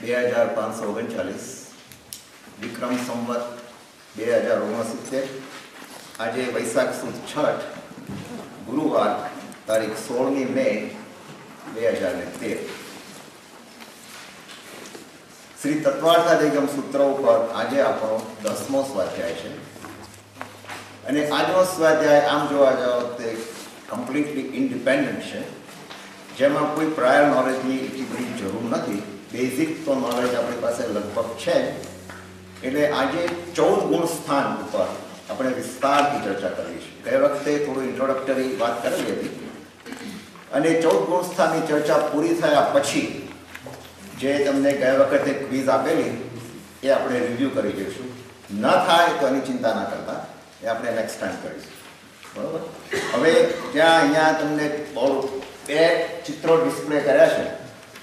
બે હજાર પાંચસો ઓગણચાલીસ, વિક્રમ સંવત બે હજાર ઓગણસિત્તેર, આજે વૈશાખ સુદ છઠ, ગુરુવાર તારીખ સોળમી મે બે હજાર ને તેર. શ્રી તત્વાર્થાધિગમ સૂત્ર ઉપર આજે આપણો દસમો સ્વાધ્યાય છે. અને આજનો સ્વાધ્યાય આમ જોવા જાઓ તે કમ્પ્લીટલી ઇન્ડિપેન્ડન્ટ છે. જેમાં કોઈ પ્રાયર નોલેજની એટલી બધી જરૂર નથી. બેઝિક તો નોલેજ આપણી પાસે લગભગ છે એટલે આજે ચૌદ ગુણ સ્થાન ઉપર આપણે વિસ્તારથી ચર્ચા કરવી છે ગઈ વખતે થોડું ઇન્ટ્રોડક્ટરી વાત કરેલી હતી. અને ચૌદ ગુણ સ્થાનની ચર્ચા પૂરી થયા પછી જે તમને ગયા વખતે ક્વિઝ આપેલી, એ આપણે રિવ્યૂ કરી દઈશું ન થાય તો એની ચિંતા ના કરતા. એ આપણે નેક્સ્ટ ટાઈમ કરીશું. બરોબર? હવે ત્યાં અહીંયા તમને બહુ બે ચિત્રો ડિસ્પ્લે કર્યા છે.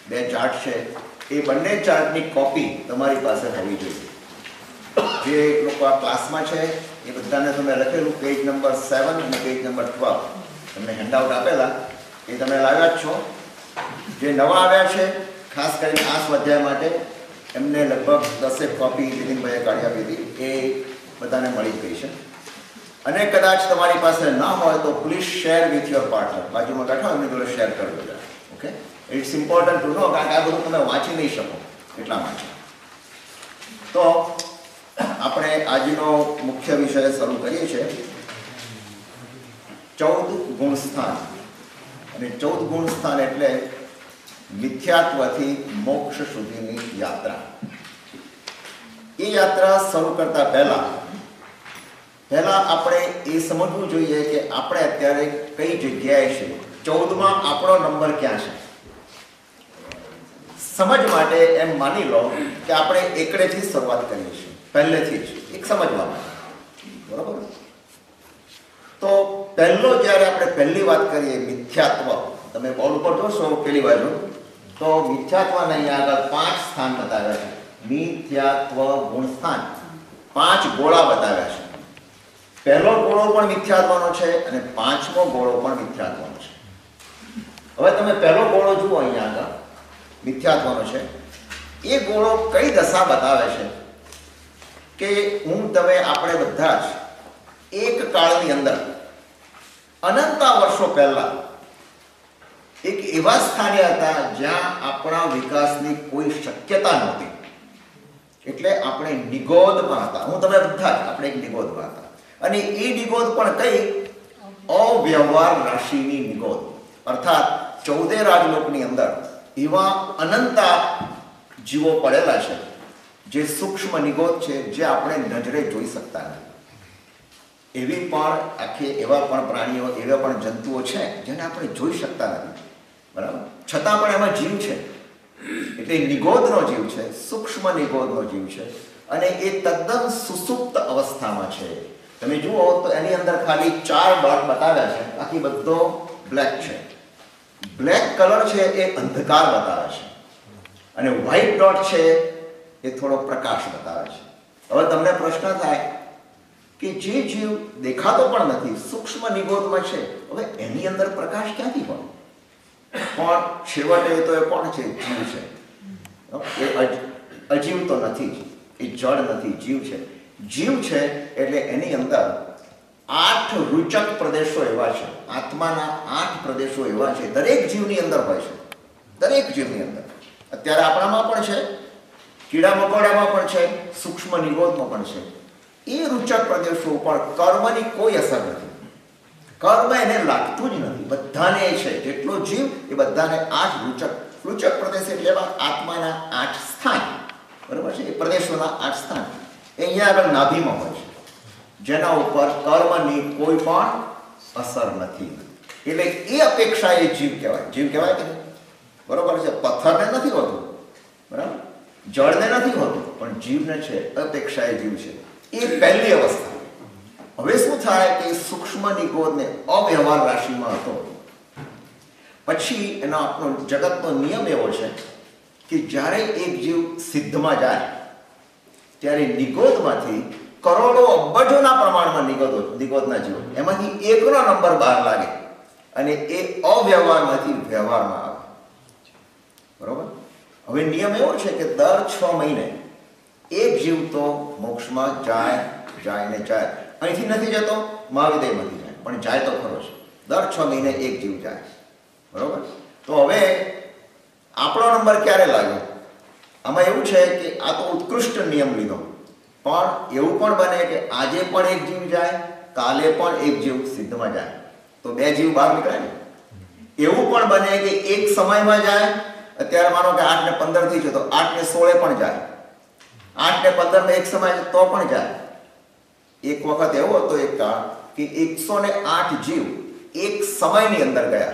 બે ચાર્ટ છે. એ બંને ચાર્ટની કોપી તમારી પાસે હોવી જોઈએ. જે લોકો આ ક્લાસમાં છે, એ બધાને તમે લખેલું પેજ નંબર સેવન અને પેજ નંબર ટ્વેલ્વ તમને હેન્ડઆઉટ આપેલા, એ તમે લાવ્યા જ છો. જે નવા આવ્યા છે, ખાસ કરીને આ સ્વાધ્યાય માટે, એમને લગભગ દસેક કોપી નીતિનભાઈએ કાઢી આપી હતી. એ બધાને મળી ગઈ છે. અને કદાચ તમારી પાસે ન હોય તો please share with your partner બાજુમાં બેઠો એમની જોડે શેર કરજો okay it's important to know કારણ કે આ બધું તમે વાંચી નહીં શકો એટલા માટે. તો આપણે આજનો મુખ્ય વિષય શરૂ કરીએ છીએ. ચૌદ ગુણ સ્થાન અને ચૌદ ગુણ સ્થાન એટલે મિથ્યાત્વથી મોક્ષ સુધીની યાત્રા. એ યાત્રા શરૂ કરતા પહેલા પહેલા આપણે એ સમજવું જોઈએ કે આપણે અત્યારે કઈ જગ્યાએ છે ચૌદમાં આપણો નંબર ક્યાં છે? સમજ માટે એમ માની લો કે આપણે એકડેથી શરૂઆત કરીએ છીએ. પહેલેથી જ. એક સમજવા માટે. બરોબર? તો પહેલો જ્યારે આપણે પહેલી વાત કરીએ મિથ્યાત્વ, તમે બોલ ઉપર જોશો, પેલી બાજુ. તો મિથ્યાત્વને અહીંયા આગળ પાંચ સ્થાન બતાવ્યા છે. મિથ્યાત્વ ગુણ સ્થાન. પાંચ ગોળા બતાવ્યા છે. પહેલો ગોળો પણ મિથ્યાત્વનો છે અને પાંચમો ગોળો પણ મિથ્યાત્વનો છે. હવે તમે પહેલો ગોળો જુઓ અહીંયા આગળ. મિથ્યાત્વનો છે. એ ગોળો કઈ દશા બતાવે છે? કે હું, તમે, આપણે બધા જ એક કાળની અંદર અનંતા વર્ષો પહેલા એક એવા સ્થાને હતા જ્યાં આપણા વિકાસની કોઈ શક્યતા નહોતી. એટલે આપણે નિગોદમાં હતા. હું, તમે બધા જ, આપણે એક નિગોદમાં હતા. અને એ નિગોદ પણ કઈ? અવ્યવહાર રાશિની નિગોદ. અર્થાત ચૌદે રાજલોકની અંદર એવા અનંતા જીવો પડેલા છે, જે સૂક્ષ્મ નિગોદ છે, જે આપણે નજરે જોઈ શકતા નથી. એવી પણ આખી, એવા પણ પ્રાણીઓ, એવા પણ જંતુઓ છે, જેને આપણે જોઈ શકતા નથી. બરાબર? છતાં પણ એમાં જીવ છે. એટલે નિગોદનો જીવ છે, સૂક્ષ્મ નિગોદનો જીવ છે, અને એ તદ્દન સુસુપ્ત અવસ્થામાં છે. તમે જુઓ તો એની અંદર ખાલી ચાર ડોટ બતાવ્યા છે, બાકી બધો બ્લેક છે. બ્લેક કલર છે એ અંધકાર બતાવે છે. અને વ્હાઇટ ડોટ છે એ થોડો પ્રકાશ બતાવે છે. હવે તમને પ્રશ્ન થાય કે જે જીવ દેખાતો પણ નથી, સૂક્ષ્મ નિગોદમાં છે, હવે એની અંદર પ્રકાશ ક્યાંથી પણ પણ છેવટે તો એ કોણ છે? જીવ છે. એ અજીવ તો નથી એ જળ નથી, જીવ છે. જીવ છે એટલે એની અંદર આઠ રૂચક પ્રદેશો એવા છે. આત્માના આઠ પ્રદેશો એવા છે. દરેક જીવની અંદર હોય છે. દરેક જીવની અંદર. અત્યારે આપણામાં પણ છે, કીડા મકોડામાં પણ છે, સૂક્ષ્મ નિરોધમાં પણ છે. એ રૂચક પ્રદેશો ઉપર કર્મની કોઈ અસર નથી. કર્મ એને લાગતું જ નથી. બધાને એ છે. જેટલો જીવ, એ બધાને આઠ રૂચક રૂચક પ્રદેશ એટલે આત્માના આઠ સ્થાન. બરાબર છે? એ પ્રદેશોના આઠ સ્થાન. એ અહીંયા આગળ નાભીમાં હોય છે. જેના ઉપર કર્મની કોઈ પણ અસર નથી. એટલે એ અપેક્ષા એ જીવ કહેવાય. જીવ કહેવાય કે? બરોબર છે, પથ્થરને નથી હોતું. બરાબર? જળને નથી હોતું, પણ જીવને છે અપેક્ષા એ જીવ છે. એ પહેલી અવસ્થા. હવે શું થાય કે સૂક્ષ્મ નિગોદને અવ્યવહાર રાશિમાં હતો. પછી એનો આપણો જગતનો નિયમ એવો છે કે જ્યારે એક જીવ સિદ્ધમાં જાય, ત્યારે નિગોદમાંથી કરોડો અબજોના પ્રમાણમાં નિગતો નિગતના જીવો. એમાંથી એકનો નંબર બહાર લાગે અને એ અવ્યવહારમાંથી વ્યવહારમાં આવે. બરોબર? હવે નિયમ એવો છે કે દર છ મહિને એક જીવ તો મોક્ષમાં જાય જાય ને જાય. અહીંથી નથી જતો મહાવિદયમાંથી જાય. પણ જાય તો ખરો છે દર છ મહિને એક જીવ જાય. બરોબર? તો હવે આપણો નંબર ક્યારે લાગ્યો? આમાં એવું છે કે આ તો ઉત્કૃષ્ટ નિયમ લીધો. પણ એવું પણ બને કે આજે પણ એક જીવ જાય, કાલે પણ એક જીવ સિદ્ધમાં જાય. તો બે જીવ બહાર નીકળે ને? એવું પણ બને કે એક સમયમાં જાય, અત્યારે માનો કે આઠ ને પંદરથી છે, તો આઠ ને સોળે પણ જાય. આઠ ને પંદર ને એક સમય તો પણ જાય. એક વખત એવો હતો એક કાળ કે એકસો ને આઠ જીવ એક સમયની અંદર ગયા.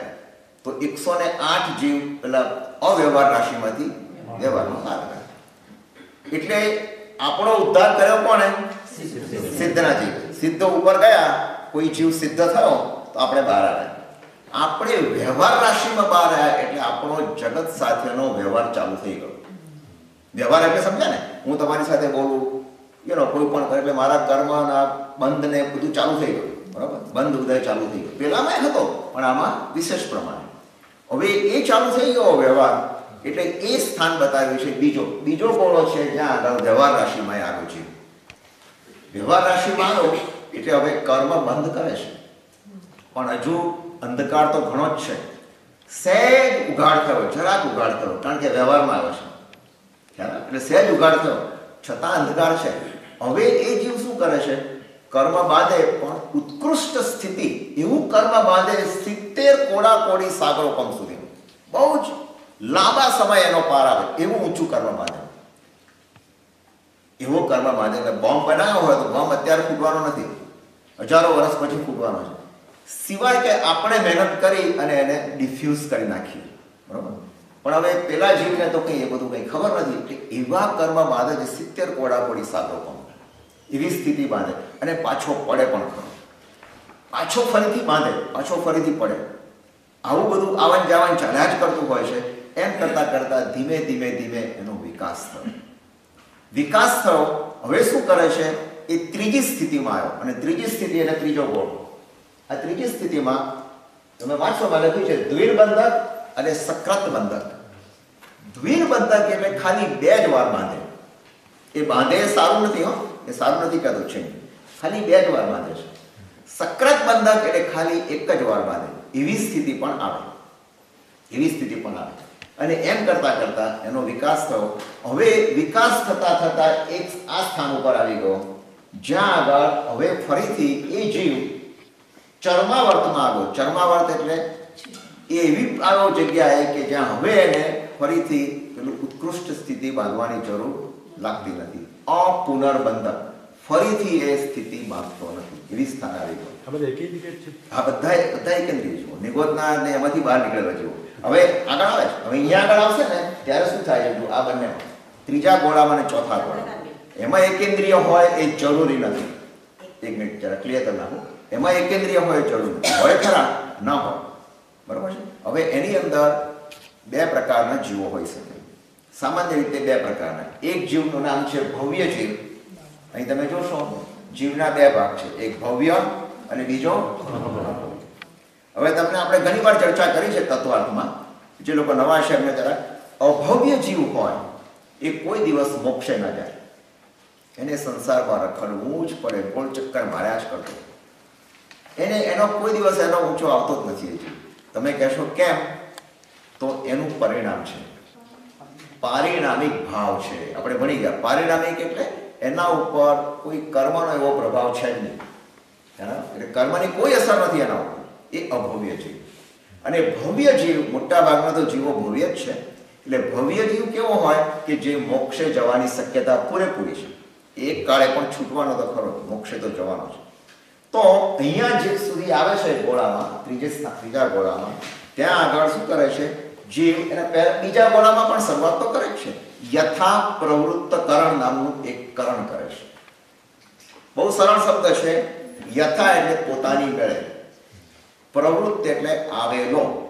તો એકસો ને આઠ જીવ પેલા અવ્યવહાર રાશિમાંથી વ્યવહારમાં બહાર ગયા એટલે આપણો ઉદ્ધાર કર્યો કોણે? સિદ્ધનાજી સિદ્ધ ઉપર ગયા, કોઈ જીવ સિદ્ધ થયો, તો આપણે બહાર આવ્યા. આપણે વ્યવહાર રાશિમાં બહાર આવ્યા એટલે આપણો જગત સાથેનો વ્યવહાર ચાલુ થઈ ગયો. વ્યવહાર એટલે સમજ્યા ને? હું તમારી સાથે બોલું યુ નો કોઈ પણ એટલે મારા કર્મના બંધ ને બધું ચાલુ થઈ ગયું. બરાબર? બંધ ઉદય ચાલુ થઈ ગયો. પેલામાં એ હતો, પણ આમાં વિશેષ પ્રમાણે. હવે એ ચાલુ થઈ ગયો વ્યવહાર. એટલે એ સ્થાન બતાવ્યું છે બીજો બીજો ગોળો છે જ્યાં આગળ વ્યવહાર રાશિમાં આવ્યો છે. વ્યવહાર રાશિમાં આવ્યો એટલે હવે કર્મ બંધ કરે છે. પણ હજુ અંધકાર તો ઘણો જ છે. સહેજ ઉઘાડ થયો, જરાક ઉઘાડ થયો, કારણ કે વ્યવહારમાં આવ્યો છે. એટલે સહેજ ઉઘાડ થયો. છતાં અંધકાર છે. હવે એ જીવ શું કરે છે? કર્મ બાંધે, પણ ઉત્કૃષ્ટ સ્થિતિ, એવું કર્મ બાંધે, સિત્તેર કોડા કોડી સાગરો પંપ સુધી. બહુ જ લાંબા સમય એનો પાર આવે. એવું ઊંચું કર્મ બાંધે એવો કર્મ બાંધે બોમ્બ બનાવ્યો હોય તો બોમ્બ અત્યારે ફૂટવાનો નથી. હજારો વર્ષ પછી ફૂટવાનો છે. સિવાય કે આપણે મહેનત કરી અને એને ડિફ્યુઝ કરી નાખીએ. બરોબર? પણ હવે પેલા જીવને તો કંઈ, એ બધું કંઈ ખબર નથી. એટલે એવા કર્મ બાંધે છે સિત્તેર કોડા કોડી સાગરો પણ એવી સ્થિતિ બાંધે. અને પાછો પડે પણ ખરો. પાછો ફરીથી બાંધે. પાછો ફરીથી પડે. આવું બધું આવન જાવન ચાલ્યા જ કરતું હોય છે. એમ કરતાં કરતાં ધીમે ધીમે ધીમે એનો વિકાસ થયો. વિકાસ થયો. હવે શું કરે છે? એ ત્રીજી સ્થિતિમાં આવ્યો. અને ત્રીજી સ્થિતિ એટલે ત્રીજો ગોળ આ ત્રીજી સ્થિતિમાં તમે વાંચવામાં લખ્યું છે દ્વિર બંધક અને સક્રત બંધક દ્વિર બંધક એટલે ખાલી બે જ વાર બાંધે. એ બાંધે સારું નથી, હો. એ સારું નથી કહેતું, છે ખાલી બે જ વાર બાંધે છે. સક્રત બંધક એટલે ખાલી એક જ વાર બાંધે. એવી સ્થિતિ પણ આવે. એવી સ્થિતિ પણ આવે. અને એમ કરતા કરતા એનો વિકાસ થયો. હવે વિકાસ થતા થતા એક આ સ્થાન ઉપર આવી ગયો. જ્યાં આગળ હવે ફરીથી એ જીવ ચર્માવર્તમાં આવ્યો. ચર્માવર્ત એટલે એવી આવ્યો જગ્યાએ કે જ્યાં હવે એને ફરીથી પેલું ઉત્કૃષ્ટ સ્થિતિ બાંધવાની જરૂર લાગતી નથી. અપુનર્બંધક. ફરીથી એ સ્થિતિ બાંધતો નથી. એવી સ્થાન આવી ગયો. આ બધા બધા બધા જુઓ? નિગોતના એમાંથી બહાર નીકળેલા જુઓ. હવે આગળ આવે છે. હવે અહીંયા આગળ આવશે ને, ત્યારે શું થાય છે? આ બંને ત્રીજા ગોળામાં અને ચોથા ગોળામાં. એમાં એકેન્દ્રિય હોય એ જરૂરી નથી. એક મિનિટ જરા ક્લિયર કરી નાખું. એમાં એકેન્દ્રિય હોય જરૂરી હોય ખરા, ના હોય. બરાબર છે? હવે એની અંદર બે પ્રકારના જીવો હોઈ શકે. સામાન્ય રીતે બે પ્રકારના. એક જીવનું નામ છે ભવ્ય જીવ. અહીં તમે જોશો, જીવના બે ભાગ છે. એક ભવ્ય અને બીજો હવે તમને આપણે ઘણી વાર ચર્ચા કરી છે તત્વાર્થમાં. જે લોકો નવા છે એમને જરા અભવ્ય જીવ હોય, એ કોઈ દિવસ મોક્ષે ન જાય. એને સંસારમાં રખડવું જ પડે, ગોળ ચક્કર માર્યા જ કરતો એને એનો કોઈ દિવસ એનો ઊંચો આવતો જ નથી એ તમે કહેશો, કેમ? તો એનું પરિણામ છે. પારિણામિક ભાવ છે. આપણે ભણી ગયા. પારિણામિક એટલે એના ઉપર કોઈ કર્મનો એવો પ્રભાવ છે જ નહીં? એટલે કર્મની કોઈ અસર નથી એના ઉપર. એ અભવ્ય જીવ. અને ભવ્ય જીવ મોટા ભાગના તો જીવો ભવ્ય જ છે. એટલે ભવ્ય જીવ કેવો હોય કે જે મોક્ષે જવાની શક્યતા પૂરેપૂરી છે. એક કાળે પણ છૂટવાનો તો ખરો, મોક્ષે તો જવાનો છે. તો અહીંયા જે સુધી આવે છે ગોળામાં, ત્રીજે ત્રીજા ગોળામાં, ત્યાં આગળ શું કરે છે? જીવ એના પહેલા બીજા ગોળામાં પણ શરૂઆત તો કરે છે. યથા પ્રવૃત્તકરણ નામનું એક કરણ કરે છે. બહુ સરળ શબ્દ છે. યથા એટલે પોતાની મેળે પ્રવૃત્ત એટલે આવેલો.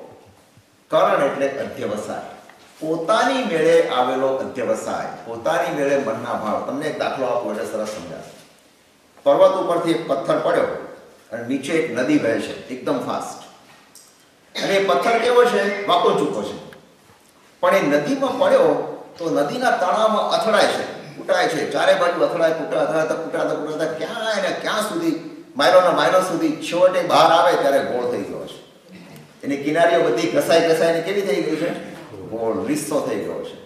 કરણ એટલે અધ્યવસાય. પોતાની મેળે આવેલો અધ્યવસાય. પોતાની મેળે મનના ભાવ. તમને એક દાખલો આપો એટલે સરસ સમજાશે. પર્વત ઉપરથી એક પથ્થર પડ્યો અને નીચે એક નદી વહે છે. એકદમ ફાસ્ટ અને એ પથ્થર કેવો છે? વાકો ચૂકો છે. પણ એ નદીમાં પડ્યો તો નદીના તળાવમાં અથડાય છે. કૂટાય છે. ચારે બાજુ અથડાય, કૂટા અથડાતા કૂટાતા કૂટાતા ક્યાં એને ક્યાં સુધી માઇલોના માયરો સુધી છોટે બહાર આવે ત્યારે ગોળ થઈ ગયો છે એની કિનારીઓ બધી ઘસાઈ ઘસાઈને કેવી થઈ ગઈ છે? ગોળ લીસો થઈ ગયો છે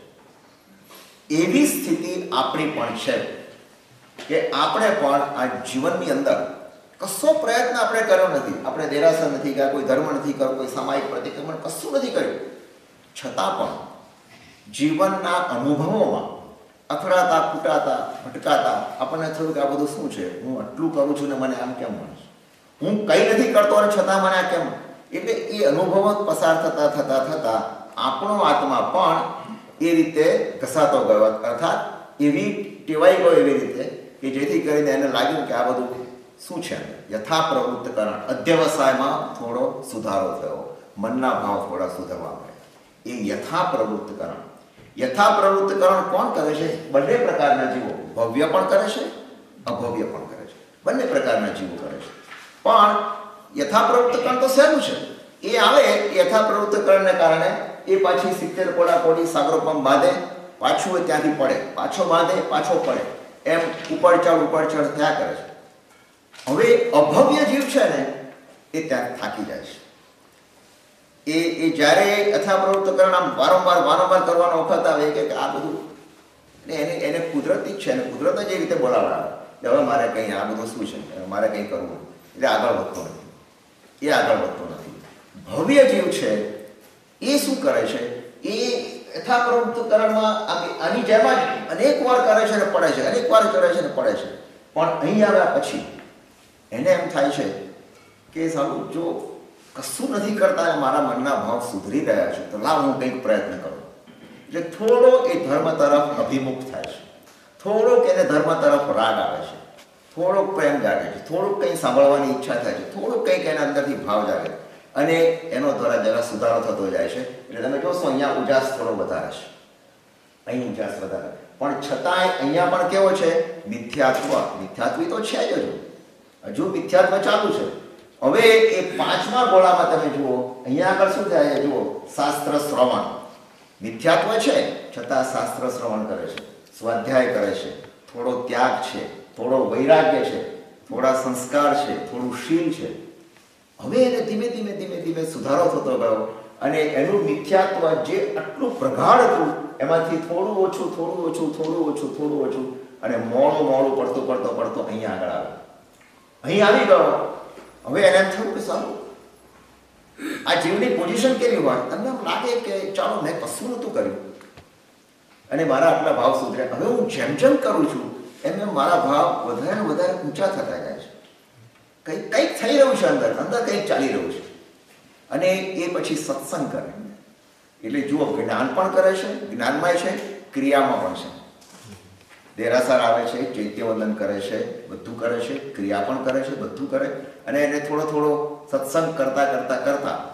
એવી સ્થિતિ આપણી પણ છે કે આપણે પણ આ જીવનની અંદર કશો પ્રયત્ન આપણે કર્યો નથી. આપણે દેરાસર નથી ગયા, કોઈ ધર્મ નથી કર્યો, કોઈ સામાયિક પ્રતિક્રમણ કશું નથી કર્યું. છતાં પણ જીવનના અનુભવોમાં અથડાતા, કૂટાતા, ભટકાતા, આપણને થયું કે આ બધું શું છે? હું આટલું કરું છું ને મને આમ કેમ મળે હું કંઈ નથી કરતો અને છતાં મને આ કેમ? એટલે એ અનુભવો પસાર થતા થતા થતા આપણો આત્મા પણ એ રીતે ઘસાતો ગયો. અર્થાત એવી ટેવાઈ ગયો એવી રીતે કે જેથી કરીને એને લાગ્યું કે આ બધું શું છે? યથા પ્રવૃત્તકરણ અધ્યવસાયમાં થોડો સુધારો થયો. મનના ભાવ થોડા સુધરવા મળ્યા એ યથા પ્રવૃત્તકરણ યથા પ્રવૃત્તકરણ કોણ કરે છે? બંને પ્રકારના જીવો ભવ્ય પણ કરે છે, અભવ્ય પણ કરે છે. બંને પ્રકારના જીવો કરે છે. પણ યથા પ્રવૃત્તકરણ તો સહેલું છે? એ આવે યથા પ્રવૃત્તકરણને કારણે એ પાછી સિત્તેર કોડા કોડી સાગરોપમ બાંધે, પાછું ત્યાંથી પડે. પાછો બાંધે, પાછો પડે. એમ ઉપર ચડ થયા કરે છે. હવે અભવ્ય જીવ છે ને, એ ત્યાં થાકી જાય છે. એ એ જ્યારે અથા પ્રવૃત્તકરણ આમ વારંવાર વારંવાર કરવાનો વખત આવે કે આ બધું ને એને એને કુદરતી જ છે અને કુદરત જ એ રીતે બોલાવડાવે કે હવે મારે કંઈ, આ બધું શું છે? મારે કંઈ કરવું એટલે આગળ વધતો નથી. એ આગળ વધતો નથી. ભવ્ય જીવ છે. એ શું કરે છે? એ યથા પ્રવૃત્તકરણમાં આની જેમ જ અનેક વાર કરે છે ને પડે છે. અનેક વાર કરે છે ને પડે છે. પણ અહીં આવ્યા પછી એને એમ થાય છે કે સારું, જો કશું નથી કરતા મારા મનના ભાવ સુધરી રહ્યા છે. તો લાવ, હું કંઈક પ્રયત્ન કરું. એટલે થોડો એ ધર્મ તરફ અભિમુખ થાય છે. થોડોક એને ધર્મ તરફ રાગ આવે છે. થોડોક પ્રેમ જાગે છે. થોડુંક કંઈ સાંભળવાની ઈચ્છા થાય છે. થોડુંક કંઈક એના અંદરથી ભાવ જાગે. અને એનો દ્વારા જરા સુધારો થતો જાય છે. એટલે તમે જોશો, અહીંયા ઉજાસ થોડો વધારે છે. અહીં ઉજાસ વધારે. પણ છતાંય અહીંયા પણ કેવો છે? મિથ્યાત્વ. મિથ્યાત્વી તો છે જ હજુ. હજુ મિથ્યાત્વ ચાલુ છે. હવે એ પાંચમા ગોળામાં તમે જુઓ, અહીંયા આગળ શું થાય જુઓ, શાસ્ત્ર શ્રવણ. મિથ્યાત્વ છે, છતાં શાસ્ત્ર શ્રવણ કરે છે, સ્વાધ્યાય કરે છે, થોડો ત્યાગ છે, થોડો વૈરાગ્ય છે, થોડા સંસ્કાર છે, થોડું શીલ છે. હવે એને ધીમે ધીમે ધીમે ધીમે સુધારો થતો ગયો અને એનું મિથ્યાત્વ જે આટલું પ્રગાઢ હતું, એમાંથી થોડું ઓછું થોડું ઓછું થોડું ઓછું થોડું ઓછું અને મોડું મોડું, પડતું, પડતો પડતો અહીંયા આગળ આવ્યો. અહીં આવી ગયો. હવે એને એમ થયું કે સારું આ જીવની પોઝિશન કેવી હોય? તમને એમ લાગે કે ચાલો મેં કશું નહોતું કર્યું. અને મારા આટલા ભાવ સુધર્યા. હવે હું જેમ જેમ કરું છું, એમ એમ મારા ભાવ વધારે વધારે ઊંચા થતા જાય છે. કંઈક કંઈક થઈ રહ્યું છે અંદર અંદર કંઈક ચાલી રહ્યું છે. અને એ પછી સત્સંગ કરે. એટલે જુઓ, જ્ઞાન પણ કરે છે, જ્ઞાનમાં છે, ક્રિયામાં પણ છે. દેરાસર આવે છે, ચૈત્યવંદન કરે છે, બધું કરે છે, ક્રિયા પણ કરે છે, બધું કરે. અને એને થોડો થોડો સત્સંગ કરતા કરતા કરતા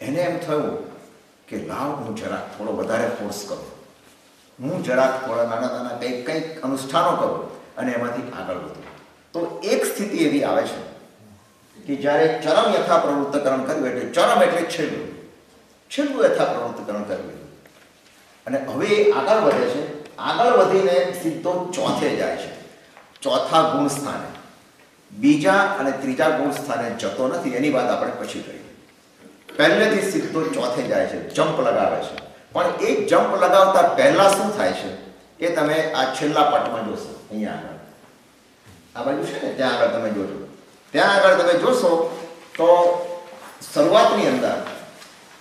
એને એમ થયું કે લાવ હું જરાક થોડો વધારે ફોર્સ કરું. હું જરાક થોડા નાના નાના કંઈક કંઈક અનુષ્ઠાનો કરું અને એમાંથી આગળ વધું. તો એક સ્થિતિ એવી આવે છે કે જ્યારે ચરમ યથા પ્રવૃત્તકરણ કર્યું એટલે ચરમ એટલે છેલ્લું. છેલ્લું યથા પ્રવૃત્તકરણ કર્યું. અને હવે આગળ વધે છે આગળ વધીને સીધો ચોથે જાય છે. ચોથા ગુણ સ્થાને બીજા અને ત્રીજા ગુણ સ્થાને જતો નથી, એની વાત આપણે પછી કરી પહેલેથી સીધો ચોથે જાય છે જમ્પ લગાવે છે. પણ એ જમ્પ લગાવતા પહેલા શું થાય છે એ તમે આ છેલ્લા પાઠમાં જોશો, અહીંયા આગળ. આ બાજુ છે ને, ત્યાં આગળ તમે જોજો. ત્યાં આગળ તમે જોશો તો શરૂઆતની અંદર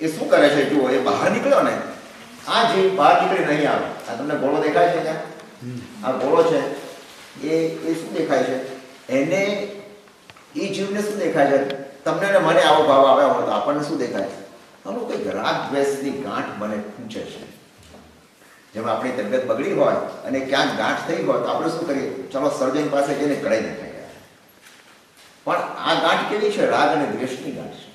એ શું કરે છે, જુઓ, એ બહાર નીકળ્યો ને, આ જીવ બહાર નીકળીને અહીં આવે. આ તમને ગોળો દેખાય છે ત્યાં? આ ગોળો છે એ એ શું દેખાય છે? એને એ જીવને શું દેખાય છે? તમને ને મને આવો ભાવ આવ્યો હોય તો આપણને શું દેખાય? આનું કંઈક રાગ દ્વેષની ગાંઠ મને ખૂંચે છે. જેમાં આપણી તબિયત બગડી હોય અને ક્યાંક ગાંઠ થઈ હોય તો આપણે શું કરીએ? ચલો સર્જન પાસે જઈને કઢાઈ નાખાય પણ આ ગાંઠ કેવી છે? રાગ અને દ્વેષની ગાંઠ છે.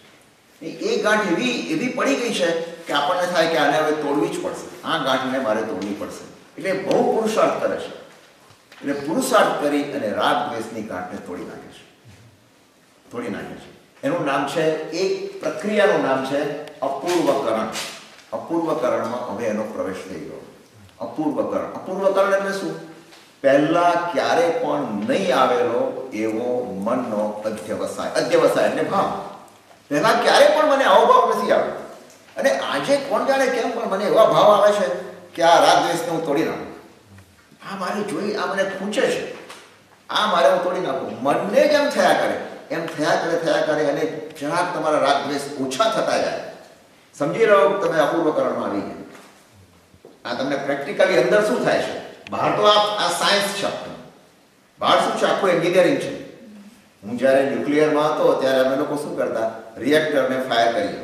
એ ગાંઠ એવી એવી પડી ગઈ છે કે આપણને થાય કે આને હવે તોડવી જ પડશે. આ ગાંઠને મારે તોડવી પડશે. એટલે બહુ પુરુષાર્થ કરે છે. એટલે પુરુષાર્થ કરી અને રાગ દ્વેષની ગાંઠને તોડી નાખે છે. તોડી નાખે છે. એનું નામ છે એક પ્રક્રિયાનું નામ છે અપૂર્વકરણ. અપૂર્વકરણમાં હવે એનો પ્રવેશ થઈ ગયો. અપૂર્વકરણ. અપૂર્વકરણ એટલે શું? પહેલા ક્યારે પણ નહીં આવેલો એવો મનનો અધ્યવસાય. અધ્યવસાય એટલે ભાવ. પહેલા ક્યારે પણ મને આવો ભાવ નથી આવ્યો અને આજે કોણ જાણે કેમ પણ મને એવા ભાવ આવે છે કે આ રાગ હું તોડી નાખું. આ મારે જોઈ, આ મને ખૂંચે છે. આ મારે હું તોડી નાખું. મનને જ થયા કરે, એમ થયા કરે થયા કરે, અને જરાક તમારા રાગ ઓછા થતા જાય. સમજી કે તમે અપૂર્વકરણમાં આવી ગયા. આ તમને પ્રેક્ટિકલી અંદર શું થાય છે? બહાર તો આ સાયન્સ છે. બહાર શું છે? આખું એન્જિનિયરિંગ છે. હું જ્યારે ન્યુક્લિયરમાં હતો, ત્યારે અમે લોકો શું કરતા? રિએક્ટરને ફાયર કરીએ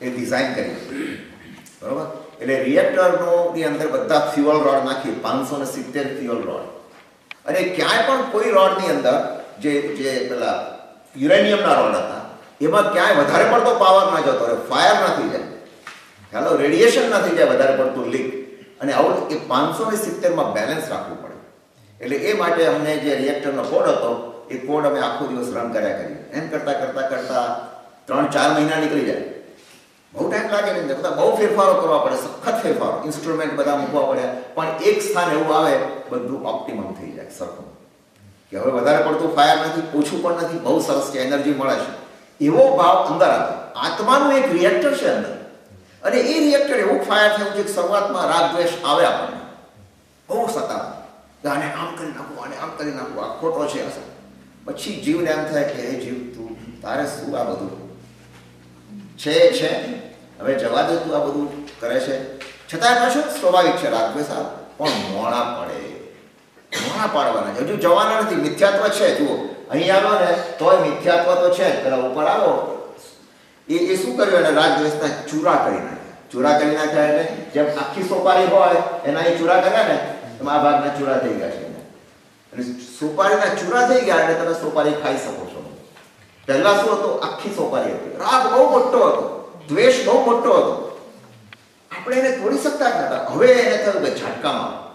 એ ડિઝાઇન કરીએ બરોબર? એટલે રિએક્ટરનોની અંદર બધા ફ્યુઅલ રોડ નાખી પાંચસો ને સિત્તેર ફ્યુઅલ રોડ અને ક્યાંય પણ કોઈ રોડની અંદર જે જે પેલા યુરેનિયમના રોડ હતા, એમાં ક્યાંય વધારે પડતો પાવર ના જતો રહે ફાયર નથી જાય. હેલો રેડિયેશન નથી જાય વધારે પડતું લીક અને આવું એ પાંચસો ને સિત્તેરમાં બેલેન્સ રાખવું પડે. એટલે એ માટે અમને જે રિએક્ટરનો કોડ હતો એ કોડ અમે આખો દિવસ રન કર્યા કરીએ. એમ કરતાં કરતાં કરતાં ત્રણ, ચાર મહિના નીકળી જાય. બહુ ટાઈમ લાગે નહીં બધા બહુ ફેરફારો કરવા પડે, સખત ફેરફારો. ઇન્સ્ટ્રુમેન્ટ બધા મૂકવા પડે પણ એક સ્થાન એવું આવે, બધું ઓપ્ટિમમ થઈ જાય, સરખું. કે હવે વધારે પડતું ફાયર નથી, ઓછું પણ નથી, બહુ સરસ છે એનર્જી મળે છે. એવો ભાવ અંદર આવે. આત્માનું એક રિએક્ટર છે અંદર. અને એ રિએક્ટર એવું ફાયર થયું છે શરૂઆતમાં રાગ દ્વેષ આવે આપણને. બહુ સતાવે. આને આમ કરી નાખવું આને આમ કરી નાખવું આ ખોટો છે આ પછી જીવને એમ થાય કે હે જીવ, તું, તારે શું આ બધું? છે છે. હવે જવા દે તું આ બધું કરે છે. છતાં પાછું સ્વાભાવિક છે રાખવે સાહેબ, પણ મોડા પડે. મોણા પાડવાના હજુ જવાના નથી. મિથ્યાત્વ છે, જુઓ. અહીં આવ્યો ને, તોય મિથ્યાત્વ તો છે પેલા ઉપર આવો. એ એ શું કર્યું એને? રાજદ્વેષના ચૂરા કરી નાખ્યા. ચૂરા કરી નાખ્યા એટલે જેમ આખી સોપારી હોય, એના એ ચૂરા કર્યા ને, એમાં આ ભાગના ચૂરા થઈ ગયા છે. અને સોપારીના ચૂરા થઈ ગયા એટલે તમે સોપારી ખાઈ શકો છો. પહેલા શું હતો? આખી સોપારી હતી. રાગ બહુ મોટો હતો. દ્વેષ બહુ મોટો હતો. આપણે એને તોડી શકતા જ નતા હવે એને થયું કે ઝાટકામાં.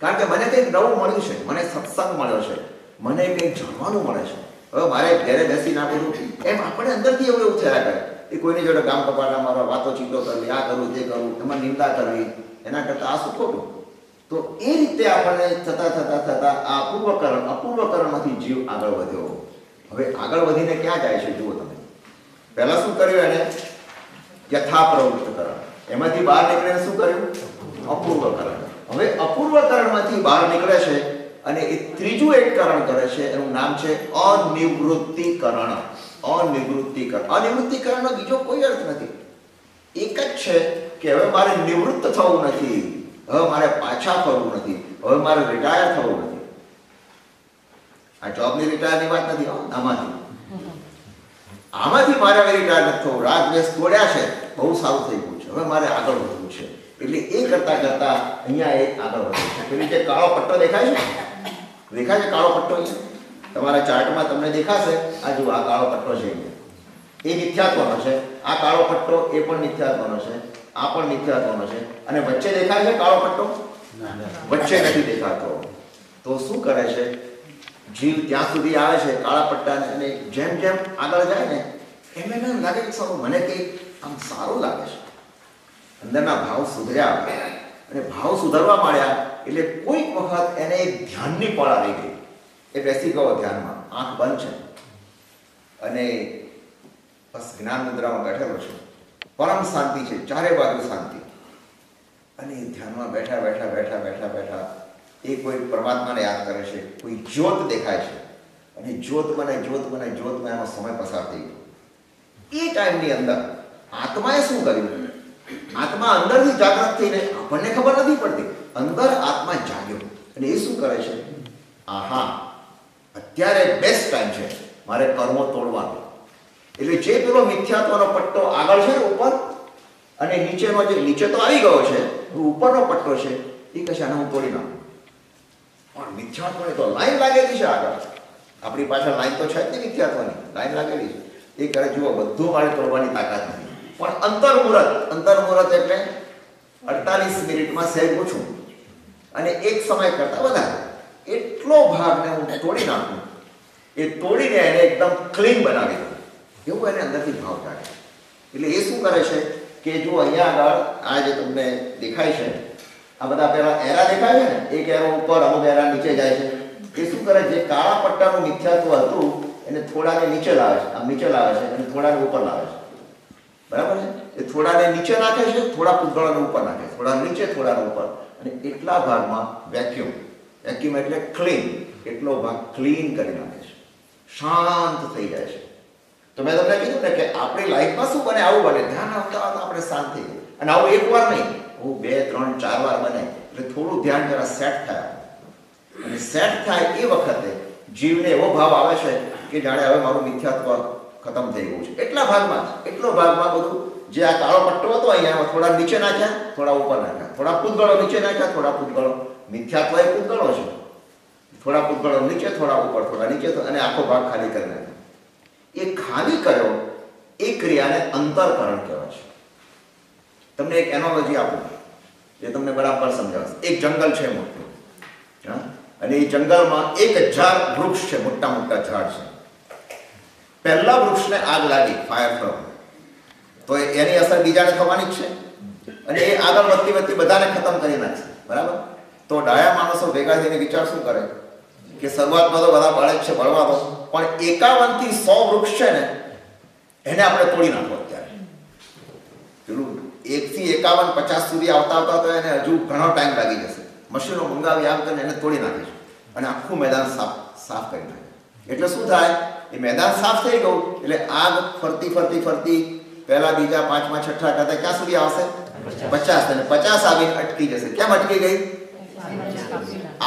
કારણ કે મને કંઈક નવું મળ્યું છે. મને સત્સંગ મળ્યો છે. મને કંઈક જાણવાનું મળે છે. હવે મારે ઘરે બેસીને આ બધું એમ આપણે અંદરથી એવું એવું થયા કરે. એ કોઈની જોડે ગામ કપાટા મારવા વાતો ચીતો કરવી, આ કરું તે કરું એમાં નિંદા કરવી, એના કરતાં આ શું ખોટું? તો એ રીતે આપણને થતા થતા થતા આ અપૂર્વકરણ અપૂર્વકરણમાંથી જીવ આગળ વધ્યો. હવે આગળ વધીને ક્યાં જાય છે, જુઓ તમે. પહેલા શું કર્યું એને? યથા પ્રવૃત્તકરણ એમાંથી બહાર નીકળીને શું કર્યું? અપૂર્વકરણ હવે અપૂર્વકરણમાંથી બહાર નીકળે છે અને એ ત્રીજું એક કરણ કરે છે, એનું નામ છે અનિવૃત્તિકરણ. અનિવૃત્તિકરણ. અનિવૃત્તિકરણનો બીજો કોઈ અર્થ નથી. એક જ છે કે હવે મારે નિવૃત્ત થવું નથી. હવે મારે પાછા ફરવું નથી. હવે મારે રિટાયર થવું નથી. આ જોબની રિટાયરની વાત નથી આમાંથી. આમાંથી મારે હવે રિટાયર નથી થવું. રાત વેસ તોડ્યા છે, બહુ સારું થઈ ગયું છે. હવે મારે આગળ વધવું છે. એટલે એ કરતા કરતા અહીંયા એ આગળ વધે છે. પેલી જે કાળો પટ્ટો દેખાય છે? દેખાય છે કાળો પટ્ટો અહીંયા? તમારા ચાર્ટમાં તમને દેખાશે, આ જુઓ, આ કાળો પટ્ટો છે એ મિથ્યાત્વનો છે. આ કાળો પટ્ટો એ પણ મિથ્યાત્વનો છે. આ પણ મિથ્યાત્વનો છે. અને વચ્ચે દેખાય છે કાળો પટ્ટો? વચ્ચે નથી દેખાતો. તો શું કરે છે? જીવ ત્યાં સુધી આવે છે કાળા પટ્ટા અને જેમ જેમ આગળ જાય ને એમ એને લાગે કે સારું મને કંઈક આમ સારું લાગે છે. અંદરના ભાવ સુધર્યા. અને ભાવ સુધરવા માંડ્યા એટલે કોઈક વખત એને એક ધ્યાનની પળ આવી ગઈ. એ બેસી ગયો ધ્યાનમાં. આંખ બંધ છે. અને બસ જ્ઞાન મુદ્રામાં બેઠેલો છે. પરમ શાંતિ છે, ચારે બાજુ શાંતિ. અને એ ધ્યાનમાં બેઠા બેઠા બેઠા બેઠા બેઠા એ કોઈ પરમાત્માને યાદ કરે છે, કોઈ જ્યોત દેખાય છે. અને જ્યોત મને જ્યોત મને જ્યોતમાં એનો સમય પસાર થઈ ગયો. એ ટાઈમની અંદર આત્માએ શું કર્યું? આત્મા અંદરથી જાગૃત થઈને આપણને ખબર નથી પડતી. અંદર આત્મા જાગ્યો. અને એ શું કરે છે? આહા, અત્યારે બેસ્ટ ટાઈમ છે. મારે કર્મો તોડવાનો. એટલે જે પેલો મિથ્યાત્વનો પટ્ટો આગળ છે ઉપર, અને નીચેનો જે, નીચે તો આવી ગયો છે ઉપરનો પટ્ટો છે, એ કશે આને હું તોડી નાખું પણ મિથ્યાત્વની તો લાઈન લાગેલી છે આગળ. આપણી પાછળ લાઈન તો છે જ નહીં મિથ્યાત્વની, લાઈન લાગેલી છે. એ કરે જુઓ, બધું મારે તોડવાની તાકાત નથી. પણ અંતર મુહૂર્ત અંતર મુહૂર્ત એટલે અડતાલીસ મિનિટમાં સહેજ ઓછું અને એક સમય કરતા વધારે. એટલો ભાગને હું તોડી નાખું. એ તોડીને એને એકદમ ક્લીન બનાવી એવું એને અંદરથી ભાવ જાગે એટલે એ શું કરે છે કે જો અહીંયા આગળ આ જે તમને દેખાય છે, આ બધા પેલા એરા દેખાય છે ને? એક એરો ઉપર, અમુક એરા નીચે જાય છે. એ શું કરે? જે કાળા પટ્ટાનું મિથ્યાત્વ હતું, એને થોડાને નીચે લાવે છે. આમ નીચે લાવે છે અને થોડાને ઉપર લાવે છે. બરાબર છે? એ થોડાને નીચે નાખે છે, થોડા પૂતળાને ઉપર નાખે થોડા નીચે, થોડાને ઉપર. અને એટલા ભાગમાં વેક્યુમ વેક્યુમ એટલે ક્લીન એટલો ભાગ ક્લીન કરી નાખે છે. શાંત થઈ જાય છે. તો મેં તમને કીધું ને કે આપણી લાઈફમાં શું બને? આવું બને. ધ્યાન આવતા આવતા આપણે શાંત થઈ ગયું. અને આવું એક વાર નહીં. હું બે, ત્રણ, ચાર વાર બને. એટલે થોડું ધ્યાન જરા સેટ થાય. અને સેટ થાય એ વખતે જીવને એવો ભાવ આવે છે કે જાણે હવે મારું મિથ્યાત્વ ખતમ થઈ ગયું છે. એટલા ભાગમાં એટલો ભાગમાં બધું. જે આ કાળો પટ્ટો હતો અહીંયા થોડા નીચે નાખ્યા, થોડા ઉપર નાખ્યા. થોડા પૂતગળો નીચે નાખ્યા, થોડા પૂતગળો મિથ્યાત્વ એ પૂતગળો છે. થોડા પૂતગળો નીચે, થોડા ઉપર, થોડા નીચે. અને આખો ભાગ ખાલી કરી નાખ્યો. એ ખાલી કર્યો, એ ક્રિયાને અંતરકરણ કહેવાય છે. તમને એક એનોલોજી આપું જે તમને બરાબર સમજાવશે. એક જંગલ છે મોટું, હા? અને એ જંગલમાં એક હજાર વૃક્ષ છે, મોટા મોટા ઝાડ છે. પહેલા વૃક્ષને આગ લાગી ફાયર થયો. તો એની અસર બીજાને થવાની જ છે. અને એ આગળ વધતી વધતી બધાને ખતમ કરી નાખશે, બરાબર? તો ડાયા માણસો ભેગા થઈને વિચાર શું કરે? કે શરૂઆતમાં તો બધા બાળક છે ભણવા તો, પણ એકાવનથી સો વૃક્ષ છે ને, એને આપણે તોડી નાખો અત્યારે. પેલું એક થી એકાવન પચાસ સુધી આવતા આવતા તો એને હજુ ઘણો ટાઈમ લાગી જશે. મશીનો મંગાવી આવે તો એને તોડી નાખે અને આખું મેદાન સાફ સાફ કરી નાખે એટલે શું થાય? એ મેદાન સાફ થઈ ગયું, એટલે આગ ફરતી ફરતી ફરતી પહેલા બીજા પાંચમા, છઠ્ઠા કરતા ક્યાં સુધી આવશે? પચાસ. અને પચાસ આવીને અટકી જશે. કેમ અટકી ગઈ?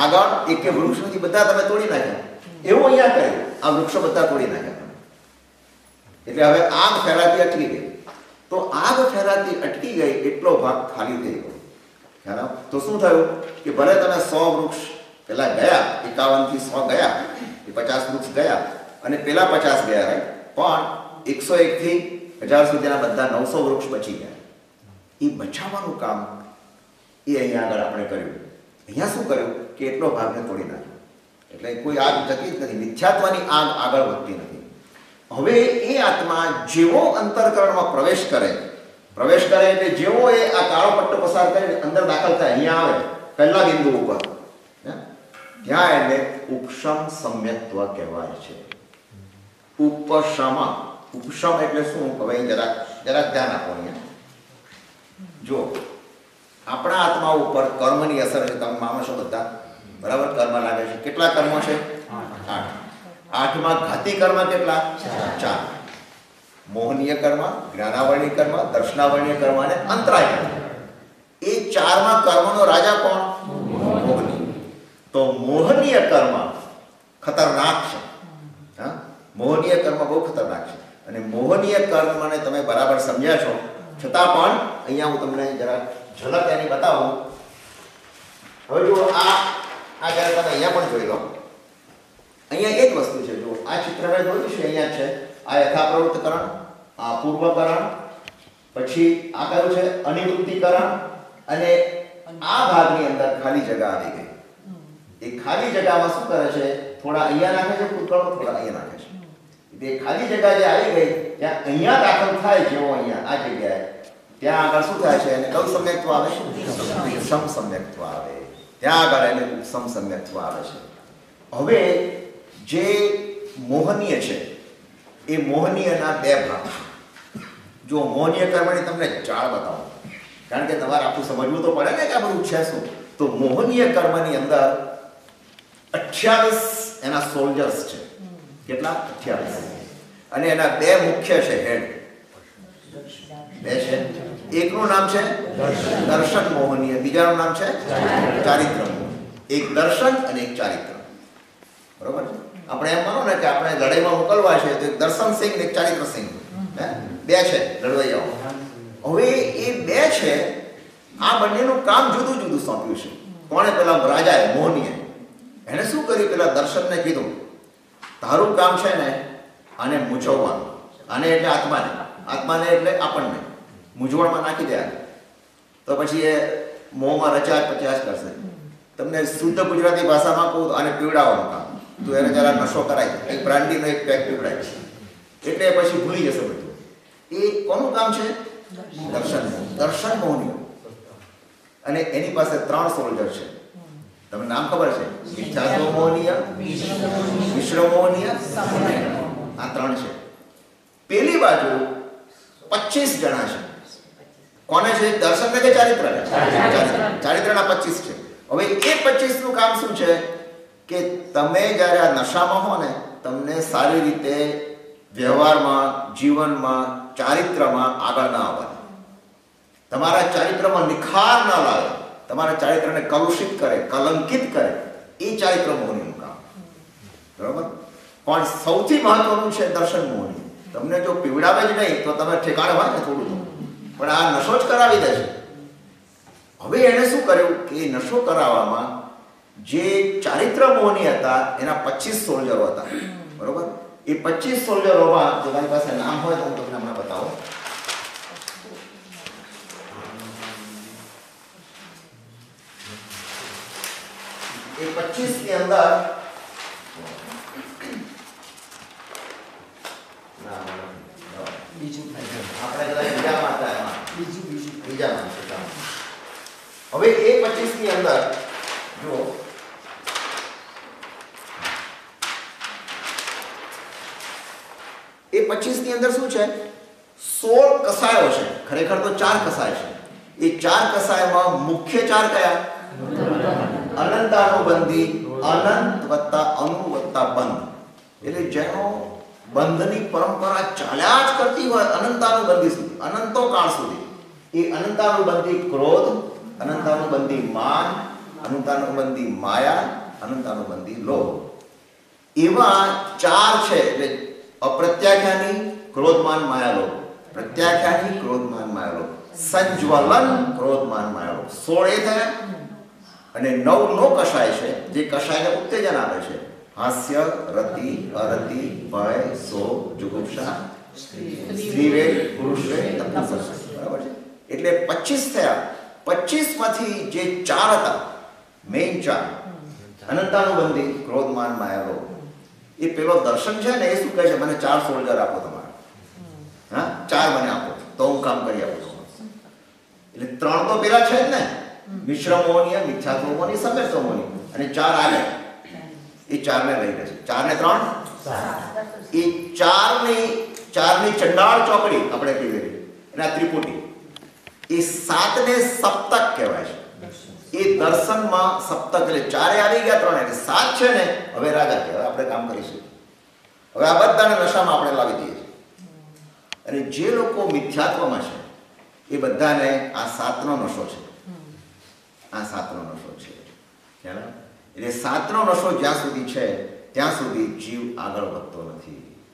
આગળ એક કે વૃક્ષ નથી, બધા તમે તોડી નાખ્યા. એવું અહીંયા કર્યું આ વૃક્ષો બધા તોડી નાખ્યા એટલે હવે આગ ફેલાતી અટકી ગઈ. તો આગ ફેલાતી અટકી ગઈ, એટલો ભાગ ખાલી થઈ ગયો. ખ્યાલ આવ્યો? તો શું થયું? કે ભલે તમે સો વૃક્ષ, પેલા ગયા એકાવનથી સો ગયા, એ પચાસ વૃક્ષ ગયા, અને પેલા પચાસ ગયા right? પણ એકસો એક થી હજાર સુધીના બધા નવસો વૃક્ષ બચી ગયા. એ બચાવવાનું કામ એ અહીંયા આગળ આપણે કર્યું. અહીંયા શું કર્યું? કે એટલો ભાગને તોડી નાખ્યો. એટલે કોઈ આગ જતી જ નથી. મિથ્યાત્વની આગ આગળ વધતી નથી. હવે એ આત્મા જેવો અંતરકરણમાં પ્રવેશ કરે પ્રવેશ કરે એટલે જેવો એ આ કાળો પટ્ટો પસાર કરીને અંદર દાખલ થાય, અહીંયા આવે, પહેલા બિંદુ ઉપર? ત્યાં એને ઉપશમ સમ્યત્વ કહેવાય છે. ઉપશમ. ઉપશમ એટલે શું? હવે જરાક જરાક ધ્યાન આપો અહીંયા. જો આપણા આત્મા ઉપર કર્મની અસર છે. તમે માનો છો બધા? બરાબર? કર્મ લાગે છે. કેટલા કર્મો છે? આઠ. આઠમાં ઘાતી કર્મ કેટલા? ચાર. મોહનીય કર્મ જ્ઞાનાવર્ણીય કર્મ દર્શનાવર્ણીય કર્મ અને અંતરાય કર્મ. એ ચારમાં કર્મનો રાજા કોણ? મોહની. તો મોહનીય કર્મ ખતરનાક છે. હા? મોહનીય કર્મ બહુ ખતરનાક છે. અને મોહનીય કર્મને તમે બરાબર સમજ્યા છો. છતાં પણ અહીંયા હું તમને જરા ઝલક એની બતાવું. હવે જુઓ આ આ જ્યારે તમે અહીંયા પણ જોઈ લો અહીંયા એક વસ્તુ છે જો આ ચિત્ર મેં જોયું છે અહીંયા છે. આ યથાપ્રવૃત્તકરણ આ પૂર્વકરણ પછી આ કયું છે? અનિવૃત્તિકરણ અને આ ભાગની અંદર ખાલી જગ્યા આવી ગઈ. એ ખાલી જગ્યામાં શું કરે છે? થોડા અહીંયા નાખે છે પૂતળો થોડા અહીંયા નાખે છે. તે ખાલી જગ્યા જે આવી ગઈ ત્યાં અહીંયા દાખલ થાય જેવો અહીંયા આ જગ્યાએ ત્યાં આગળ શું થાય છે? એને કયું સમ્યક્ત્વ આવે ઉપસમ સમ્યક્ત્વ આવે. ત્યાં આગળ એને સમ સમ્યક્ત્વ આવે છે. હવે જે મોહનીય છે, એ મોહનીયના બે ભાગ જો મોહનીય કર્મની તમને ચાળ બતાવો. કારણ કે તમારે આખું સમજવું તો પડે ને કે આ બધું છે શું? તો મોહનીય કર્મની અંદર અઠ્યાવીસ એના સોલ્જર્સ છે. કેટલા? અઠ્યાવીસ. અને એના બે મુખ્ય છે હેડ બે છે? એકનું નામ છે? દર્શન મોહનીય. બીજાનું નામ છે? ચારિત્ર એક દર્શન અને એક ચારિત્ર. બરોબર છે? આપણે એમ માનો ને કે આપણે લડાઈમાં મોકલવા છે તો એક દર્શન સિંહ ને એક ચારિત્ર સિંહ. બે છે લડવૈયાઓ. હવે એ બે છે, આ બંનેનું કામ જુદું જુદું સોંપ્યું છે. કોણે પેલા રાજાએ, મોહનીએ? એને શું કર્યું? પેલા દર્શનને કીધું, તારું કામ છે ને આને મૂંઝવવાનું. આને એટલે આત્માને. આત્માને એટલે આપણને. મૂંઝવણમાં નાખી દે તો પછી એ મોંમાં રચાશ પચાસ કરશે. તમને શુદ્ધ ગુજરાતી ભાષામાં કહું આને પીવડાવવાનું કામ. તો એને જરા નશો કરાય. એક બ્રાન્ડીનો એક પેક પીવડાય. એટલે પછી ભૂલી જશે બધું. એ કોનું કામ છે? દર્શન દર્શન મોહનીય અને એની પાસે ત્રણ સોલ્જર છે. તમને નામ ખબર છે? મિથ્યાત્વ મોહનીય, મિશ્ર મોહનીય, આ ત્રણ છે. પેલી બાજુ પચીસ જણા છે. કોને છે? દર્શન ને કે ચારિત્ર ચારિત્રના પચીસ છે. હવે એ પચીસનું કામ શું છે? કે તમે જ્યારે આ નશામાં હો ને, તમને સારી રીતે વ્યવહારમાં, જીવનમાં, ચારિત્રમાં આગળ ના આવે તમારા ચારિત્રમાં નિખાર ના લાવે તમારા ચારિત્રને કલુષિત કરે, કલંકિત કરે. એ ચારિત્ર મોહનીનું કામ. બરાબર? પણ સૌથી મહત્વનું છે દર્શન મોહની. તમને જો પીવડાવે જ નહીં, તો તમે ઠેકાણે હોય ને થોડું પણ આ નશો જ કરાવી દે છે હવે એણે શું કર્યું કે એ નશો કરાવવામાં જે ચારિત્ર મોહની હતા એના પચીસ સોલ્જરો હતા. બરોબર? એ પચીસ સોલ્જરોમાં જો મારી પાસે નામ હોય તો હું તમને હમણાં બતાવો. એ પચીસની અંદર. બીજું આપણે કદાચ બીજામાં હતા બીજું બીજામાં છે, ચાલો. હવે એ પચીસની અંદર જુઓ એ પચીસની અંદર શું છે સોળ કસાયો છે ખરેખર તો ચાર કસાય છે એ ચાર કસાયમાં મુખ્ય ચાર કયા અનંતાનુબંધી અનંત વત્તા અનુ વત્તા બંધ એટલે જેનો બંધની પરંપરા ચાલ્યા જ કરતી હોય અનંતાનુબંધી સુધી અનંતો કાળ સુધી એ અનંતાનુબંધી ક્રોધ અનંતાનુબંધી માન અનંતાનુબંધી માયા અનંતાનુબંધી લોભ. એવા ચાર છે એટલે અપ્રત્યાખ્યાની ક્રોધમાન માયા લોભ, પ્રત્યાખ્યાની ક્રોધમાન માયાલોક સંજ્વલન ક્રોધમાન માયા લોભ. સોળે થયા. અને નવ નો કષાય છે, જે કષાયને ઉત્તેજન આપે છે. હાસ્ય, રતિ, અરતિ, ભય સો જુગુપ્સા, સ્ત્રીવેદ, પુરુષવેદ તથા એટલે 25 થયા. 25 માંથી જે ચાર હતા મેઇન ચાર અનંતાનુબંધી ક્રોધમાન માયાલો એ પેલો દર્શન છે ને એ શું કહે છે? મને ચાર સોલ્જર આપો તમારે. હા? ચાર મને આપો. તો હું કામ કરી આપું છું. એટલે ત્રણ તો પેલા છે જ ને. મિશ્રમોની મોહનીય મિથ્યાત્વ મોહની અને ચાર આગળ એ ચારને લઈ લે છે. ચાર ને ત્રણ એ ચારની ચારની ચંડાળ ચોકડી આપણે કહીએ આ ત્રિપુટી. એ સાતને સપ્તક કહેવાય છે. એ દર્શનમાં સપ્તક એટલે ચારે આવી ગયા ત્રણ, એટલે સાત છે ને, હવે રાજા કહેવાય, આપણે કામ કરીશું. હવે આ બધાને નશામાં આપણે લાવી દઈએ છીએ. અને જે લોકો મિથ્યાત્વમાં છે, એ બધાને આ સાતનો નશો છે. આ સાતનો નશો છે? એટલે સાતનો નશો જ્યાં સુધી છે, ત્યાં સુધી જીવ આગળ વધતો નથી.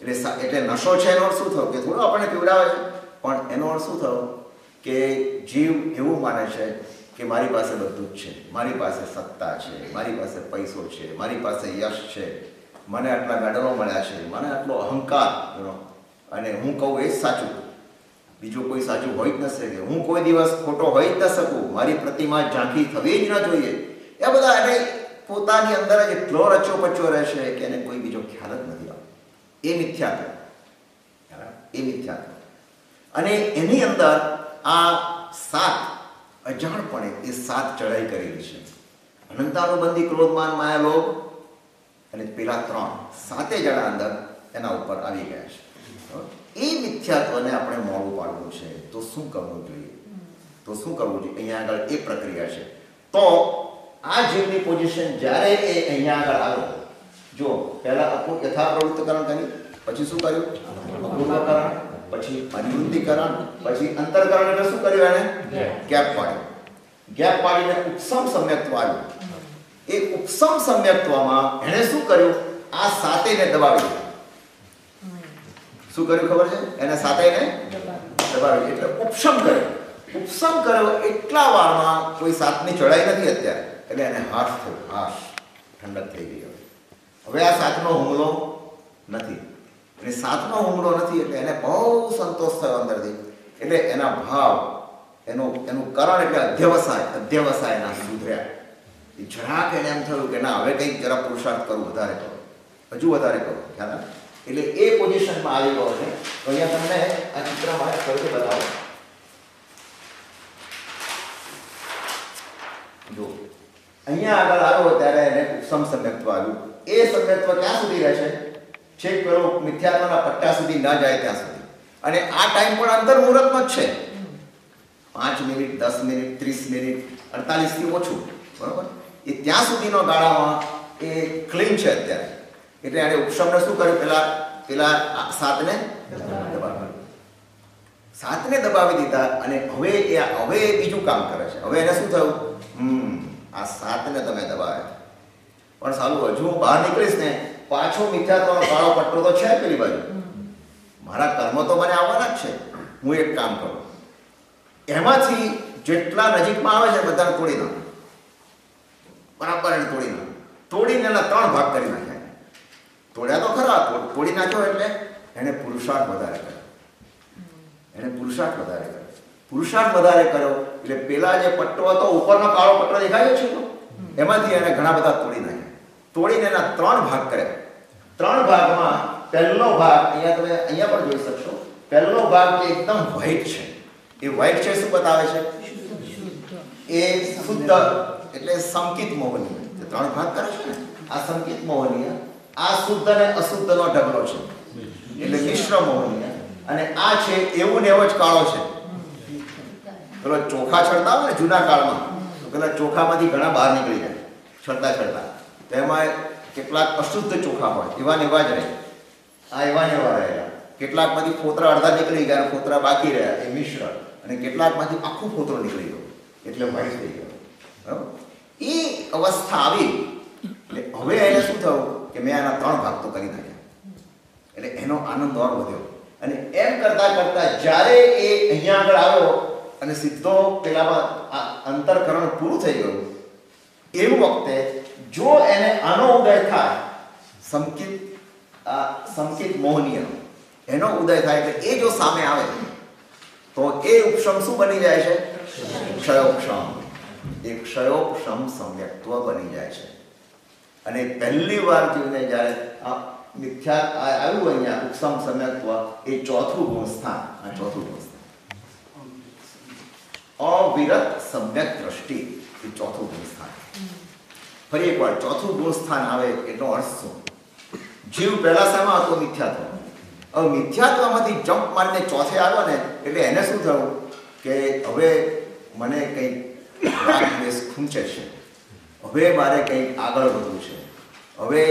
એટલે એટલે નશો છે એનો અર્થ શું થયો? કે થોડો આપણને પીવડાવે છે, પણ એનો અર્થ શું થયો? કે જીવ એવું માને છે કે મારી પાસે બધું જ છે. મારી પાસે સત્તા છે, મારી પાસે પૈસો છે, મારી પાસે યશ છે. મને આટલા મેડલો મળ્યા છે, મને આટલો અહંકાર અને હું કહું એ જ સાચું. બીજું કોઈ સાચું હોઈ જ ન શકે. હું કોઈ દિવસ ખોટો હોઈ જ ન શકું. મારી પ્રતિમા ઝાંખી થવી જ ન જોઈએ. એ બધા એને પોતાની અંદર જ એટલો રચો પચો રહેશે કે એને કોઈ બીજો ખ્યાલ જ નથી આવતો. એ મિથ્યા? એ મિથ્યા અને એની અંદર આ સાત અજાણપણે એ સાત ચડાઈ કરેલી છે. અનંતાનુબંધી ક્રોધમાન માયાલોભ અને પેલા ત્રણ સાતે જણા અંદર એના ઉપર આવી ગયા છે? એ મિથ્યાત્વને આપણે મોડું પાડવું છે. તો શું કરવું જોઈએ? તો શું કરવું જોઈએ? અહીંયા આગળ એ પ્રક્રિયા છે. તો આ જીવની પોઝિશન જ્યારે એ અહીંયા આગળ આવ્યો જો પહેલા અપૂ યથાપ્રવૃત્તકરણ કર્યું, પછી શું કર્યું? અપૂર્વકરણ પછી અનિરુદ્ધિકરણ પછી અંતરકરણ એટલે શું કર્યું એને ગેપ. પાડ્યો. ગેપ પાડીને ઉપસમ સમ્યક્ત્વ આવ્યું. એ ઉપસમ સમ્યક્ત્વમાં એણે શું કર્યું? આ સાતેને દબાવી શું કર્યું ખબર છે? એને સાતેને દબાવી એટલે ઉપશમ કર્યો. ઉપશમ કર્યો એટલા વારમાં કોઈ સાતની ચડાઈ નથી અત્યારે. એટલે એને હાશ થયો. હાશ. ઠંડક થઈ ગઈ હવે આ સાતનો હુમલો નથી. એટલે સાતમો હુમલો નથી એટલે એને બહુ સંતોષ થયો અંદરથી. એટલે એના ભાવ, એનું એનું કરણ એટલે અધ્યવસાય અધ્યવસાય એના સુધર્યા જરાક એને એમ થયું કે ના, હવે કંઈક જરા પુરુષાર્થ કરું વધારે કરો. હજુ વધારે કરો, ખ્યાલ એટલે એ પોઝિશનમાં આવી ગયો છે. તો અહીંયા તમને આ ચિત્રમાં ફરીથી બતાવો. જો, અહીંયા આગળ આવ્યો ત્યારે એને ઉપસમ સમ્યક્ત્વ આવ્યું. એ સમ્યક્ત્વ ક્યાં સુધી રહેશે છેક પેલો મિથ્યાત્વના પટ્ટા સુધી ન જાય ત્યાં સુધી. અને આ ટાઈમ પણ અંતર મુહૂર્તનો જ છે. પાંચ મિનિટ, દસ મિનિટ, ત્રીસ મિનિટ, અડતાલીસથી ઓછું. બરાબર? એ ત્યાં સુધીનો ગાળામાં એ ક્લીન છે અત્યારે. એટલે એણે ઉપશમને શું કર્યું? પેલા પેલા સાતને સાતને દબાવી દીધા અને હવે એ હવે એ બીજું કામ કરે છે. હવે એને શું થયું? હમ, આ સાતને તમે દબાવ્યા. પણ સાલું, હજુ હું બહાર નીકળીશ ને પાછો મિથ્યાત્વનો કાળો પટ્ટો તો છે પેલી બાજુ. મારા કર્મ તો મને આવવાના જ છે. હું એક કામ કરું. એમાંથી જેટલા નજીકમાં આવે છે બધાને તોડી નાખું. બરાબર એને તોડી નાખું. તોડીને એના ત્રણ ભાગ કરી નાખ્યા તોડ્યા તો ખરા તોડી નાખ્યો એટલે એને પુરુષાર્થ વધારે કર્યો. એને પુરુષાર્થ વધારે કર્યો. પુરુષાર્થ વધારે કર્યો એટલે પેલા જે પટ્ટો હતો ઉપરનો કાળો પટ્ટો દેખાયો છે? એમાંથી એને ઘણા બધા તોડી નાખ્યા. તોડીને એના ત્રણ ભાગ કર્યા ત્રણ ભાગમાં પહેલો ભાગ અહીંયા તમે અહીંયા પણ જોઈ શકશો. પહેલો ભાગ જે એકદમ વ્હાઈટ છે. એ વ્હાઈટ છે શું બતાવે છે? એ શુદ્ધ એટલે સંકિત મોહનીય. જે ત્રણ ભાગ કરે છે ને? આ સંકિત મોહનીય, આ શુદ્ધ અને અશુદ્ધનો ઢગલો છે. એટલે મિશ્ર મોહનીય. અને આ છે એવું ને એવો જ કાળો છે. પેલો ચોખા છડતા હોય ને જૂના કાળમાં, તો પેલા ચોખામાંથી ઘણા બહાર નીકળી જાય. છડતા છડતા. તેમાં કેટલાક અશુદ્ધ ચોખા હોય, એવા ને એવા જ રહે. આ એવા ને એવા રહેલા. કેટલાકમાંથી ફોતરા અડધા નીકળી ગયા ફોતરા બાકી રહ્યા, એ મિશ્ર અને કેટલાકમાંથી આખું ફોતરો નીકળી ગયો, એટલે વ્હાઈટ થઈ ગયો. બરાબર? એ અવસ્થા આવી, એટલે હવે એને શું થયું કે મેં આના ત્રણ ભાગ તો કરી નાખ્યા. એટલે એનો આનંદ ઓર વધ્યો. અને એમ કરતા કરતા જ્યારે એ અહીંયા આગળ આવ્યો અને સીધો પેલામાં અંતરકરણ પૂરું થઈ ગયું, એવું વખતે જો એને આનો ઉદય થાય, સંકિત સંકિત મોહનીય એનો ઉદય થાય એટલે એ જો સામે આવે, તો એ ઉપશમ શું બની જાય છે? ક્ષયોક્ષમ એ ક્ષયોક્ષમ સમ્યક્ત્વ બની જાય છે. અને પહેલી વાર જીવને જ્યારે આ મિથ્યા આવ્યું અહીંયા ઉપસમ સમ્યક્ત્વ એ ચોથું ગુણ સ્થાન આ ચોથું ગુણ સ્થાન અવિરત સમ્યક દ્રષ્ટિ, એ ચોથું ગુણ સ્થાન ફરી એકવાર ચોથું ગુણ સ્થાન આવે એટલો અર્થ શું? જીવ પહેલા શામાં હતો મિથ્યાત્વ હવે મિથ્યાત્વમાંથી જમ્પ મારીને ચોથે આવ્યો ને, એટલે એને શું થયું? કે હવે મને કંઈક ખૂંચે છે. હવે મારે કંઈક આગળ વધવું છે. હવે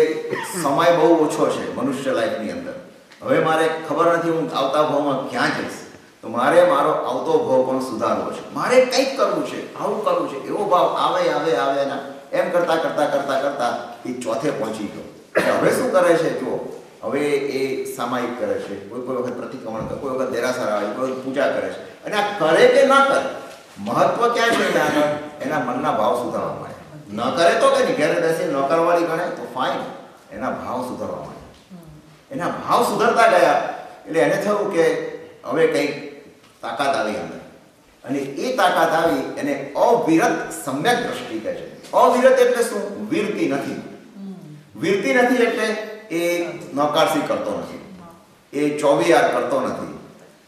સમય બહુ ઓછો છે મનુષ્ય લાઈફની અંદર. હવે મારે ખબર નથી હું આવતા ભાવમાં ક્યાં જઈશ. તો મારે મારો આવતો ભાવ પણ સુધારવો છે. મારે કંઈક કરવું છે, આવું કરવું છે. એવો ભાવ આવે આવે આવે ના એમ કરતા કરતા કરતા કરતા એ ચોથે પહોંચી ગયો. હવે શું કરે છે, જુઓ. હવે એ સામાયિક કરે છે. કોઈ કોઈ વખત પ્રતિક્રમણ કરે, કોઈ વખત દેરાસર આવે, કોઈ વખત પૂજા કરે છે. અને આ કરે કે ન કરે, મહત્વ ક્યાં છે આગળ? એના મનના ભાવ સુધારવા મળે ન કરે તો કે નહીં? ઘેરે બેસી ન કરવાળી ગણે તો ફાઇન એના ભાવ સુધારવા માટે. એના ભાવ સુધરતા ગયા. એટલે એને થયું કે હવે કંઈક તાકાત આવી અંદર. અને એ તાકાત આવી એને અવિરત, સમ્યક દ્રષ્ટિ કહે છે. અવિરત એટલે શું? વીરતી નથી. વીરતી નથી એટલે એ નોકારસી કરતો નથી. એ ચોવીયાર કરતો નથી.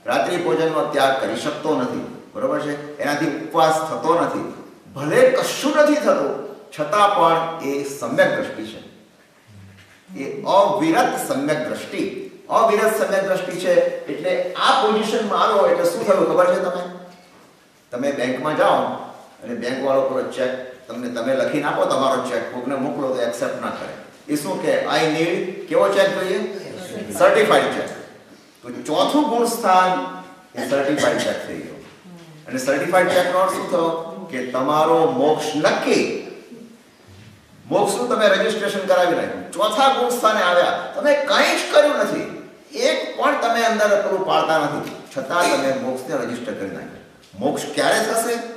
રાત્રિ ભોજનનો ત્યાગ કરી શકતો નથી. બરોબર છે? એનાથી ઉપવાસ થતો નથી. ભલે કશું નથી થતું, છતાં પણ એ સમ્યક દ્રષ્ટિ છે. એ અવિરત સમ્યક દ્રષ્ટિ. અવિરત સમ્યક દ્રષ્ટિ છે એટલે આ પોઝિશનમાં આવો એટલે શું થયું ખબર છે તમે તમે બેંકમાં જાઓ અને બેંક વાળો પર ચેક તમને તમે લખીને આપો, તમારો ચેક કોકને મોકલો તો એક્સેપ્ટ ના કરે. એ શું કે આઈ નીડ કેવો ચેક જોઈએ? સર્ટિફાઈડ ચેક તો ચોથું ગુણ સ્થાન એ સર્ટિફાઈડ ચેક થઈ ગયો. અને સર્ટિફાઈડ ચેક નો શું થયો? કે તમારો મોક્ષ નક્કી. મોક્ષનું તમે રજીસ્ટ્રેશન કરાવી નાખ્યું. ચોથા ગુણ સ્થાને આવ્યા. તમે કંઈ જ કર્યું નથી. એક પણ તમે અંદર પેલું પાડતા નથી. છતાં તમે મોક્ષને રજિસ્ટર કરી નાખ્યું. મોક્ષ ક્યારે થશે?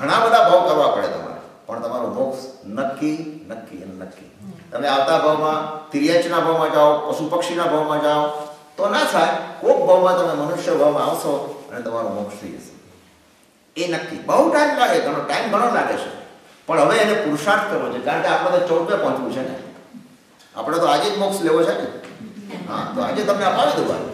ઘણા બધા ભાવ કરવા પડે તમારે. પણ તમારો મોક્ષ નક્કી નક્કી અને નક્કી. તમે આવતા ભાવમાં, તિર્યચના ભાવમાં જાઓ પશુ પક્ષીના ભાવમાં જાઓ, તો ના થાય, કોક ભાવમાં તમે મનુષ્ય ભાવમાં આવશો અને તમારો મોક્ષ થઈ જશે. એ નક્કી. બહુ ટાઈમ લાગે, ઘણો ટાઈમ ઘણો લાગે છે. પણ હવે એને પુરુષાર્થ કરવો છે. કારણ કે આપણે તો ચૌદમે પહોંચવું છે ને. આપણે તો આજે જ મોક્ષ લેવો છે ને. હા, તો આજે તમને અપાવી દઉં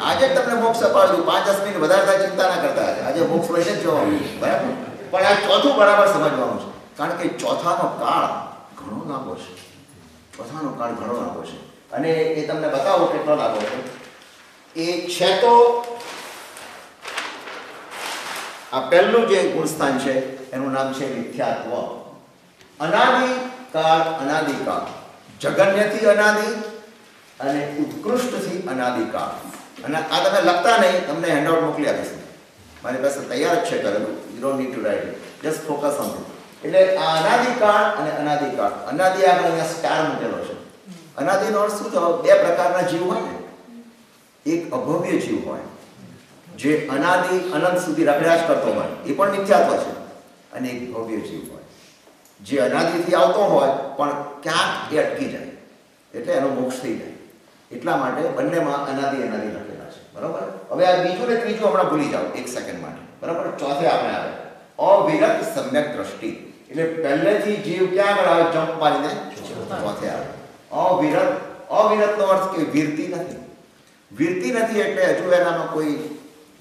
આજે જ તમને મોક્ષ અપાવી દઉં. પાંચ દસ મિનિટ વધારે ચિંતા ના કરતા. આજે મોક્ષ લઈને જ જવાનું બરાબર? પણ આ ચોથું બરાબર સમજવાનું છે. કારણ કે ચોથાનો કાળ ઘણો લાંબો છે. ચોથાનો કાળ ઘણો લાંબો છે. અને એ તમને બતાવો કેટલો લાંબો છે. એ છે તો આ પહેલું જે ગુણસ્થાન છે, એનું નામ છે મિથ્યાત્વ અનાદિકાળ અનાદિકાળ જગન્યથી અનાદિ અને ઉત્કૃષ્ટથી અનાદિકાળ અને આ તમે લખતા નહીં, તમને હેન્ડઆઉટ મોકલી આપીશ. મારી પાસે તૈયાર જ છે કરેલું you don't need to write just focus on એટલે આ અનાદિકાળ અને અનાદિકાળ અનાદિ આગળ અહીંયા સ્ટાર મૂકેલો છે. અનાદિનો અર્થ શું થયો? બે પ્રકારના જીવ હોય ને. એક અભવ્ય જીવ હોય, જે અનાદિ અનંત સુધી રખડાશ કરતો હોય. એ પણ મિથ્યાત્વ છે. અને એક ભવ્ય જીવ હોય, જે અનાદિથી આવતો હોય, પણ ક્યાંક એ અટકી જાય. એટલે એનો મોક્ષ થઈ જાય. એટલા માટે બંનેમાં અનાદિ અનાદિ બરાબર? હવે આ બીજું ને ત્રીજું હમણાં ભૂલી જાઓ, એક સેકન્ડ માટે. બરાબર? ચોથે આપણે આવે. અવિરત સમ્યક દ્રષ્ટિ. એટલે પહેલેથી જીવ ક્યાં આગળ આવે? જમ્પ મારીને ચોથે આવે. અવિરત, અવિરતનો અર્થ કે વીરતી નથી. વીરતી નથી એટલે હજુ એનામાં કોઈ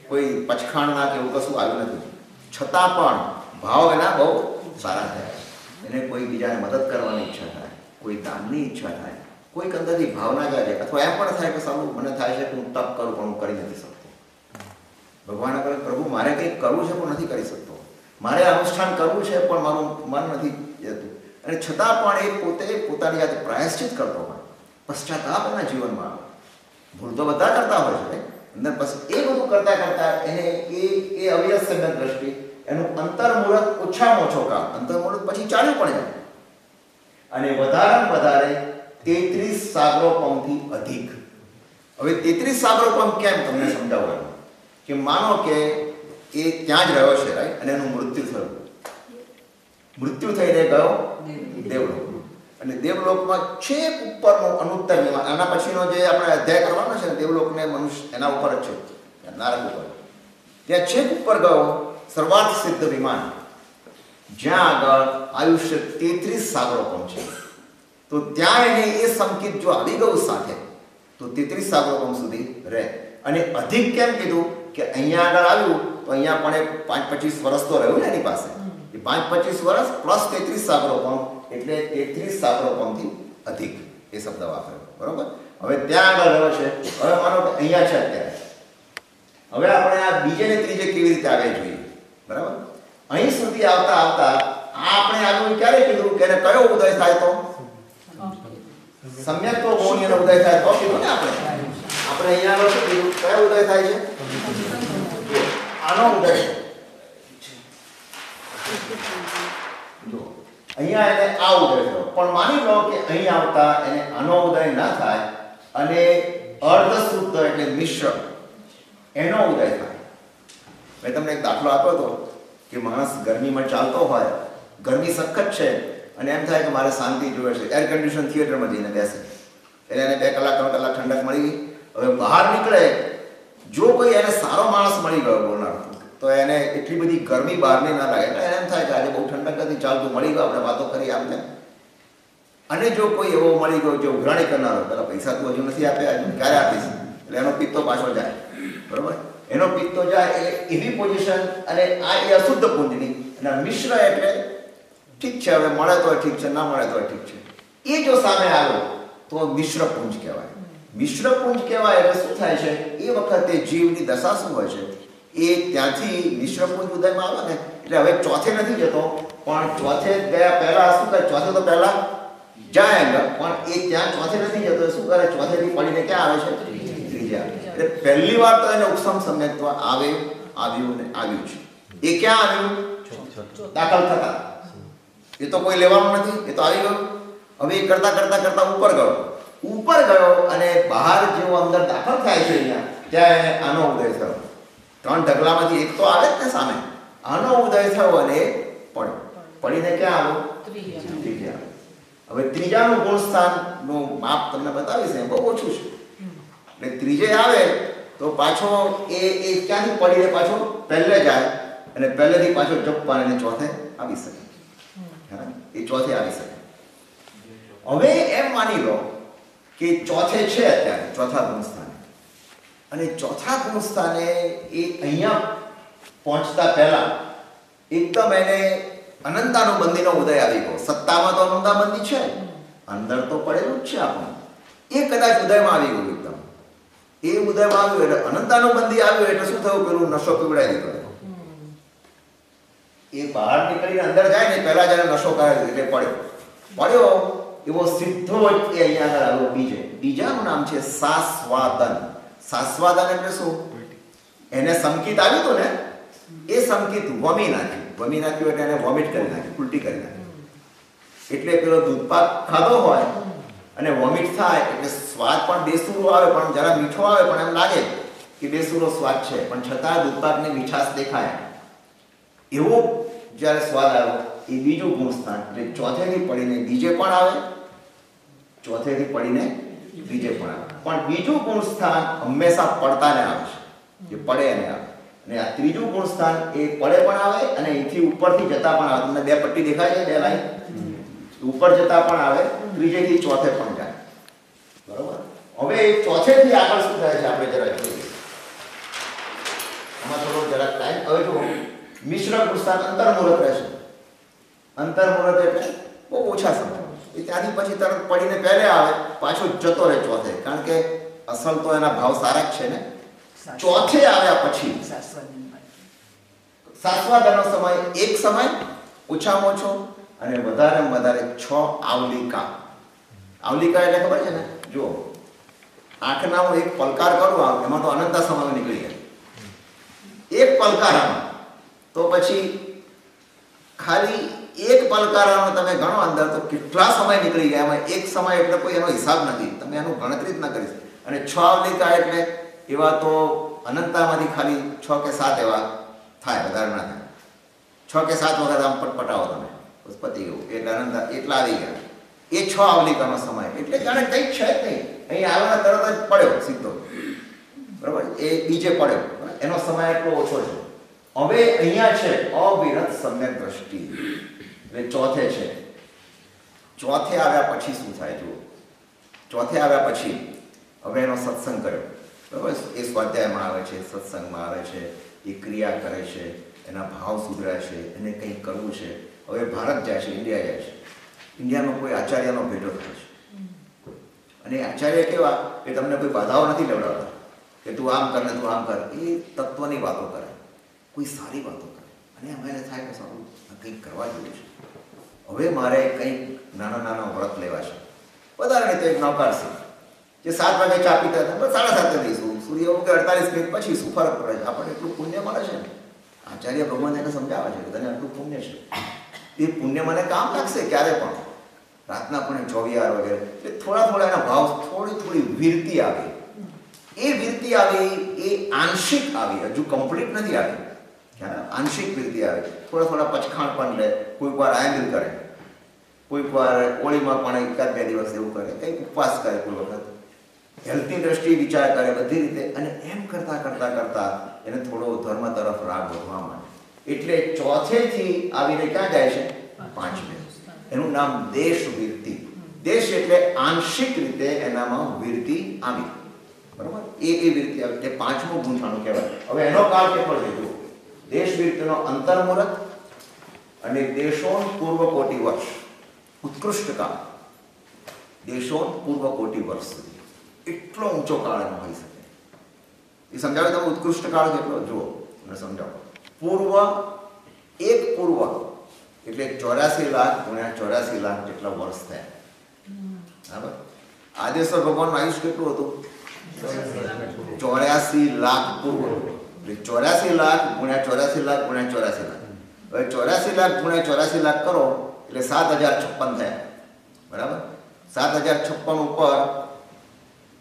કોઈ પચખાણના કે એવું કશું આવ્યું નથી. છતાં પણ ભાવ એના બહુ સારા થયા. છે એને કોઈ બીજાને મદદ કરવાની ઈચ્છા થાય, કોઈ દાનની ઈચ્છા થાય કોઈક અંદરથી ભાવના જાગે અથવા એમ પણ થાય કે સારું મને થાય છે કે હું તપ કરું પણ હું કરી નથી શકતો. ભગવાન કહે, પ્રભુ, મારે કંઈક કરવું છે પણ નથી કરી શકતો. મારે અનુષ્ઠાન કરવું છે પણ મારું મન નથી જતું. અને છતાં પણ એ પોતે પોતાની જાતે પ્રાયશ્ચિત કરતો હોય. પશ્ચાતાપ એના જીવનમાં ભૂલ તો બધા કરતા હોય છે અંદર પછી એ બધું કરતા કરતા એને એ એ સંગત દ્રષ્ટિ, એનું અંતર્મુહૂર્ત ઓછામાં ઓછો કામ અંતર્મુહૂર્ત પછી ચાલ્યું પણ જાય. અને વધારે વધારે તેત્રીસ સાગરોપમથી અધિક. હવે તેત્રીસ સાગરોપમ કેમ તમને સમજાવવાનું કે માનો કે એ ત્યાં જ રહ્યો છે રાઈટ અને એનું મૃત્યુ થયું. મૃત્યુ થઈને ગયો દેવલોક. અને દેવલોકમાં છેક ઉપરનો અનુત્તર વિમાન આના પછીનો જે આપણે અધ્યાય કરવાનો છે ને, દેવલોકને મનુષ્ય, એના ઉપર જ છે. નારક ઉપર. ત્યાં છેક ઉપર ગયો સર્વાર્થ સિદ્ધ વિમાન. જ્યાં આગળ આયુષ્ય તેત્રીસ સાગરોપમ છે તો ત્યાં એને એ સંકેત જો આવી ગયું સાથે, તો તેત્રીસ સાગરોપમ સુધી રહે. અને અધિક કેમ કીધું કે અહીંયા આગળ આવ્યું, તો અહીંયા પણ એ પાંચ પચીસ વર્ષ તો રહ્યું ને એની પાસે. એ પાંચ પચીસ વર્ષ પ્લસ તેત્રીસ સાગરોપમ એટલે તેત્રીસ સાગરોપમથી અધિક એ શબ્દ વાપર્યો. બરોબર? હવે ત્યાં આગળ રહ્યો છે. હવે માનો કે અહીંયા છે અત્યારે. હવે આપણે આ બીજે ને ત્રીજે કેવી રીતે આવે જોઈએ? બરાબર? અહીં સુધી આવતા આવતા આ આપણે આગળ ક્યારે કીધું કે કયો ઉદય થાય તો? સમ્યક તો મૌનીનો ઉદય થાય તો કીધું ને આપણે. આપણે અહીંયા આગળ શું કીધું? કયો ઉદય થાય છે? આનો ઉદય. જો, અહીંયા એને આ ઉદય થયો. પણ માની લો કે અહીં આવતા એને આનો ઉદય ના થાય અને અર્ધ શુદ્ધ એટલે મિશ્ર એનો ઉદય થાય. મેં તમને એક દાખલો આપ્યો હતો કે માણસ ગરમીમાં ચાલતો હોય, ગરમી સખત છે અને એમ થાય કે મારે શાંતિ જોઈએ છે. એર કન્ડિશન થિયેટરમાં જઈને બેસે. એટલે એને બે કલાક, ત્રણ કલાક ઠંડક મળી ગઈ. હવે બહાર નીકળે, જો કોઈ એને સારો માણસ મળી ગયો બોલનાર, તો એને એટલી બધી ગરમી બહારની ના લાગે. એટલે એમ થાય કે આજે બહુ ઠંડક હતી ચાલતું મળી ગયો, આપણે વાતો કરી આમ અને જો કોઈ એવો મળી ગયો જે ઉઘરાણી કરનારો, પેલા પૈસા તું હજુ નથી આપ્યા, હજુ ક્યારે આપીશ? એટલે એનો પિત્તો પાછો જાય. બરોબર? એનો પિત્તો જાય એટલે એવી પોઝિશન અને આ એ અશુદ્ધ પુંજની અને મિશ્ર એટલે ઠીક છે હવે મળે તો ઠીક છે ના મળે તો ઠીક છે. એ જો સામે આવ્યો તો મિશ્ર પુંજ કહેવાય. મિશ્ર પુંજ કહેવાય એટલે શું થાય છે? એ વખતે જીવની દશા શું હોય છે? એ ત્યાંથી મિશ્ર પુંજ ઉદયમાં આવે ને એટલે હવે ચોથે નથી જતો પણ ચોથે ગયા પહેલા શું કરે ચોથે તો પહેલા જાય પણ એ ત્યાં ચોથે નથી જતો શું કરે? ચોથેથી પડીને ક્યાં આવે છે? ત્રીજે એટલે પહેલી વાર તો એને ઉપસમ સમ્યક્ત્વ આવે આવ્યું ને આવ્યું છે. એ ક્યાં આવ્યું? દાખલ થતા. એ તો કોઈ લેવાનું નથી એ તો આવી ગયું. હવે એ કરતા કરતા કરતા ઉપર ગયો. ઉપર ગયો અને બહાર જેવો અંદર દાખલ થાય છે અહીંયા ત્યાં એને આનો ઉદય થયો. ત્રણ ઢગલામાંથી એક તો આવે જ ને સામે. આનો ઉદય થયો અને પડ્યો. પડીને ક્યાં આવ્યો? ત્રીજા હવે ત્રીજાનું ગુણ સ્થાનનું માપ તમને બતાવીશ ને બહુ ઓછું છે. એટલે ત્રીજે આવે તો પાછો એ એ ક્યાંથી પડીને પાછો પહેલે જાય અને પહેલેથી પાછો જપ પાડીને ચોથે આવી શકે. એ ચોથે આવી શકે. હવે એમ માની લો કે ચોથે છે અત્યારે, ચોથા ગુણ સ્થાને અને ચોથા ગુણ સ્થાને એ અહીંયા પહોંચતા પહેલા એકદમ એને અનંતાનુબંધીનો ઉદય આવી ગયો. સત્તામાં તો અનંતાબંધી છે, અંદર તો પડેલું જ છે આપણું. એ કદાચ ઉદયમાં આવી ગયું એકદમ. એ ઉદયમાં આવ્યું એટલે અનંતાનુબંધી આવ્યું એટલે શું થયું? પેલું નશો પીવડાવી દીધો. એ બહાર નીકળીને અંદર જાય ને પહેલા જ્યારે નશો કરે એટલે પડ્યો. પડ્યો, એવો સીધો જ એ અહીંયા આગળ આવ્યો બીજે. બીજાનું નામ છે સાસ્વાદન. સાસ્વાદન એટલે શું? એને સંકિત આવ્યું હતું ને? એ સંકિત વમી નાખ્યું. વમી નાખ્યું એટલે એને વોમિટ કરી નાખ્યું, ઉલટી કરી નાખ્યું. એટલે પેલો દૂધપાક ખાધો હોય અને વોમિટ થાય, એટલે સ્વાદ પણ બેસુરો આવે, પણ જરા મીઠો આવે, પણ એમ લાગે કે બેસુરો સ્વાદ છે. પણ છતાં દૂધપાકની મીઠાશ દેખાય. એવો જ્યારે સ્વાદ આવ્યો એ બીજું ગુણસ્થાન. એટલે ચોથેથી પડીને બીજે પણ આવે ચોથેથી પડીને બીજે પણ આવે. પણ બીજું ગુણસ્થાન હંમેશા પડતાને આવે છે. જે પડે એને આવે. અને આ ત્રીજું ગુણસ્થાન એ પડે પણ આવે અને અહીંથી ઉપરથી જતા પણ આવે. તમને બે પટ્ટી દેખાય છે બે લાઈન? ઉપર જતા પણ આવે ત્રીજેથી ચોથે પણ જાય. બરોબર? હવે ચોથેથી આગળ શું થાય છે આપણે જરા જોઈએ. આમાં થોડો જરાક ટાઈમ હવે જો મિશ્ર ગુણસ્થાન અંતર્મુહૂર્ત રહેશે. અંતર્મુહૂર્ત એટલે બહુ ઓછા સમય. એ ત્યાંથી પછી તરત પડીને પહેલે આવે પાછો જતો રહે ચોથે. કારણ કે અસલ તો એના ભાવ સારા જ છે ને. ચોથે આવ્યા પછી. સાસવાદાનો સમય એક સમય ઓછામાં ઓછો અને વધારેમાં વધારે છ આવલિકા. આવલિકા એટલે ખબર છે ને? જો આંખના હું એક પલકાર કરું એમાં તો અનંતા સમય નીકળી જાય. એક પલકાર આમ. તો પછી ખાલી એક પલકારાનો તમે ગણો અંદર તો કેટલા સમય નીકળી ગયા? એમાં એક સમય એટલે કોઈ એનો હિસાબ નથી. તમે એનું ગણતરી જ ન કરી અને છ અવલિકા એટલે એવા તો અનંતામાંથી ખાલી છ કે સાત એવા થાય, વધારે ના થાય. છ કે સાત વખત આમ પટપટાવો તમે. પતિ ગયું. એટલે અનંત એટલા આવી ગયા. એ છ અવલિકાનો સમય. એટલે જાણે કંઈક છે જ નહીં. અહીં આવ્યો તરત જ પડ્યો સીધો. બરાબર? એ બીજે પડ્યો. એનો સમય એટલો ઓછો છે. હવે અહીંયા છે, અવિરત સમ્યક દ્રષ્ટિ. એટલે ચોથે છે. ચોથે આવ્યા પછી શું થાય જુઓ. ચોથે આવ્યા પછી હવે એનો સત્સંગ કર્યો. બરાબર? એ સ્વાધ્યાયમાં આવે છે, સત્સંગમાં આવે છે, એ ક્રિયા કરે છે, એના ભાવ સુધરે છે, એને કંઈક કરવું છે. હવે ભારત જાય છે, ઇન્ડિયા જાય છે. ઇન્ડિયામાં કોઈ આચાર્યનો ભેટો થાય છે. અને આચાર્ય કેવા? કે તમને કોઈ બાધાઓ નથી લેવડાવતા. કે તું આમ કર ને તું આમ કર. એ તત્વની વાતો કરે. કોઈ સારી વાતો કરે. અને અમારે થાય કે સારું. કંઈક કરવા જેવું છે. હવે મારે કંઈક નાના નાના વ્રત લેવા છે. વધારે તો એક નૌકાર છે. જે સાત વાગે ચા પીતા હતા. સાડા સાતે દઈશું સૂર્ય કે અડતાલીસ મિનિટ પછી શું ફરક પડે છે? આપણને એટલું પુણ્ય મળે છે ને? આચાર્ય ભગવાન એને સમજાવે છે કે તને આટલું પુણ્ય છે. એ પુણ્ય મને કામ લાગશે? ક્યારે પણ. રાતના પણ ચોવીયાર વગેરે. એટલે થોડા થોડા એના ભાવ થોડી થોડી વીરતી આવી. એ વીરતી આવી, એ આંશિક આવી. હજુ કમ્પ્લીટ નથી આવી. આંશિક વૃદ્ધિ આવે થોડા થોડા પચખાણ પણ લે કોઈક વાર આયંદિલ કરે કોઈક વાર ઓળીમાં પણ એકાદ બે દિવસ એવું કરે કંઈક ઉપવાસ કરે કોઈ વખત હેલ્થની દ્રષ્ટિએ વિચાર કરે બધી રીતે અને એમ કરતા કરતા કરતા એને થોડો ધર્મ તરફ રાગ વધવા માંડે. એટલે ચોથેથી આવીને ક્યાં જાય છે? પાંચમે. એનું નામ દેશ વીરતી દેશ એટલે આંશિક રીતે એનામાં વીરતી આવી. બરાબર? એ એ વીરતી આવી. એટલે પાંચમું ગુંઠાણું કહેવાય. હવે એનો કાળ કેટલો છે? દેશ વીરતીનો અંતર્મુહૂર્ત અને દેશોન પૂર્વ કોટી વર્ષ, ઉત્કૃષ્ટ કાળ. દેશોન પૂર્વ કોટી વર્ષ સુધી. એટલો ઊંચો કાળ એનો હોઈ શકે. એ સમજાવે તમે ઉત્કૃષ્ટ કાળ કેટલો જુઓ, મને સમજાવો. પૂર્વ એક પૂર્વ, એટલે ચોરાસી લાખ ગુણ્યા ચોરાસી લાખ જેટલા વર્ષ થયા. બરાબર? આદેશ્વર ભગવાનનું આયુષ કેટલું હતું? ચોર્યાસી લાખ પૂર્વ. એટલે ચોર્યાસી લાખ ગુણ્યા ચોર્યાસી લાખ ગુણ્યા ચોર્યાસી લાખ. હવે ચોર્યાસી લાખ ગુણ્યા ચોર્યાસી લાખ કરો, એટલે સાત હજાર છપ્પન થયા. બરાબર? સાત હજાર છપ્પન ઉપર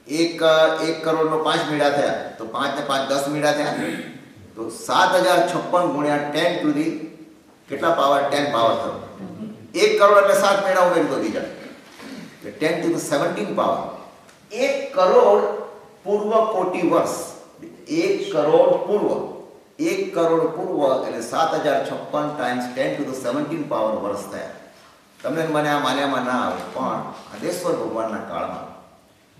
એક એક કરોડનો પાંચ મીડા થયા. તો પાંચ ને પાંચ દસ મીડા થયા. તો સાત હજાર છપ્પન ગુણ્યા ટેન ટુ ધી કેટલા પાવર ટેન પાવર થયો. એક કરોડ એટલે સાત મેળા ઉમેરી દો બીજા. એટલે ten to the seventeen power એક કરોડ પૂર્વ કોટી વર્ષ. એક કરોડ પૂર્વ, એક કરોડ પૂર્વ એટલે સાત હજાર છપ્પન times ten to the seventeen power વર્ષ થયા. તમને મને આ માન્યામાં ના આવે, પણ આદેશ્વર ભગવાનના કાળમાં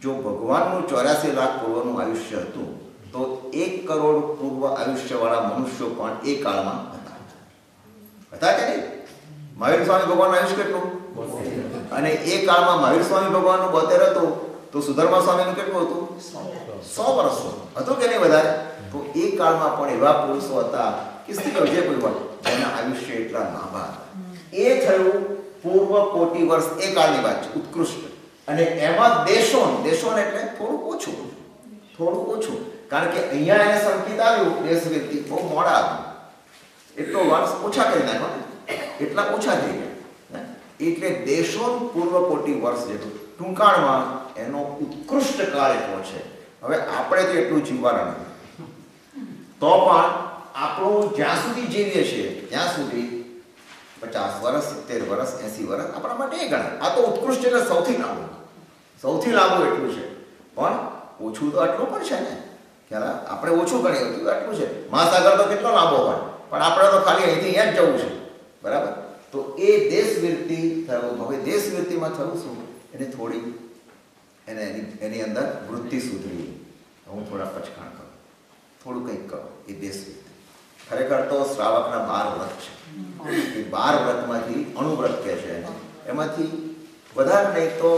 જો ભગવાનનું ચોર્યાસી લાખ પૂર્વનું આયુષ્ય હતું, તો એક કરોડ પૂર્વ આયુષ્યવાળા મનુષ્યો પણ એ કાળમાં હતા. હતા કે નહીં? મહાવીર સ્વામી ભગવાનનું આયુષ્ય કેટલું? અને એ કાળમાં મહાવીર સ્વામી ભગવાનનું બોતેર હતું. તો સુધર્મા સ્વામીનું કેટલું હતું? સો વર્ષ હતું કે નહીં વધારે? તો એ કાળમાં પણ એવા પુરુષો હતા કે સ્ત્રીઓ જે કોઈ એના આયુષ્ય એટલા લાંબા એ થયું પૂર્વ કોટી વર્ષ એ કાળની વાત છે, ઉત્કૃષ્ટ. અને એમાં દેશોન દેશોન એટલે થોડું ઓછું. થોડું ઓછું. કારણ કે અહીંયા એને સંકેત આવ્યું, દેશ વ્યક્તિ, બહુ મોડા આવ્યું એટલો વર્ષ ઓછા કરી નાખ્યો. એટલા ઓછા થઈ ગયા. એટલે દેશોન પૂર્વ કોટી વર્ષ જેટલું. ટૂંકાણમાં એનો ઉત્કૃષ્ટ કાળ એટલો છે. હવે આપણે તો એટલું જીવવાના નથી. તો પણ આપણું જ્યાં સુધી જીવીએ છીએ, ત્યાં સુધી પચાસ વર્ષ સિત્તેર વર્ષ એંસી વર્ષ આપણા માટે એ ગણાય. આ તો ઉત્કૃષ્ટ એટલે સૌથી લાંબુ. સૌથી લાંબુ એટલું છે. પણ ઓછું તો આટલું પણ છે ને. ખ્યાલ આપણે ઓછું ગણીએ તો આટલું છે. મહાસાગર તો કેટલો લાંબો હોય. પણ આપણે તો ખાલી અહીંથી અહીંયા જ જવું છે. બરાબર? તો એ દેશવૃત્તિ થયું. હવે દેશવૃત્તિમાં થયું શું? એને થોડી એને એની એની અંદર વૃત્તિ સુધરી. હું થોડા પચખાણ કરું. થોડું કંઈક કરો. એ દેશવીરતિ ખરેખર તો શ્રાવકના બાર વ્રત છે. એ બાર વ્રતમાંથી અણુવ્રત કહે છે. એમાંથી વધારે નહીં તો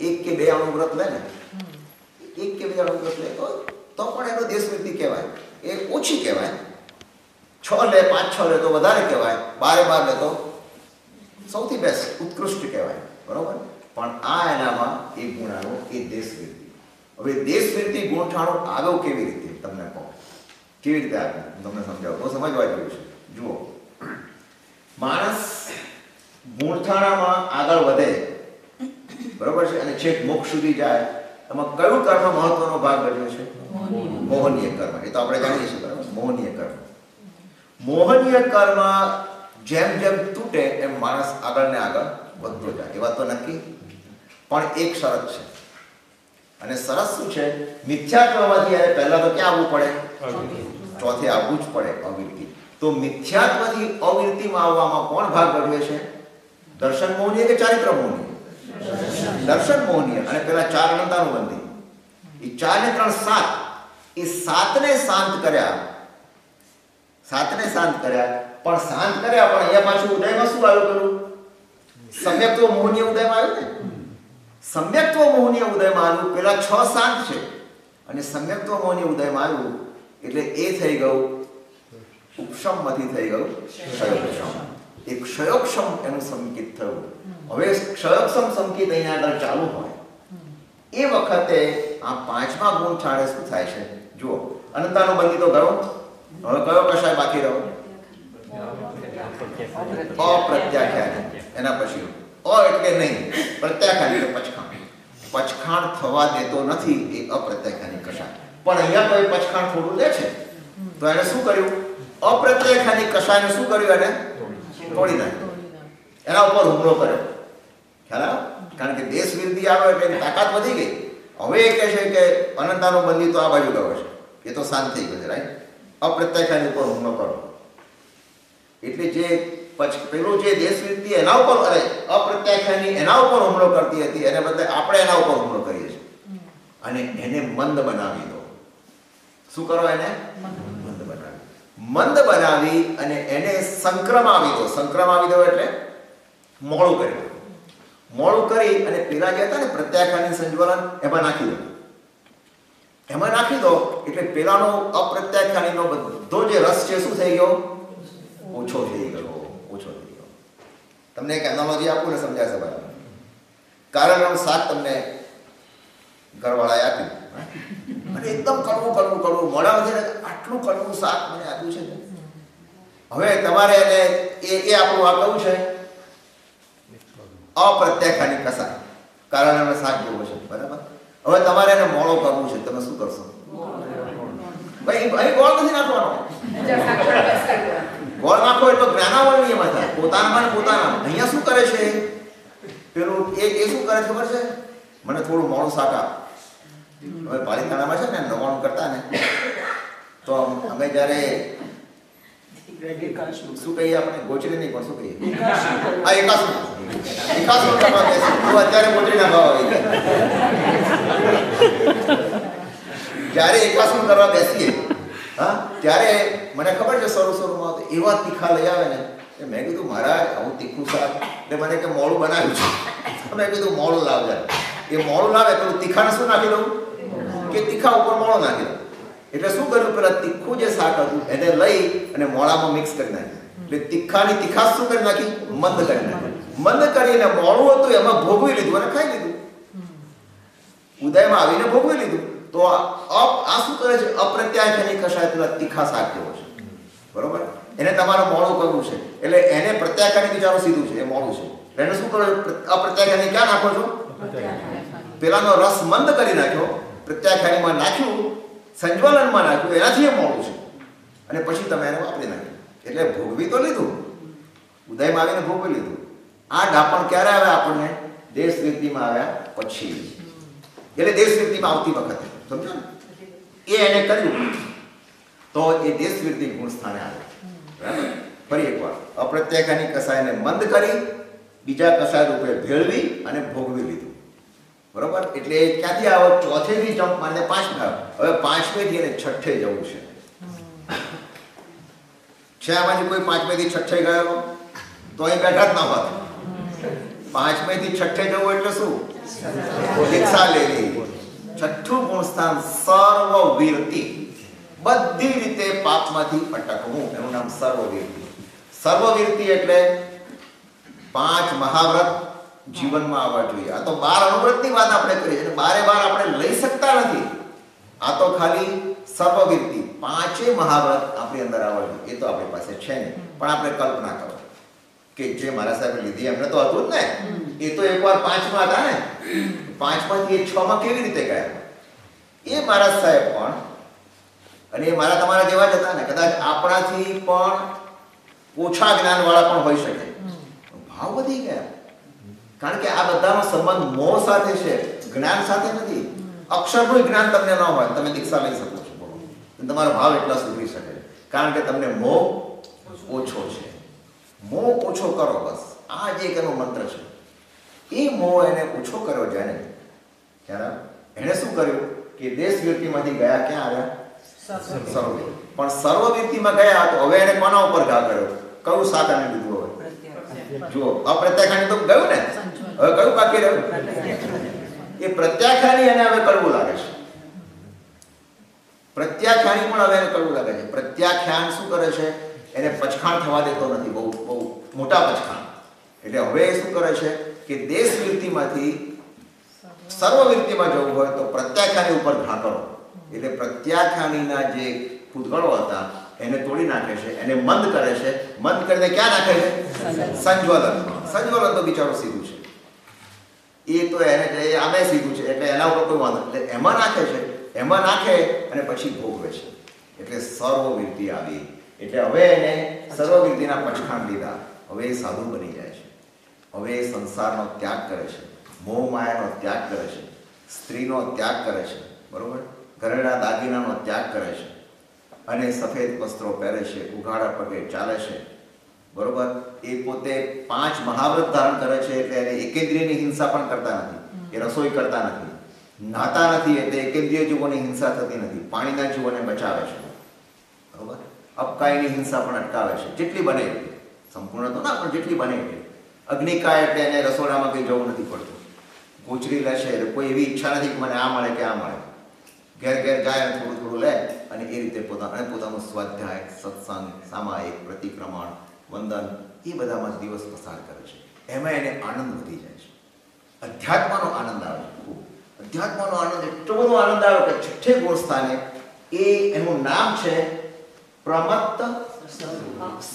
એક કે બે અણુવ્રત લે ને. એક કે બે અણુવ્રત લે તો તો પણ એનો દેશવૃત્તિ કહેવાય. એ ઓછી કહેવાય. છ લે પાંચ છ લે તો વધારે કહેવાય. બારે બાર લે તો સૌથી બેસ્ટ ઉત્કૃષ્ટ કહેવાય. બરોબર? પણ આ એનામાં એ ગુણાનો એ દેશવૃત્તિ હવે દેશવૃત્તિ ગોઠાણો આવ્યો કેવી રીતે? તમને કહો. કેવી રીતે આવ્યો તમને સમજાવું. બહુ સમજવા જેવું છે. જુઓ. માણસ મૂળથાણામાં આગળ વધે. બરોબર છે? અને છેક મોક્ષ સુધી જાય. એમાં કયું કર્મ મહત્વનો ભાગ બન્યો છે? મોહનીય કર્મ. એ તો આપણે જાણીએ છીએ, બરાબર? મોહનીય કર્મ. મોહનીય કર્મ જેમ જેમ તૂટે એમ માણસ આગળ ને આગળ વધતો જાય. એ વાત તો નક્કી? પણ એક શરત છે. અને સરસ શું છે? મિથ્યાત્વમાંથી એને પહેલા તો ક્યાં આવવું પડે? ચોથે આવવું જ પડે અવિરતિ. તો મિથ્યાત્વથી અવિરતિમાં આવવામાં કોણ ભાગ ભજવે છે? દર્શન મોહનીય કે ચારિત્ર મોહનીય? દર્શન મોહનીય. અને પેલા ચાર અનંતાનુબંધી એ ચાર ને ત્રણ સાત. એ સાતને શાંત કર્યા. સાતને શાંત કર્યા. પણ શાંત કર્યા પણ અહીંયા પાછું ઉદયમાં શું આવ્યું કરું સમ્યક તો મોહનીય ઉદયમાં આવ્યું ને? સમ્યક્ત્વ મોહનીય ઉદયમાં આવ્યું પેલા છ સાત છે. અને સમ્યક્ત્વ મોહનીય ઉદયમાં આવ્યું એટલે એ થઈ ગયું ઉપશમમાંથી થઈ ગયું ક્ષયોક્ષમ એ ક્ષયોક્ષમ એનું સંકેત થયું. હવે ક્ષયોક્ષમ સંકેત અહીંયા આગળ ચાલુ હોય. એ વખતે આ પાંચમા ગુણ છાડે શું થાય છે? જુઓ. અનંતાનો બંદી તો ગયો? હવે કયો કશાય બાકી રહ્યો? અપ્રત્યાખ્યાન. એના પછી અ એટલે નહીં. પ્રત્યાખ્યાન એટલે પચખાણ પચખાણ થવા દેતો નથી એ અપ્રત્યાખ્યાની કશાય. પણ અહીંયા તો પચખાણ થોડું લે છે. તો એને શું કર્યું? અપ્રત્યાખ્યાની કશાયને શું કર્યું એને? તોડી નાખ્યું. એના ઉપર હુમલો કર્યો. ખ્યાલ કારણ કે દેશ વિરોધી આવે એટલે તાકાત વધી ગઈ. હવે એ કહે છે કે અનંતાનો બંદી તો આ બાજુ ગયો છે. એ તો શાંત થઈ ગયો છે રાઈટ અપ્રત્યાખ્યાની ઉપર હુમલો કરો એટલે જે પછી પેલું જે દેશ નીતિ એના ઉપર, અરે, અપ્રત્યાખ્યાની એના ઉપર હુમલો કરતી હતી, એને બદલે આપણે એના ઉપર હુમલો કરીએ છીએ. અને એને મંદ બનાવી દો. શું કરો એને? મંદ બનાવી મંદ બનાવી અને એને સંક્રમાવી દો. સંક્રમાવી દો એટલે મોડું કરી દો. મોડું કરી અને પેલા જે હતા ને પ્રત્યાખ્યાની સંજ્વલન, એમાં નાખી દો. એમાં નાખી દો એટલે પેલાનો અપ્રત્યાખ્યાનીનો બધો જે રસ છે, શું થઈ ગયો? ઓછો થઈ ગયો. તમને એક એનોલોજી આપું ને સમજાશે બરાબર કારણ શાક તમને ઘરવાળાએ આપ્યું. અને એકદમ કડવું કડવું કડવું. મોડા છે આટલું કડવું શાક મને આપ્યું છે. હવે તમારે એને એ એ આપણું આ કયું છે? અપ્રત્યાખાની કસા કારણ અમે શાક જેવો છે બરાબર? હવે તમારે એને મોળો કરવું છે. તમે શું કરશો? ભાઈ અહીં ગોળ નથી નાખવાનો. ગોળ નાખો એટલે જ્ઞાનાવળ નિયમ થાય. પોતાનામાં ને પોતાના. અહીંયા શું કરે છે? પેલું એ એ શું કરે ખબર છે? મને થોડું મોડું સાટા હવે પાલિતાણામાં છે ને, નવાણું કરતા ને. તો અમે જ્યારે શું કહીએ આપણે? ગોચરી નહીં, પણ શું આ એકાસુ એકાસુ કરવા અત્યારે ગોચરીના ભાવ આવી ગયા. જ્યારે એકાસુ કરવા બેસીએ હા? ત્યારે મને ખબર છે શરૂ શરૂમાં તો એવા તીખા લઈ આવે ને, એ મેં કીધું, મહારાજ, આવું તીખું શાક. એટલે મને કે મોડું બનાવ્યું છે. મેં કીધું મોડું લાવજે. એ મોડું લાવે તો તીખાને શું નાખી દઉં? કે તીખા ઉપર મોળો નાખી દઉં. એટલે શું કર્યું? પેલા તીખું જે શાક હતું, એને લઈ અને મોળામાં મિક્સ કરી નાખ્યું. એટલે તીખાની તીખાશ શું કરી નાખી? મંદ કરી નાખી. મંદ કરીને મોળું હતું, એમાં ભોગવી લીધું અને ખાઈ લીધું. ઉદયમાં આવીને ભોગવી લીધું. તો અપ- આ શું કરે છે? અપ્રત્યાખ્યાની કશાય પેલા તીખા શાક જેવો છે. બરોબર? એને તમારું મોડું કરવું છે. એટલે એને પ્રત્યાખ્યાની વિચારો સીધું છે. એ મોડું છે. એને શું કરો અપ્રત્યાખ્યાની ક્યાં નાખો છો? પેલાનો રસ મંદ કરી નાખ્યો. પ્રત્યાખ્યાનીમાં નાખ્યું. સંજ્વલનમાં નાખ્યું. એનાથી એ મોડું છે. અને પછી તમે એને વાપરી નાખ્યું. એટલે ભોગવી તો લીધું. ઉદયમાં આવીને ભોગવી લીધું. આ ડાપણ ક્યારે આવે આપણને? દેશ વૃત્તિમાં આવ્યા પછી. એટલે દેશ વૃત્તિમાં આવતી વખતે. સમજો એ એને કર્યું. તો એ દેશ વિરતી ગુણ સ્થાને આવે બરાબર? ફરી એકવાર. અપ્રત્યાખ્યાની કસાયને મંદ કરી, બીજા કસાય રૂપે ભેળવી અને ભોગવી લીધું. બરોબર? એટલે ક્યાંથી આવો ચોથેથી જમ્પ માને પાંચ ભાવ હવે પાંચમેથી એને છઠ્ઠે જવું છે. છે આમાંથી કોઈ પાંચમેથી છઠ્ઠે ગયો? તો અહીં બેઠા જ ન હોત. પાંચમેથી છઠ્ઠે જવું એટલે શું? રિક્ષા લેવી. છઠ્ઠું ગુણસ્થાન સર્વવીરતિ. બધી રીતે પાપમાંથી અટકવું. એનું નામ સર્વવીરતિ. સર્વવીરતિ એટલે પાંચ મહાવ્રત જીવનમાં આવવા જોઈએ. આ તો બાર અનુવ્રતની વાત આપણે કરીએ અને બારે બાર આપણે લઈ શકતા નથી. આ તો ખાલી સર્વવીરતિ. પાંચે મહાવ્રત આપણી અંદર આવવા જોઈએ. એ તો આપણી પાસે છે નહીં. પણ આપણે કલ્પના કરો. કે જે મારા સાહેબે લીધી એમને તો હતું જ ને. એ તો એકવાર પાંચમાં હતા ને. પાંચમાંથી એ છમાં કેવી રીતે ગયા? એ મારા સાહેબ પણ અને એ મારા તમારા જેવા જ હતા ને કદાચ આપણાથી પણ ઓછા જ્ઞાનવાળા પણ હોઈ શકે. ભાવ વધી ગયા. કારણ કે આ બધાનો સંબંધ મોહ સાથે છે જ્ઞાન સાથે નથી. અક્ષરનું જ્ઞાન તમને ન હોય તમે દીક્ષા લઈ શકો છો. તમારો ભાવ એટલા સુધરી શકે. કારણ કે તમને મોહ ઓછો છે. મોહ ઓછો કરો બસ. આ જ એક એનો મંત્ર છે. એ મોહ એને ઓછો કર્યો જેને ત્યારે એણે શું કર્યું? કે દેશ વ્યક્તિમાંથી ગયા ક્યાં આવ્યા? સર્વ પણ સર્વવીરતીમાં ગયા તો હવે એને કોના ઉપર ઘા કર્યો? કયું સાધન લીધું હવે? જુઓ અપ્રત્યાખાની તો ગયું ને? હવે કયું બાકી રહ્યું? એ પ્રત્યાખ્યાની એને હવે કરવું લાગે છે. પ્રત્યાખ્યાની પણ હવે એને કરવું લાગે છે. પ્રત્યાખ્યાન શું કરે છે? એને પછખાણ થવા દેતો નથી. બહુ બહુ મોટા પચખાણ એટલે હવે શું કરે છે કે દેશ વૃત્તિમાંથી સર્વવૃત્તિમાં જવું હોય તો પ્રત્યાખ્યાની ઉપર ઘા કરો. એટલે પ્રત્યાખ્યાનીના જે પૂતગળો હતા એને તોડી નાખે છે એને મંદ કરે છે. મંદ કરીને ક્યાં નાખે છે? સંજ્વલન સંજ્વલન તો બિચારો સીધું છે. એ તો એને જે આમે સીધું છે. એટલે એના ઉપર કોઈ વાંધો એટલે એમાં નાખે છે એમાં નાખે અને પછી ભોગવે છે. એટલે સર્વવૃત્તિ આવી. એટલે હવે એને સર્વવૃત્તિના પછખાણ લીધા. હવે એ સાધુ બની જાય છે. હવે એ સંસારનો ત્યાગ કરે છે. મોહ માયાનો ત્યાગ કરે છે. સ્ત્રીનો ત્યાગ કરે છે. બરોબર? ઘરેણા દાગીનાનો ત્યાગ કરે છે. અને સફેદ વસ્ત્રો પહેરે છે, ઉઘાડા પગે ચાલે છે. બરોબર? એ પોતે પાંચ મહાવ્રત ધારણ કરે છે એટલે એને એકેન્દ્રિયની હિંસા પણ કરતા નથી. એ રસોઈ કરતા નથી. નાતા નથી એટલે એકેન્દ્રિય જીવોની હિંસા થતી નથી. પાણીના જીવોને બચાવે છે. બરોબર? અપકાયની હિંસા પણ અટકાવે છે. જેટલી બને એટલી. સંપૂર્ણ તો ના પણ જેટલી બને એટલી. અગ્નિકાય એટલે એને રસોડામાં કંઈ જવું નથી પડતું. ગોચરી લેશે એટલે કોઈ એવી ઈચ્છા નથી કે મને આ મળે કે આ મળે. ઘેર ઘેર જાય અને થોડું થોડું લે અને એ રીતે પોતાનું અને પોતાનું સ્વાધ્યાય સત્સંગ સામાયિક પ્રતિક્રમણ વંદન એ બધામાં દિવસ પસાર કરે છે. એમાં એને આનંદ વધી જાય છે. અધ્યાત્મનો આનંદ આવે છે અધ્યાત્મનો આનંદ એટલો બધો આનંદ આવે કે છઠ્ઠે ગુણ સ્થાને એ એનું નામ છે પ્રમત્ત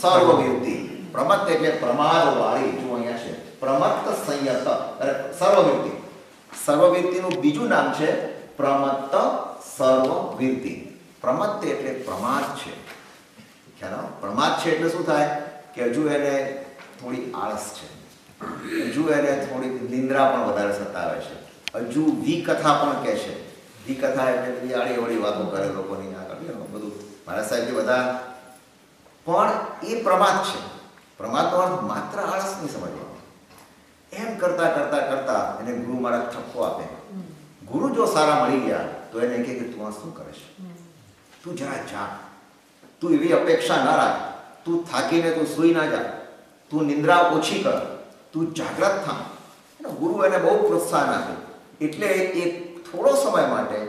સર્વવ્યુતિ પ્રમત્ત એટલે પ્રમાદ વાળી જો અહીંયા છે. પ્રમત્ત સંયત સર્વવૃત્તિ સર્વવ્યુતિનું બીજું નામ છે પ્રમત્ત સર્વવૃત્તિ પ્રમત્ત એટલે પ્રમાદ છે. ખ્યાલ પ્રમાદ છે એટલે શું થાય? કે હજુ એને થોડી આળસ છે. હજુ એને થોડીક નિંદ્રા પણ વધારે સતાવે છે. હજુ વિકથા પણ કહે છે. વિકથા એટલે બધી આડી વાતો કરે લોકોની આગળ. બધું મારા સાહેબ બધા. પણ એ પ્રમાદ છે. પ્રમાદનો અર્થ માત્ર આળસ નહીં સમજવાનો એમ કરતા કરતા કરતા એને ગુરુ મહારાજ ઠપકો આપે. ગુરુ જો સારા મળી ગયા તો એને કહે કે તું આ શું કરે છે? તું જરા જા. તું એવી અપેક્ષા ના રાખ. તું થાકીને તું સૂઈ ના જા. તું નિંદ્રા ઓછી કર. તું જાગ્રત થા. ગુરુ એને બહુ પ્રોત્સાહન આપે. એટલે એ થોડો સમય માટે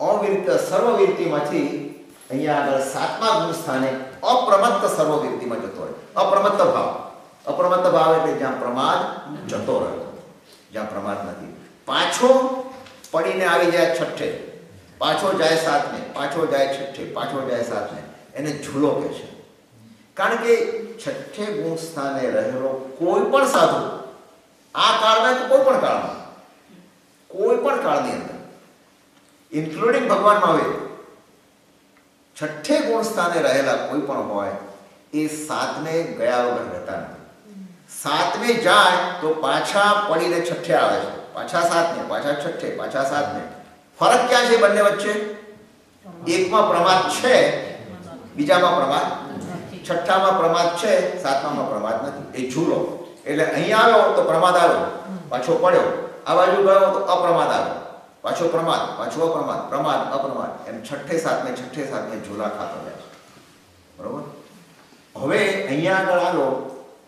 અવિરત સર્વવિરતિમાંથી અહીંયા આગળ સાતમા ગુણ સ્થાને અપ્રમત્ત સર્વવિરતિમાં જતો રહે. અપ્રમત્ત ભાવ. અપ્રમત્ત ભાવ એટલે જ્યાં પ્રમાદ જતો રહ્યો. જ્યાં પ્રમાદ નથી. પાછો પડીને આવી જાય છઠ્ઠે. પાછો જાય સાતને પાછો જાય છઠ્ઠે. પાછો જાય સાતને એને ઝૂલો કહે છે. કારણ કે છઠ્ઠે ગુણ સ્થાને રહેલો કોઈ પણ સાધુ, આ કાળમાં કે કોઈ પણ કાળમાં, કોઈ પણ કાળની અંદર ઇન્ક્લુડિંગ ભગવાન મહાવીર, છઠ્ઠે ગુણ સ્થાને રહેલા કોઈ પણ હોય એ સાતમે ગયા વગર રહેતા નથી. સાતમે જાય તો પાછા પડીને છઠ્ઠે આવે છે. પાછા સાતમે, પાછા છઠ્ઠે, પાછા સાતમે. ફરક ક્યાં છે બંને વચ્ચે? એકમાં પ્રમાદ છે, બીજામાં પ્રમાદ છઠ્ઠામાં પ્રમાદ છે, સાતમામાં પ્રમાદ નથી. એ ઝૂલો એટલે અહીં આવ્યો તો પ્રમાદ આવ્યો. પાછો પડ્યો. આ બાજુ ગયો તો અપ્રમાદ આવ્યો. પાછો પ્રમાદ, પાછો અપ્રમાદ. પ્રમાદ, અપ્રમાદ. એમ છઠ્ઠે સાતમે છઠ્ઠે સાતમે ઝૂલા ખાતો જાય બરોબર? હવે અહીંયા આગળ આવ્યો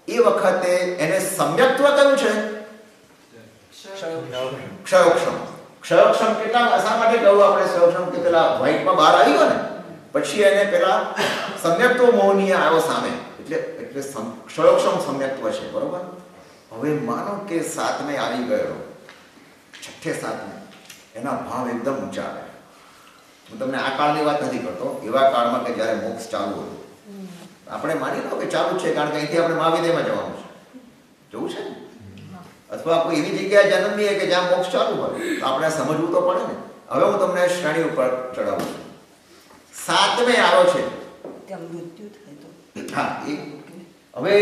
એ વખતે એને સમ્યક્ત્વ કયું છે? ક્ષયોક્ષમ. ક્ષયોક્ષમ. કેટલા શા માટે કહું આપણે ક્ષયોક્ષમ? કે પેલા વ્હાઈટમાં બહાર આવી ગયો ને પછી એને પેલા સમ્યક્ત્વ મોહનીય આવ્યો સામે. એટલે એટલે ક્ષયોક્ષમ સમ્યક્ત્વ છે બરોબર? હવે માનો કે સાતમે આવી ગયો. છઠ્ઠે સાતમે. એના ભાવ એકદમ ઊંચા આવે હું તમને આ કાળની વાત નથી કરતો. એવા કાળમાં કે જ્યારે મોક્ષ ચાલુ હતું આપણે માની લો કે ચાલુ છે કારણ કે અહીંથી આપણે મહાવિદ્યામાં જવાનું છે. જવું છે ને? અથવા કોઈ એવી જગ્યાએ જન્મીએ કે જ્યાં મોક્ષ ચાલુ હોય તો આપણે સમજવું તો પડે ને. હવે હું તમને શ્રેણી ઉપર ચડાવું છું. સાતમે આવ્યો છે. ત્યાં મૃત્યુ થાય તો. હા એ. હવે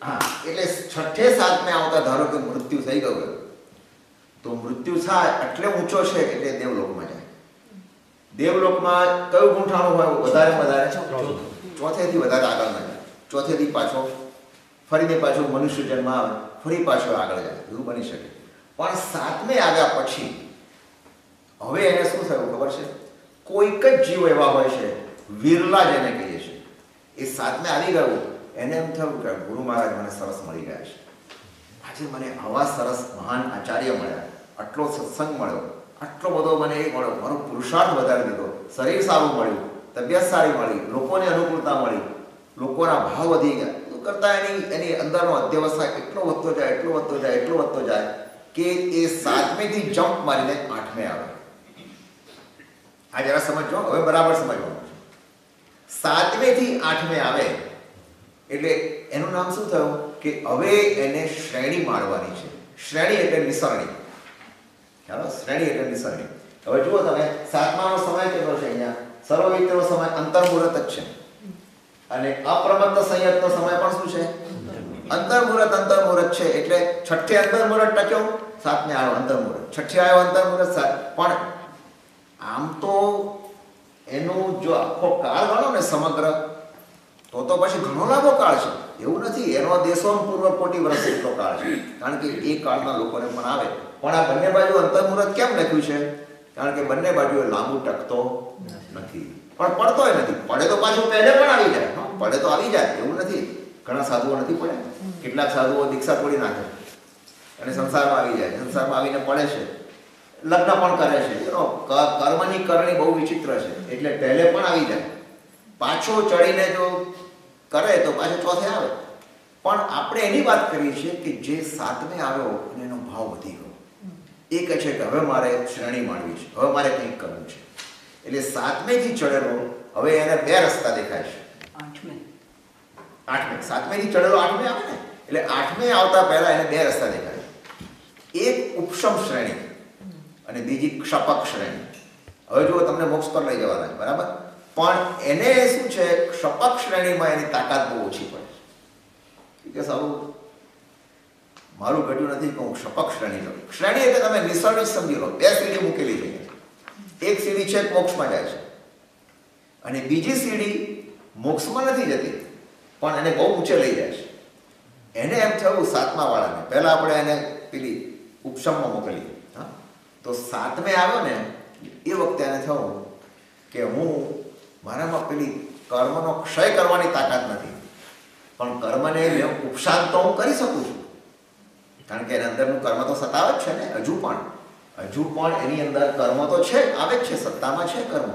હા એટલે છઠ્ઠે સાતમે આવતા ધારો કે મૃત્યુ થઈ ગયું હોય, તો મૃત્યુ થાય એટલે ઊંચો છે એટલે દેવલોકમાં જાય. દેવલોકમાં કયું ગુંઠાણું હોય? વધારે? વધારે ચોથેથી વધારે આગળ ના જાય. ચોથેથી પાછો ફરીને પાછો મનુષ્ય જન્મ આવે, ફરી પાછો આગળ જાય, એવું બની શકે. પણ સાતમે આવ્યા પછી, હવે એને શું થયું ખબર છે? કોઈક જ જીવ એવા હોય છે, વિરલા જેને કહીએ છીએ. એ સાતમે આવી ગયું, એને એમ થયું કે ગુરુ મહારાજ મને સરસ મળી ગયા છે. આજે મને આવા સરસ મહાન આચાર્ય મળ્યા, આટલો સત્સંગ મળ્યો, આટલો બધો મને એ મળ્યો, મારો પુરુષાર્થ વધારી દીધો, શરીર સારું મળ્યું. તબિયત સારી મળી, લોકોને અનુકૂળતા મળી, લોકોના ભાવ વધી ગયા. તો કરતાં એની એની અંદરનો અધ્યવસાય એટલો વધતો જાય, એટલો વધતો જાય, એટલો વધતો જાય કે એ સાતમેથી જમ્પ મારીને આઠમે આવે. આ જરા સમજો હવે બરાબર સમજવાનું સાતમેથી આઠમે આવે એટલે એનું નામ શું થયું? કે હવે એને શ્રેણી માળવાની છે. શ્રેણી એટલે નિસરણી ચાલો શ્રેણી એટલે નિસરણી હવે જુઓ તમે, સાતમાનો સમય કેટલો છે અહીંયા? સર્વવિત્તનો સમય અંતર્મુહૂર્ત જ છે. અને અપ્રમત્ત સંયતનો સમય પણ શું છે? અંતર્મુહૂર્ત અંતર્મુહૂર્ત છે. એટલે છઠ્ઠે અંતર્મુહૂર્ત ટક્યો સાતમે આવ્યો અંતર્મુહૂર્ત છઠ્ઠે આવ્યો અંતર્મુહૂર્ત સાત. પણ આમ તો એનું જો આખો કાળ ગણો ને સમગ્ર, તો તો પછી ઘણો લાંબો કાળ છે. એવું નથી, એનો દેશો પૂર્વ કોટી વર્ષ એટલો કાળ છે. કારણ કે એ કાળના લોકોને પણ આવે. પણ આ બંને બાજુ અંતર્મુહૂર્ત કેમ લખ્યું છે? કારણ કે બંને બાજુએ લાંબુ ટકતો નથી. પણ પડતોય નથી. પડે તો પાછું પહેલે પણ આવી જાય. હા પડે તો આવી જાય. એવું નથી. ઘણા સાધુઓ નથી પડે કેટલાક સાધુઓ દીક્ષા તોડી નાખે. અને સંસારમાં આવી જાય. સંસારમાં આવીને પડે છે. લગ્ન પણ કરે છે. કર્મની કરણી બહુ વિચિત્ર છે. એટલે પહેલે પણ આવી જાય. પાછો ચડીને જો કરે તો પાછો ચોથે આવે. પણ આપણે એની વાત કરીએ છીએ કે જે સાતમે આવ્યો અને એનો ભાવ વધી ગયો. એ કહે છે કે હવે મારે શ્રેણી માણવી છે. હવે મારે કંઈક કરવું છે. એટલે સાતમેથી ચડેલો હવે એને બે રસ્તા દેખાય છે. આઠમે. આઠમે. સાતમેથી ચડેલો આઠમે આવે ને? એટલે આઠમે આવતા પહેલા એને બે રસ્તા દેખાય એક ઉપશમ શ્રેણી અને બીજી ક્ષપક શ્રેણી. હવે જુઓ તમને મોક્ષ પર લઈ જવાના છે બરાબર? પણ એને શું છે? ક્ષપક શ્રેણીમાં એની તાકાત બહુ ઓછી પડે છે. કે સારું? મારું ઘટ્યું નથી કે હું ક્ષપક શ્રેણી લઉં. શ્રેણી એટલે તમે નિસર્ગ જ સમજી લો. બે સીડી મૂકેલી છે. એક સીડી છે મોક્ષમાં જાય છે. અને બીજી સીડી મોક્ષમાં નથી જતી, પણ એને બહુ ઊંચે લઈ જાય છે. એને એમ થયું સાતમા વાળાને. પહેલા આપણે એને પેલી ઉપશમમાં મોકલી હા? તો સાતમે આવ્યો ને, એ વખતે એને થયું કે હું મારામાં પેલી કર્મનો ક્ષય કરવાની તાકાત નથી. પણ કર્મને ઉપશાંત તો હું કરી શકું છું. કારણ કે એના અંદરનું કર્મ તો સતાવે જ છે ને, હજુ પણ. હજુ પણ એની અંદર કર્મ તો છે, આવે જ છે, સત્તામાં છે કર્મ.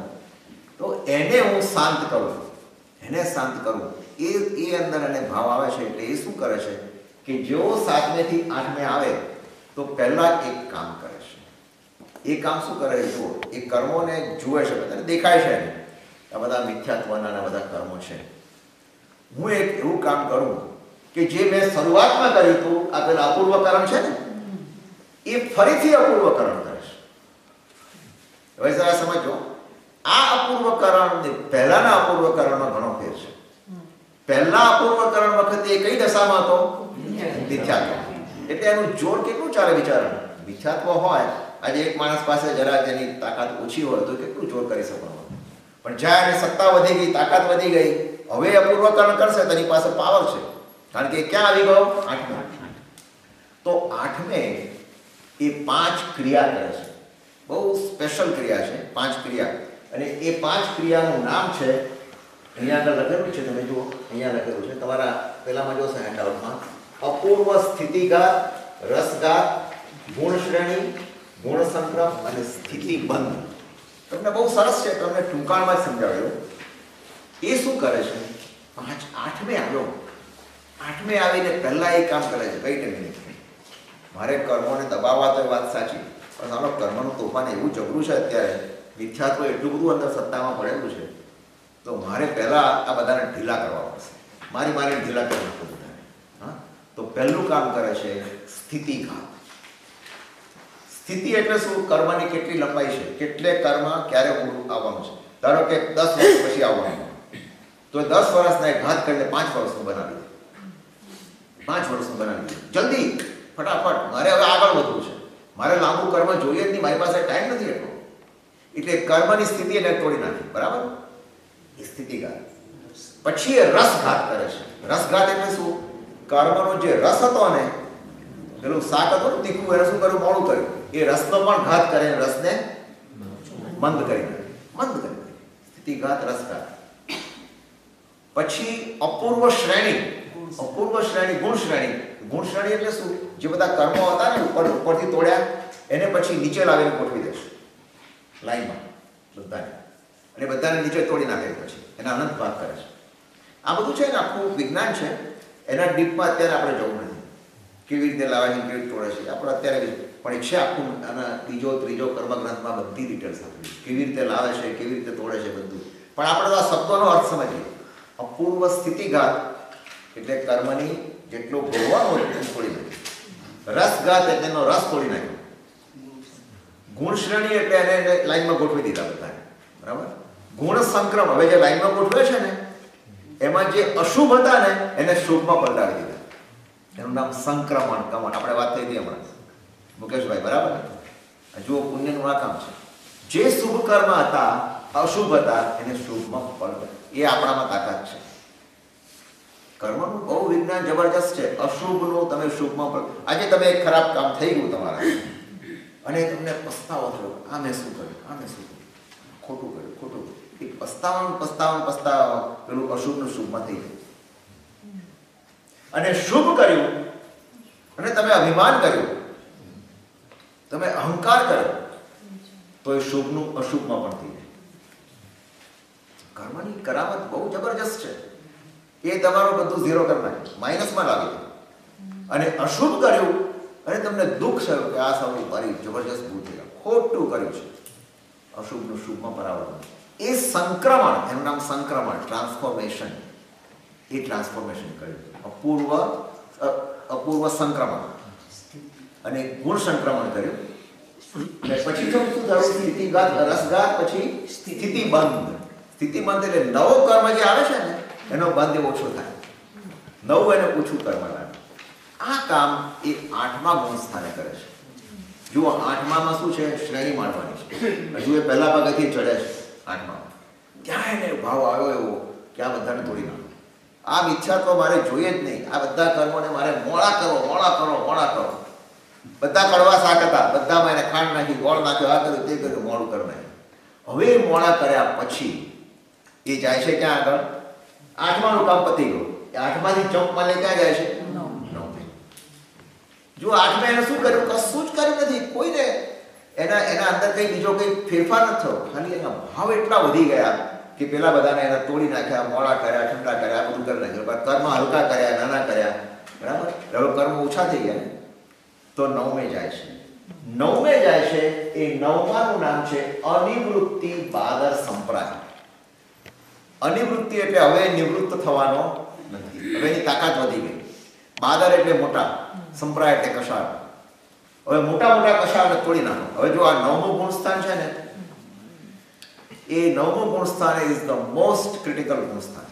તો એને હું શાંત કરું. એને શાંત કરું. એ એ અંદર એને ભાવ આવે છે એટલે એ શું કરે છે કે જેવો સાતમેથી આઠમે આવે, તો પહેલા એક કામ કરે છે. એ કામ શું કરે છે? એ કર્મોને જુએ છે બધાને દેખાય છે. આ બધા મિથ્યાત્વના ને બધા કર્મો છે. હું એક એવું કામ કરું કે જે મેં શરૂઆતમાં કર્યું હતું, આ પેલા અપૂર્વકરણ છે ને? એ ફરીથી અપૂર્વકરણ કરે હવે જરા સમજો, આ અપૂર્વકરણ પહેલાના અપૂર્વકરણમાં ઘણો ફેર છે. પહેલા અપૂર્વકરણ વખતે એ કઈ દશામાં હતો? એટલે એનું જોર કેટલું ચાલે વિચારણ મિથ્યાત્વ હોય. આજે એક માણસ પાસે જરા તેની તાકાત ઓછી હોય તો કેટલું જોર કરી શકવાનું પણ જ્યાં સત્તા વધી ગઈ, તાકાત વધી ગઈ, હવે અપૂર્વકરણ કરશે, તેની પાસે પાવર છે. કારણ કે ક્યાં આવી ગયો? આઠમે. તો આઠમે એ પાંચ ક્રિયા કરે છે. બહુ સ્પેશિયલ ક્રિયા છે, પાંચ ક્રિયા. અને એ પાંચ ક્રિયાનું નામ છે, અહીંયા આગળ લખેલું છે, તમે જુઓ, અહીંયા લખેલું છે. તમારા પહેલામાં જોશે હેન્ડઆઉટમાં અપૂર્વ સ્થિતિઘાત રસઘાત ગુણ શ્રેણી ગુણ સંક્રમ અને સ્થિતિ બંધ તમને બહુ સરસ છે, તમને ટૂંકાણમાં સમજાવ્યું. એ શું કરે છે? પાંચ આઠમે આવ્યો. આઠમે આવીને પહેલા એ કામ કરે છે, કઈ ટાઈમે? મારે કર્મોને દબાવવા તો વાત સાચી, પણ સાલો કર્મનું તોફાન એવું જબરું છે અત્યારે મિથ્યાત્વ એટલું બધું અંદર સત્તામાં પડેલું છે, તો મારે પહેલા આ બધાને ઢીલા કરવા પડશે. મારી મારી ઢીલા કરી નાખો બધાને. હા? તો પહેલું કામ કરે છે સ્થિતિઘાત સ્થિતિ એટલે શું? કર્મની કેટલી લંબાઈ છે? કેટલે કર્મ ક્યારે પૂરું આવવાનું છે? ધારો કે દસ વર્ષ પછી આવવાનું. તો દસ વર્ષના ઘાત કરીને પાંચ વર્ષનું બનાવી દે. પાંચ વર્ષનું બનાવી દે. જલ્દી! ફટાફટ. મારે હવે આગળ વધવું છે. મારે લાંબુ કર્મ જોઈએ જ નહીં. મારી પાસે ટાઈમ નથી એટલો. એટલે કર્મની સ્થિતિ એને તોડી નાખી. બરાબર? એ સ્થિતિઘાત પછી એ રસઘાત કરે છે. રસઘાત એટલે શું? કર્મનો જે રસ હતો ને પેલું શાક હતું તીખું, એને શું કર્યું? મોડું કર્યું. એ રસનો પણ ઘાત કરે રસને મંદ કરી નાખે. મંદ કરી નાખે. સ્થિતિઘાત, રસઘાત. પછી અપૂર્વ શ્રેણી. અપૂર્વ શ્રેણી ગુણ શ્રેણી ગુણ શ્રેણી એટલે શું? જે બધા કર્મો હતા ને ઉપર ઉપરથી તોડ્યા, એને પછી નીચે લાવીને ગોઠવી દેશે. લાઈનમાં, બધાને. અને બધાને નીચે તોડી નાખે પછી. એના અનંત ભાગ કરે છે. આ બધું છે ને આખું વિજ્ઞાન છે. એના ડીપમાં અત્યારે આપણે જવું નથી. કેવી રીતે લાવે છે, કેવી રીતે તોડે છે આપણે અત્યારે પણ છે આખું આના ત્રીજો ત્રીજો કર્મગ્રંથમાં બધી ડિટેલ્સ આપેલી છે. કેવી રીતે લાવે છે, કેવી રીતે તોડે છે બધું. પણ આપણે આ શબ્દોનો અર્થ સમજીએ. અપૂર્વ સ્થિતિઘાત એટલે કર્મની જેટલો ભોગવાનો એટલું તોડી નાખ્યું રસઘાત એટલે એનો રસ તોડી નાખ્યો ગુણ શ્રેણી એટલે એને લાઈનમાં ગોઠવી દીધા બધાને. બરાબર? ગુણ સંક્રમ હવે જે લાઈનમાં ગોઠવે છે ને, એમાં જે અશુભ હતા ને, એને શુભમાં પલટાવી દીધા. એનું નામ સંક્રમણ કમણ આપણે વાત થઈ હતી હમણાં. મુકેશભાઈ, બરાબર? જુઓ, પુણ્યનું આ કામ છે. જે શુભ કર્મ હતા, અશુભ હતા, એને શુભમાં પલટાવે એ આપણામાં તાકાત છે. કર્મનું બહુ વિજ્ઞાન જબરજસ્ત છે. અશુભનું તમે શુભમાં પણ આજે તમે એક ખરાબ કામ થઈ ગયું તમારા. અને તમને પસ્તાવો થયો. આ મેં શું કર્યું? આ મેં શું કર્યું? ખોટું કર્યું, ખોટું. એ પસ્તાવાનું પસ્તાવાનું પસ્તાવા પેલું અશુભનું શુભમાં થઈ ગયું. અને શુભ કર્યું. અને તમે અભિમાન કર્યું. તમે અહંકાર કર્યો. તો એ શુભનું અશુભમાં પણ થઈ જાય કર્મની કરામત બહુ જબરજસ્ત છે. એ તમારું બધું ઝીરો કરી નાખ્યું માઇનસમાં લાવી અને અશુભ કર્યું, અને તમને દુઃખ થયું કે આ સમય મારી જબરજસ્ત ભૂલ થઈ ખોટું કર્યું છે. અશુભનું શુભમાં પરાવર્તન. એ સંક્રમણ, એનું નામ સંક્રમણ ટ્રાન્સફોર્મેશન એ ટ્રાન્સફોર્મેશન કર્યું. અપૂર્વ અપૂર્વ સંક્રમણ. અને ગુણ સંક્રમણ કર્યું. પછી શું શું થયું સ્થિતિગત રસગાત પછી સ્થિતિબંધ સ્થિતિબંધ એટલે નવો કર્મ જે આવે છે ને એનો બંધ ઓછો થાય. નવું એને ઓછું કરવાના. આ કામ એ આઠમા ગુણ સ્થાને કરે છે. જુઓ, આઠમામાં શું છે? શ્રેણી માણવાની છે. હજુ એ પહેલા પગથિયે ચડે છે આઠમા ત્યાં એને ભાવ આવ્યો એવો કે આ બધાને તોડી નાખો? આ ઈચ્છા તો મારે જોઈએ જ નહીં. આ બધા કર્મોને મારે મોડા કરો મોડા કરો મોડા કરો. બધા કડવા શાક હતા. બધામાં એને ખાંડ નાખી, ગોળ નાખ્યો, આ કર્યું, તે કર્યું, મોડું કરી હવે મોડા કર્યા પછી એ જાય છે ક્યાં આગળ? આઠમાનું કામ પતી ગયું. એ ચોક લઈ ક્યાં જાય છે? નવમે. જો આઠમા એને શું કર્યું? કશું જ કર્યું નથી. કોઈને? એના એના અંદર કઈ બીજો કઈ ફેરફાર નથી થયો? ખાલી એના ભાવ એટલા વધી ગયા કે પેલા બધાને એને તોડી નાખ્યા મોડા કર્યા ઠંડા કર્યા બધું કરી નાખ્યું. કર્મ હલકા કર્યા નાના કર્યા. બરાબર? હવે કર્મ ઓછા થઈ ગયા તો નવમે જાય છે. નવમે જાય છે એ નવમાનું નામ છે અનિવૃત્તિ બાદર સંપ્રાય અનિવૃત્તિ એટલે હવે નિવૃત્ત થવાનો નથી. હવે એની તાકાત વધી ગઈ. બાદર એટલે મોટા. સંપ્રાય એટલે કશાળ. હવે મોટા મોટા કશાળને તોડી નાખો. હવે જો આ નવમું ગુણસ્થાન છે ને, એ નવમું ગુણસ્થાન ઇઝ ધ મોસ્ટ ક્રિટિકલ ગુણસ્થાન.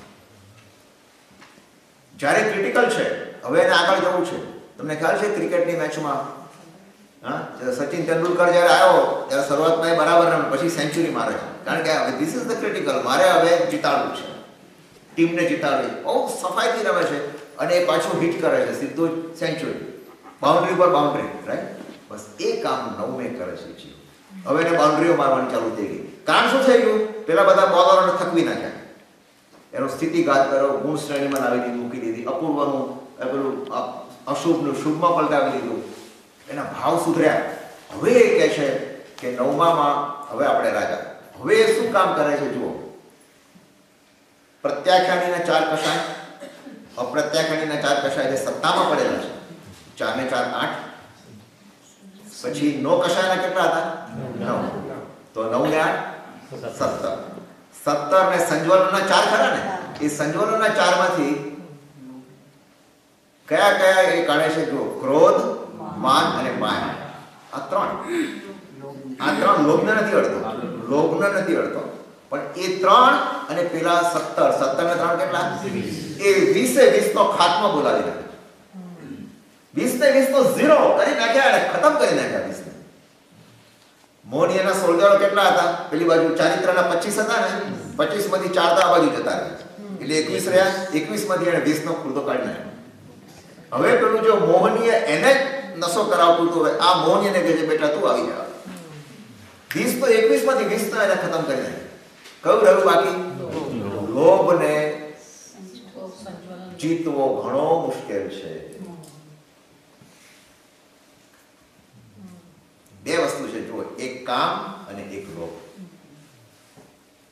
જ્યારે ક્રિટિકલ છે, હવે એને આગળ જવું છે. તમને ખ્યાલ છે ક્રિકેટની મેચમાં? હા? સચિન તેંડુલકર જ્યારે આવ્યો, ત્યારે શરૂઆતમાં એ બરાબર પછી સેન્ચુરી મારે છે. કારણ કે હવે ધીસ ઇઝ ધ ક્રિટિકલ મારે હવે જીતાડવું છે. ટીમને જીતાડવી બહુ સફાઈથી રમે છે અને એ પાછો હિટ કરે છે, સીધું સેન્ચુરી બાઉન્ડ્રી પર બાઉન્ડ્રી રાઈટ બસ એ કામ નવમે કરે છે જીવ. હવે એને બાઉન્ડ્રીઓ મારવાની ચાલુ થઈ ગઈ. કારણ શું થઈ ગયું? પેલા બધા બોલરોને થકવી નાખ્યા. એનો સ્થિતિઘાત કરો ગુણ શ્રેણીમાં લાવી દીધી, મૂકી દીધી, અપૂર્વનું પેલું અશુભનું શુભમાં પલટાવી દીધું. એના ભાવ સુધર્યા. હવે એ કહે છે કે નવમામાં હવે આપણે રાજા. હવે એ શું કામ કરે છે, જુઓ. પ્રત્યાખ્યાનીના ચાર કષાય અપ્રત્યાખ્યાનીના ચાર કષાય જે સત્તામાં પડેલા છે. ચાર ને ચાર આઠ, પછી નો કષાયના કેટલા હતા? નવ. તો નવ ને આઠ, સત્તર. સત્તર ને સંજ્વલનના ચાર ખરા ને? હા. એ સંજ્વલનના ચારમાંથી કયા કયા એ કાઢે છે જો ક્રોધ, માન અને માયા આ ત્રણ. આ ત્રણ લોભને નથી અડતો. લોભને નથી અડતો. પણ એ ત્રણ અને પેલા સત્તર સત્તર ને ત્રણ કેટલા એ વીસે. વીસ નો ખાત્મા બોલાવી નાખ્યો વીસ ને વીસ નો ઝીરો કરી નાખ્યા અને ખતમ કરી નાખ્યા વીસ ને મોનિયાના સોલ્જરો કેટલા હતા? પેલી બાજુ ચારિત્રના પચીસ હતા ને? પચીસમાંથી ચાર તો આ બાજુ જતા રહ્યા. એટલે એકવીસ રહ્યા એકવીસમાંથી એને વીસ નો ખુરદો કાઢી નાખ્યો. હવે પેલું જો મોહનીય એને જ નશો કરાવતું હતું હવે આ મોહનીયને કહે છે બેટા તું આવી જા. વીસ તો એને ખતમ કરી નાખે. કયું રહ્યું બાકી? લોભને જીતવો ઘણો મુશ્કેલ છે. બે વસ્તુ છે, જુઓ, એક કામ અને એક લોભ.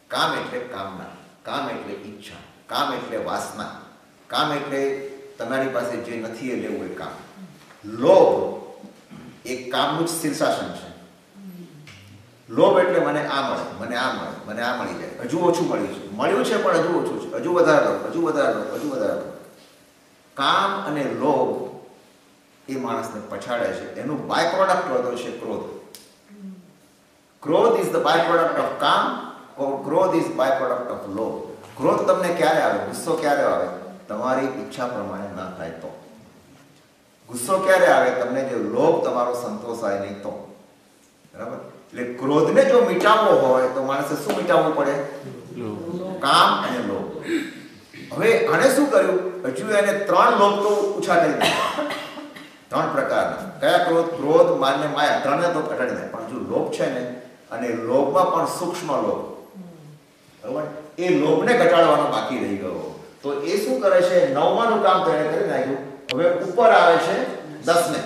કામ એટલે કામના, કામ એટલે ઈચ્છા, કામ એટલે વાસના, કામ એટલે તમારી પાસે જે નથી એ લેવું એ કામ. લોભ એ કામનું જ શીર્ષાસન છે. લોભ એટલે મને આ મળે, મને આ મળે, મને આ મળી જાય. હજુ ઓછું મળ્યું છે. મળ્યું છે પણ હજુ ઓછું છે. હજુ વધારે લો હજુ વધારે લો હજુ વધારે લો કામ અને લોભ એ માણસને પછાડે છે. એનું બાય પ્રોડક્ટ વધુ છે ક્રોધ. ક્રોધ is the by product of કામ ક્રોધ ઇઝ બાય પ્રોડક્ટ ઓફ લોભ. ક્રોધ તમને ક્યારે આવે? ગુસ્સો ક્યારે આવે? તમારી ઈચ્છા પ્રમાણે ના થાય તો. ગુસ્સો ક્યારે આવે? તમને જે લોભ તમારો સંતોષાય નહીં તો. બરાબર? એટલે ક્રોધને જો મિટાવવો હોય તો માણસે શું મિટાવવું પડે? કામ અને લોભ. હવે આણે શું કર્યું? હજુ એને ત્રણ લોભ તો ઓછા કરી દીધા ત્રણ પ્રકારના. કયા ક્રોધ? ક્રોધ, માન ને માયા. ત્રણે તો ઘટાડી દે પણ હજુ લોભ છે ને, અને લોભમાં પણ સૂક્ષ્મ લોભ. બરાબર? એ લોભને ઘટાડવાનો બાકી રહી ગયો. તો એ શું કરે છે? નવમાનું કામ તો એને કરી નાખ્યું. હવે ઉપર આવે છે દસને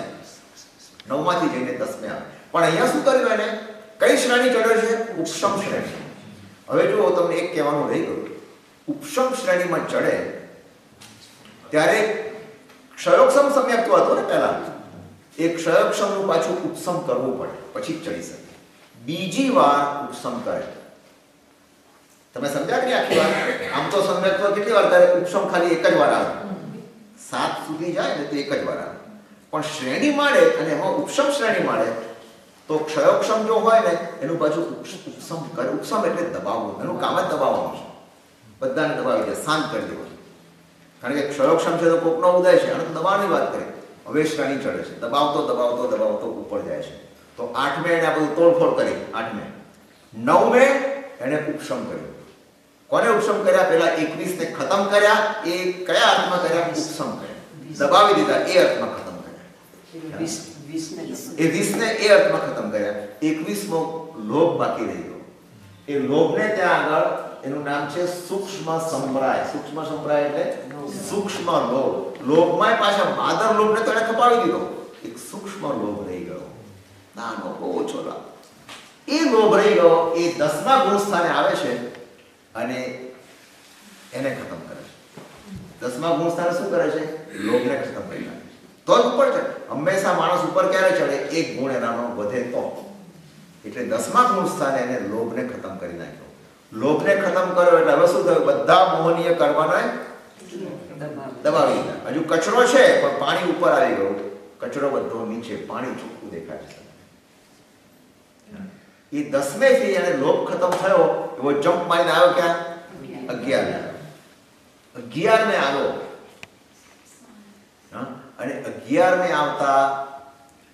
નવમાંથી જઈને દસમે આવે. પણ અહીંયા શું કર્યું એને? કઈ શ્રેણી ચડે છે? ઉપસમ શ્રેણી. હવે જો તમને એક કહેવાનું રહી ગયું. ઉપસમ શ્રેણીમાં ચડે ત્યારે ક્ષયોક્ષમ સમ્યક્ત્વ હતું ને પહેલા. એ ક્ષયોક્ષમનું પાછું ઉપસમ કરવું પડે, પછી ચડી શકે. બીજી વાર ઉપસમ કરે. તમે સમજ્યા કે આખી વાર? આમ તો સમ્યક્ત્વ કેટલી વાર કરે? ઉપસમ ખાલી એક જ વાર આવે. સાત સુધી જાય ને તો એક જ વાર આવે. પણ શ્રેણી માળે, અને એમાં ઉપસમ શ્રેણી માળે તો ક્ષયોક્ષમ જો હોય ને, એનું પાછું ઉપ- ઉપસમ કરે ઉપસમ એટલે દબાવવું, એનું કામ જ દબાવવાનું છે. બધાને દબાવી દે, શાંત કરી દેવું કારણ કે ક્ષયોક્ષમ છે તો કોકનો ઉદય છે અને દબાવની વાત કરીએ હવે શ્રેણી ચડે છે. દબાવતો દબાવતો દબાવતો ઉપર જાય છે. તો આઠમે એને આ બધું તોડફોડ કરી, આઠમે. નવમે એને ઉપશમ કર્યું. કોને ઉપશમ કર્યા? પેલા એકવીસ ને ખતમ કર્યા, એ કયા અર્થમાં કર્યા? ઉપશમ કર્યા. દબાવી દીધા, એ અર્થમાં ખતમ કર્યા. એ વીસને એ અર્થમાં ખતમ કર્યા. એકવીસમો લોભ બાકી રહી ગયો એ લોભને ત્યાં આગળ એનું નામ છે સૂક્ષ્મ સંપ્રાય સૂક્ષ્મ સંપ્રાય એટલે સૂક્ષ્મ લોભ લોભમાં પાછા માદર લોભને તો એને ખપાવી દીધો. એક સૂક્ષ્મ લોભ રહી ગયો. નાનો બહુ ઓછો લાભ એ લોભ રહી ગયો એ દસમા ગુણ સ્થાને આવે છે અને એને ખતમ કરે છે. દસમા ગુણ સ્થાને શું કરે છે? લોભને ખતમ કરી નાખે. તો જ ઉપર ચડે. હંમેશા માણસ ઉપર ક્યારે ચડે? એક ગુણ એનાનો વધે તો. એટલે દસમા ગુણ સ્થાને એને લોભને ખતમ કરી નાખ્યો. લોભને ખતમ કર્યો એટલે હવે શું થયું? બધા મોહનીય કરવાના દબાવ. દીધા. હજુ કચરો છે, પણ પાણી ઉપર આવી ગયું. કચરો બધો નીચે પાણી ચોખ્ખું દેખાય છે એ દસમે થી એને લોભ ખતમ થયો. એવો જમ્પ મારીને આવ્યો ક્યાં? અગિયાર અગિયાર ને આવ્યો? અને અગિયાર ને આવતા,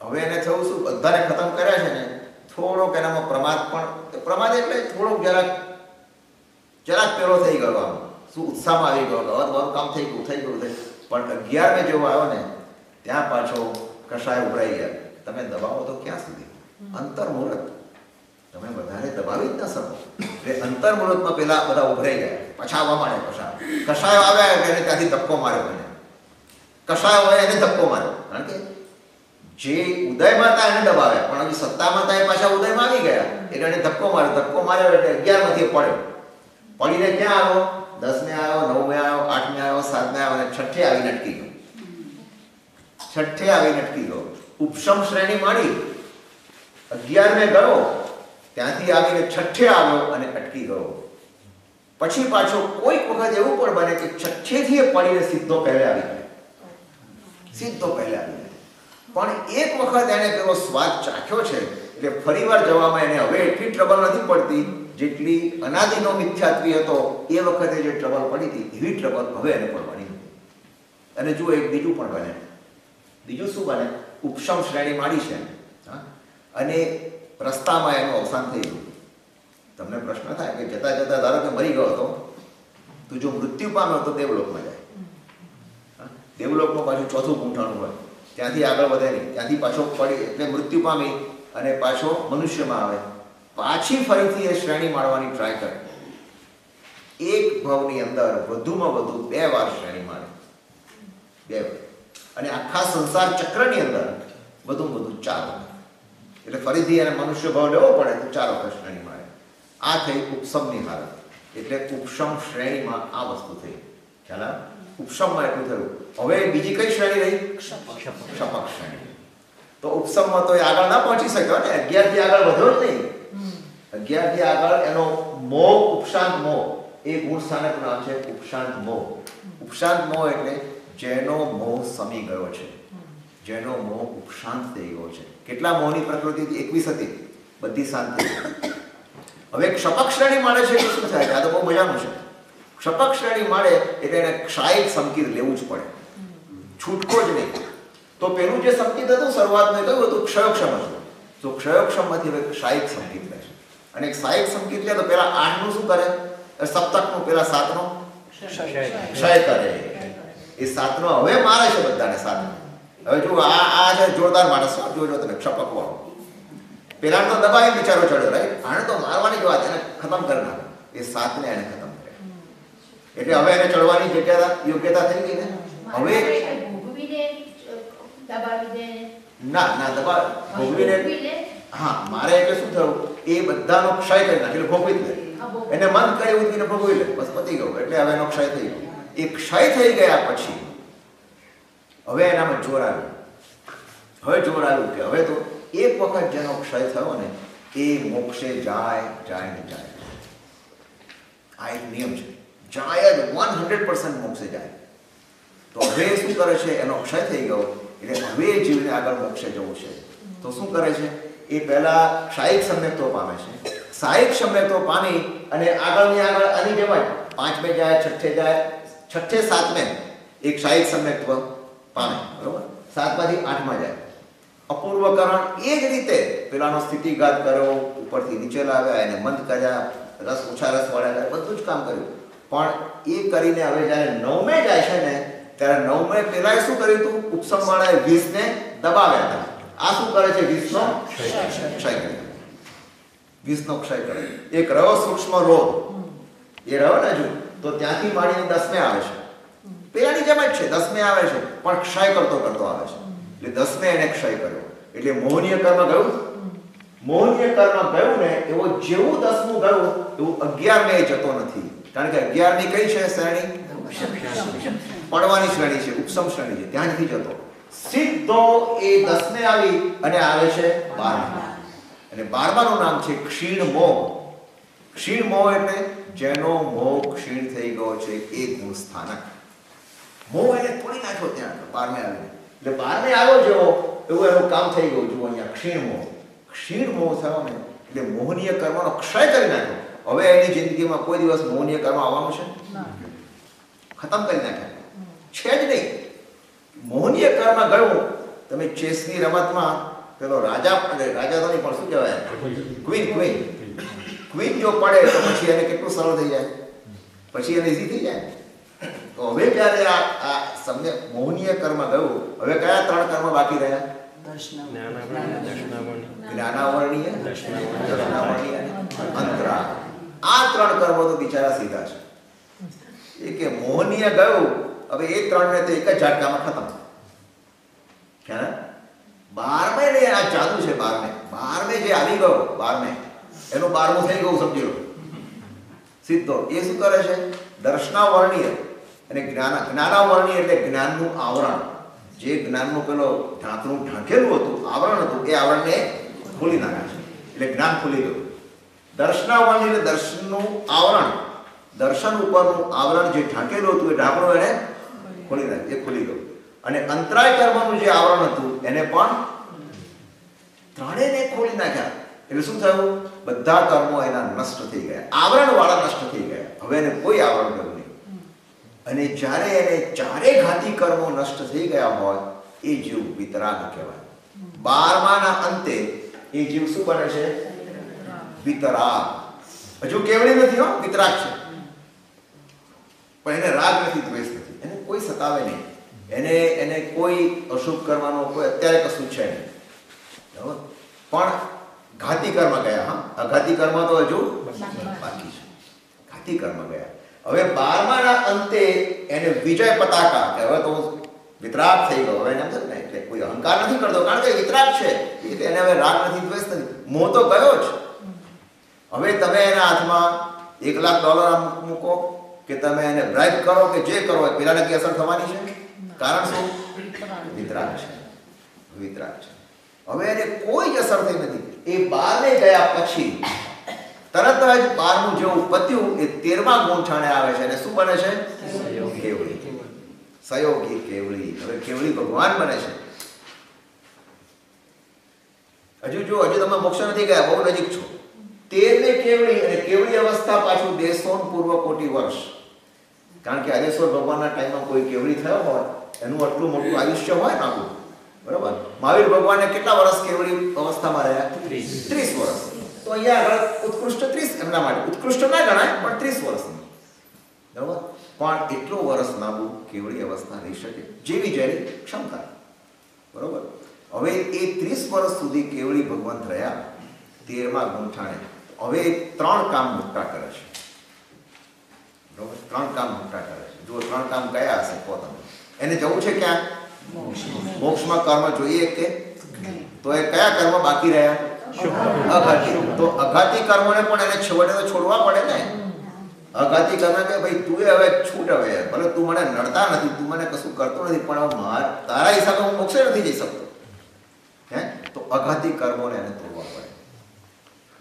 હવે એને થયું શું? બધાને ખતમ કર્યા છે ને? થોડોક એનામાં પ્રમાદ પણ પ્રમાદ એટલે થોડોક જરાક જરાક પેલો થઈ ગયો આમ. શું ઉત્સાહમાં આવી ગયો હવે મારું કામ થઈ ગયું થઈ ગયું, થઈ પણ અગિયાર ને જેવો આવ્યો ને, ત્યાં પાછો કશાય ઉભરાઈ ગયા. તમે દબાવો તો ક્યાં સુધી? અંતર મુહૂર્ત તમે વધારે દબાવી જ ના શકો. એટલે અંતર મુહૂર્તમાં પેલા બધા ઉભરાઈ ગયા. પાછા આવવા માંડે પછા. કશાયો આવ્યા એટલે ત્યાંથી ધક્કો માર્યો એને. કશાયો હોય એને ધક્કો માર્યો. કારણ કે જે ઉદયમાં હતા એને દબાવ્યા, પણ હજી સત્તામાં હતા એ પાછા ઉદયમાં આવી ગયા. એટલે એને ધક્કો માર્યો. ધક્કો માર્યો એટલે અગિયારમાંથી પડ્યો. પડીને ક્યાં આવ્યો? દસમે આવ્યો, નવમે આવ્યો, આઠમે આવ્યો, સાતમે આવ્યો અને છઠ્ઠે આવીને અટકી ગયો. છઠ્ઠે આવીને અટકી ગયો. ઉપશમ શ્રેણી માંડી અગિયારમે ગયો. ત્યાંથી આવીને છઠ્ઠે આવ્યો અને અટકી ગયો. પછી પાછો કોઈક વખત એવું પણ બને કે છઠ્ઠેથી એ પડીને સીધો પહેલે આવી જાય સીધો પહેલા. પણ એક વખત એને પેલો સ્વાદ ચાખ્યો છે, એટલે ફરીવાર જવામાં એને હવે એટલી ટ્રબલ નથી પડતી, જેટલી અનાદિનો મિથ્યાત્વી હતો, એ વખતે જે ટ્રબલ પડી હતી, એવી ટ્રબલ હવે એને પડવાની અને જુઓ એક બીજું પણ બને. બીજું શું બને? ઉપશમ શ્રેણી માડી છે? અને રસ્તામાં એનું અવસાન થઈ ગયું. તમને પ્રશ્ન થાય કે જતા જતા ધારો કે મરી ગયો હતો, તો જો મૃત્યુ પામ્યો તો દેવલોકમાં જાય. હા? દેવલોકમાં પાછું ચોથું પૂંઠાણું હોય. ત્યાંથી આગળ વધે નહીં. ત્યાંથી પાછો પડી એટલે મૃત્યુ પામી અને પાછો મનુષ્યમાં આવે. પાછી ફરીથી એ શ્રેણી માણવાની ટ્રાય કરે. એક ભાવની અંદર વધુમાં વધુ બે વાર શ્રેણી માણે બે અને આખા સંસાર ચક્રની અંદર વધુ વધુ ચાર એટલે ફરીથી એને મનુષ્ય ભાવ લેવો પડે તો ચાર વખત શ્રેણી માણે આ થઈ ઉપસમની હાલત. એટલે ઉપસમ શ્રેણીમાં આ વસ્તુ થઈ. ખ્યાલ? ઉપસમમાં એટલું થયું. હવે બીજી કઈ શ્રેણી રહી? શપક શ્રેણી તો ઉપસમમાં તો એ આગળ ના પહોંચી શક્યો ને? અગિયારથી આગળ વધ્યો જ નહીં. અગિયારથી આગળ એનો મોહ ઉપશાંત મોહ એ ગુણ સ્થાનક નામ છે ઉપશાંત મોહ ઉપશાંત મોહ એટલે જેનો મોહ સમી ગયો છે. જેનો મોહ ઉપશાંત થઈ ગયો છે. કેટલા મોહની પ્રકૃતિ એકવીસ હતી. બધી શાંત. હવે ક્ષપક શ્રેણી મળે છે તો શું થાય? આ તો બહુ મજાનું છે. ક્ષપક શ્રેણી મળે એટલે એને ક્ષાયિક સંકેત લેવું જ પડે. છૂટકો જ નહીં. તો પેલું જે સંકેત હતું, શરૂઆતમાં મેં કયું હતું? ક્ષયક્ષમ હતું. તો ક્ષયોક્ષમમાંથી હવે ક્ષાયિક સંકેત લે છે. અને ક્ષાયિક સંકેત લે તો પેલા આઠનું શું કરે? સપ્તકનું, પેલા સાતનો? ક્ષય કરે. એ સાતનો હવે મારે છે બધાને સાતનો હવે જો આ આ છે જોરદાર માણસ. જોજો તમે ક્ષપક વાળો પેલા તો દબાઈ બિચારો ચડ્યો, રાઈટ? આને તો મારવાની જ વાત, એને ખતમ કરી નાખો. એ સાતને એને ખતમ એટલે હવે એને ચડવાની જગ્યા યોગ્યતા થઈ ગઈ ને? હવે? ના ના દબા ભોગવીને હા મારે એટલે શું થયું? એ બધાનો ક્ષય કરી નાખે એટલે ભોગવી જ લે. એને મન કરી એને ભોગવી લે બસ પતી ગયું. એટલે હવે એનો ક્ષય થઈ ગયો. એ ક્ષય થઈ ગયા પછી હવે એનામાં જોર આવ્યું. હવે જોર આવ્યું કે હવે તો એક વખત જેનો ક્ષય થયો ને એ મોક્ષે જાય જાય ને જાય. આ એક નિયમ છે. જાય જ વન હંડ્રેડ પર્સન્ટ મોક્ષે જાય. તો હવે શું કરે છે? એનો ક્ષય થઈ ગયો. એટલે હવે જીવને આગળ મોક્ષે જવું છે. તો શું કરે છે? એ પહેલા ક્ષાયિક સમ્યક્તો પામે છે. સાહિક સમ્યક્તો પામી અને આગળની આગળ આની જેમ જ પાંચમે જાય, છઠ્ઠે જાય, છઠ્ઠે સાતમે એક ક્ષાયિક સમ્યક્ત્વ પામે. બરોબર? સાતમાંથી આઠમાં જાય. અપૂર્વકરણ એ જ રીતે પેલાનો સ્થિતિઘાત કર્યો, ઉપરથી નીચે લાવ્યા, એને મંદ કર્યા, રસ ઓછા રસ વાળા બધું જ કામ કર્યું. પણ એ કરીને હવે જ્યારે નવમે જાય છે ને, ત્યારે નવમે પેલા શું કર્યું હતું ઉપસમ વાળાએ વીસને દબાવ્યા હતા. આ શું કરે છે? વીસનો ક્ષય કરે. વીસનો ક્ષય કરે. એક રહ્યો સૂક્ષ્મ રોગ. એ રહ્યો ને જો, તો ત્યાંથી માંડીને દસમે આવે છે. પેલાની જેમ જ છે, દસમે આવે છે, પણ ક્ષય કરતો કરતો આવે છે. એટલે દસમે એને ક્ષય કર્યો. એટલે મોહનીય કર્મ ગયું? મોહનીય કર્મ ગયું ને, એવો જેવું દસમું ગયું, એવું અગિયાર મે જતો નથી. કારણ કે અગિયારની કઈ છે શ્રેણી? પડવાની શ્રેણી છે, ઉપસમ શ્રેણી છે. ત્યાં નથી જતો. સીધો એ દસને આવી અને આવે છે બારમા. અને બારમાનું નામ છે ક્ષીણ મોહ. ક્ષીણ મોહ એટલે જેનો મોહ ક્ષીણ થઈ ગયો છે એ ગુણ સ્થાનક મોહ એને તોડી નાખ્યો ત્યાં બારમે આવીને. એટલે બારમે આવ્યો જેવો, એવું એનું કામ થઈ ગયું. જુઓ અહીંયા ક્ષીણ મોહ. ક્ષીણ મોહ થયો ને, એટલે મોહનીય કર્મનો ક્ષય કરી નાખ્યો. હવે એની જિંદગીમાં કોઈ દિવસ મોહનીય કર્મ આવવાનું છે? ખતમ કરી નાખ્યા. છે જ નહીં. મોહનીય કર્મ ગયું તમે ચેસની રમતમાં પેલો રાજા રાજા તો નહીં પણ શું કહેવાય? ક્વીન ક્વીન ક્વીન જો પડે તો પછી એને કેટલું સરળ થઈ જાય? પછી એને ઇઝી થઈ જાય? તો હવે જ્યારે આ આ સમ્ય મોહનીય કર્મ ગયું હવે કયા ત્રણ કર્મ બાકી રહ્યા? જ્ઞાનાવર્ણીય. દર્શનાવરણીય અંતરા આ ત્રણ કર્મો તો બિચારા સીધા છે. એ કે મોહનીય ગયું, હવે એ ત્રણને તો એક જ ઝાટકામાં ખતમ. ખ્યાલ? બારમે ને આ જાદુ છે બારમે. બારમે જે આવી ગયો, બારમે. એનું બારમું થઈ ગયું, સમજી લો. સીધો. એ શું કરે છે? દર્શનાવર્ણીય અને જ્ઞાન જ્ઞાનાવર્ણીય એટલે જ્ઞાનનું આવરણ. જે જ્ઞાનનું પેલો ઢાંકણું ઢાંકેલું હતું, આવરણ હતું, એ આવરણને ખોલી નાખે છે. એટલે જ્ઞાન ખુલી ગયું. દર્શનાવર્ણીય એટલે દર્શનનું આવરણ, દર્શન ઉપરનું આવરણ જે ઢાંકેલું હતું એ ઢાંકણું એને ખોલી નાખ્યું, એ ખુલી ગયું. અને અંતરાય કર્મનું જે આવરણ હતું એને પણ ત્રણેયને ખોલી નાખ્યા. એટલે શું થયું? બધા કર્મો એના નષ્ટ થઈ ગયા. આવરણ વાળા નષ્ટ થઈ ગયા. હવે એને કોઈ આવરણ રહ્યું નહીં. અને જ્યારે એને ચારે ઘાતી કર્મો નષ્ટ થઈ ગયા હોય, એ જીવ વિતરાગ કહેવાય. બારમાના અંતે એ જીવ શું બને છે? વિતરાગ હજુ કેવડી નથી હો વિતરાગ છે. પણ એને રાગ નથી, દ્વેષ નથી. એને કોઈ સતાવે નહીં. એને એને કોઈ અશુભ કરવાનો કોઈ અત્યારે કશું છે નહીં. પણ ઘાતી કર્મ ગયા, હા? અઘાતી કર્મ તો હજુ બાકી છે. ઘાતી કર્મ ગયા. હવે બારમાના અંતે એને વિજય પતાકા કે હવે તો હું વિતરાગ થઈ ગયો. હવે એને થયું ને એટલે કોઈ અહંકાર નથી કરતો. કારણ કે વિતરાગ છે. એટલે એને હવે રાગ નથી, દ્વેષ નથી. મોહ તો ગયો જ. હવે તમે એના હાથમાં એક લાખ ડોલર આમ મૂકો કે તમે એને બ્રાઇબ કરો કે જે કરો પેલાને કઈ અસર થવાની છે? કારણ શું? વિતરાગ છે. વિતરાગ છે. હવે એને કોઈ જ અસર થઈ નથી. એ બારને ગયા પછી તરત જ બારનું જેવું પત્યું એ તેરમા ગોઠાણે આવે છે. અને શું બને છે? કેવળી સહયોગી કેવળી હવે કેવળી ભગવાન બને છે. હજુ જો હજુ તમે મોક્ષ નથી ગયા બહુ નજીક છો. તેરને કેવળી અને કેવળી અવસ્થા પાછું દેશોન પૂર્વ કોટી વર્ષ. કારણ કે હરેશ્વર ભગવાનના ટાઈમમાં કોઈ કેવળી થયો હોય એનું આટલું મોટું આયુષ્ય હોય ને બરાબર? મહાવીર ભગવાને કેટલા વર્ષ કેવળી અવસ્થામાં રહ્યા? ત્રીસ. વર્ષ. તો અહીંયા આગળ ઉત્કૃષ્ટ ત્રીસ એમના માટે. ઉત્કૃષ્ટ ના ગણાય પણ ત્રીસ વર્ષની. બરાબર? પણ એટલો વર્ષ લાંબુ કેવળી અવસ્થા રહી શકે? જેવી જેની ક્ષમતા. બરોબર? હવે એ ત્રીસ વર્ષ સુધી કેવળી ભગવંત રહ્યા તેરમાં ગુંઠાણે. હવે ત્રણ કામ મોટા કરે છે. બરોબર? ત્રણ કામ મોટા કરે છે. જો ત્રણ કામ કયા હશે તમે. એને જવું છે ક્યાં? મોક્ષમાં કર્મ જોઈએ કે? તો એ કયા કર્મ બાકી રહ્યા? અઘાતી. તો અઘાતી કર્મોને પણ એને છેવટે તો છોડવા પડે ને. અઘાતી કર્મ કે ભાઈ, તું હવે છૂટ હવે. ભલે મને નડતા નથી, તું મને કશું કરતો નથી, પણ માર, તારા હિસાબે હું મોક્ષે નથી જઈ શકતો. હે? તો અઘાતી કર્મોને એને તોડવા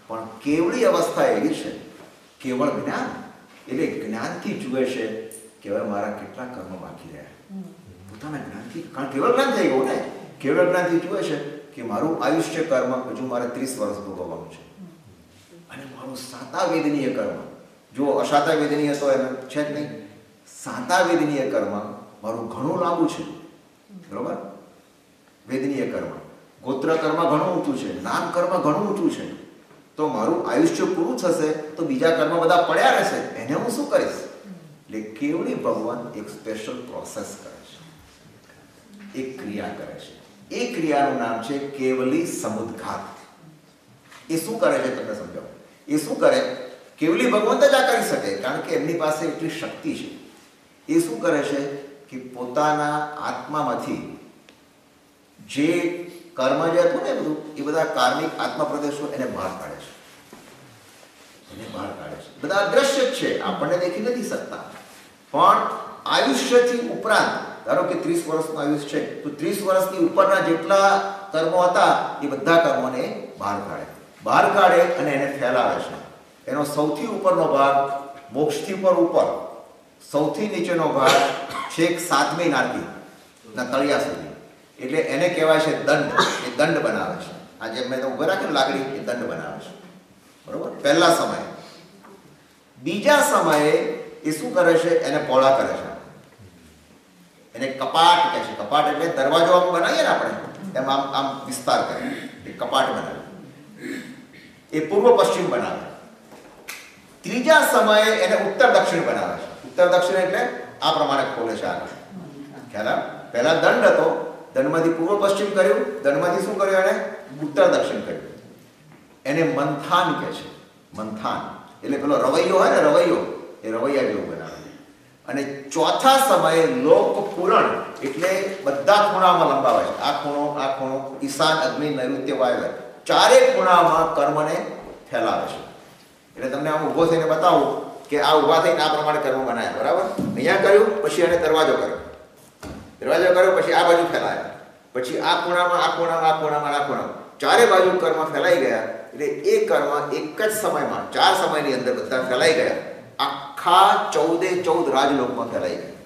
પણ કેવળી અવસ્થા એવી છે કેવળ જ્ઞાન. એટલે જ્ઞાનથી જુએ છે કે હવે મારા કેટલા કર્મ બાકી રહ્યા. પોતાના જ્ઞાનથી કારણ કેવળ જ્ઞાન થઈ ગયું ને? કેવળ જ્ઞાનથી જુએ છે કે મારું આયુષ્ય કર્મ હજુ મારે ત્રીસ વર્ષ ભોગવવાનું છે. અને મારું સાતા વેદનીય કર્મ જો અસાતા વેદનીય તો એને છે જ નહીં. સાતા વેદનીય કર્મ મારું ઘણું લાંબુ છે. બરોબર? વેદનીય કર્મ. ગોત્ર કર્મ ઘણું ઊંચું છે. નામ કર્મ ઘણું ઊંચું છે. તો મારું આયુષ્ય પૂરું થશે, તો બીજા કર્મ બધા પડ્યા રહેશે. એને હું શું કરીશ? એટલે કેવડી ભગવાન એક સ્પેશિયલ પ્રોસેસ કરે છે. એક ક્રિયા કરે છે. એ ક્રિયાનું નામ છે કેવલી સમુદઘાત. એ શું કરે છે તમને સમજાવો? એ શું કરે? કેવલી ભગવંત જ આ કરી શકે, કારણ કે એમની પાસે એટલી શક્તિ છે. એ શું કરે છે? કે પોતાના આત્મામાંથી જે કર્મ જે હતું ને બધું, એ બધા કાર્મિક આત્મા પ્રદેશો એને બહાર કાઢે છે. એને બહાર કાઢે છે. બધા અદ્રશ્ય જ છે. આપણને દેખી નથી શકતા. પણ આયુષ્યથી ઉપરાંત, ધારો કે ત્રીસ વર્ષનું આયુષ્ય છે, તો ત્રીસ વર્ષની ઉપરના જેટલા કર્મો હતા, એ બધા કર્મોને બહાર કાઢે. બહાર કાઢે અને એને ફેલાવે છે. એનો સૌથી ઉપરનો ભાગ, મોક્ષથી ઉપર ઉપર, સૌથી નીચેનો ભાગ, છેક સાતમી નાતી ના તળિયા સુધી. એટલે એને કહેવાય છે દંડ. એ દંડ બનાવે છે. આ જે મેં ઊભા રાખ્યું ને એ દંડ બનાવે છે. બરોબર? પહેલા સમયે. બીજા સમયે એ શું કરે છે? એને પોળા કરે છે. એને કપાટ કહે છે. કપાટ એટલે દરવાજો આમ બનાવીએ ને આપણે, એમ આમ આમ વિસ્તાર કરે. એ કપાટ બનાવે. એ પૂર્વ પશ્ચિમ બનાવે. ત્રીજા સમયે એને ઉત્તર દક્ષિણ બનાવે છે. ઉત્તર દક્ષિણ એટલે આ પ્રમાણે ખોલે છે આગળ. ખ્યાલ? પહેલા દંડ હતો દંડમાંથી પૂર્વ પશ્ચિમ કર્યું, દંડમાંથી શું કર્યું એને ઉત્તર દક્ષિણ કર્યું. એને મંથાન કહે છે. મંથાન. એટલે પેલો રવૈયો હોય ને, રવૈયો, એ રવૈયા જેવું બનાવે. અને ચોથા સમયે લોક પૂરણ એટલે બધા ખૂણામાં લંબાવે છે. આ ખૂણો આ ખૂણો, ઈશાન, અગ્નિ, નૈઋત્ય, વાયવ્ય. ચારે ખૂણામાં કર્મને ફેલાવે છે. એટલે તમને આમ ઊભો થઈને બતાવું કે આ ઊભા થઈને આ પ્રમાણે કર્મ બનાવ્યા. બરાબર? અહીંયા કર્યું, પછી એને દરવાજો કર્યો. દરવાજો કર્યો પછી આ બાજુ ફેલાયા. પછી આ ખૂણામાં આ ખૂણામાં આ ખૂણામાં આ ખૂણામાં ચારે બાજુ કર્મ ફેલાઈ ગયા, એટલે એ કર્મ એક જ સમયમાં, ચાર સમયની અંદર બધા ફેલાઈ ગયા. આખા ચૌદે ચૌદ રાજલોકમાં ફેલાઈ ગયા.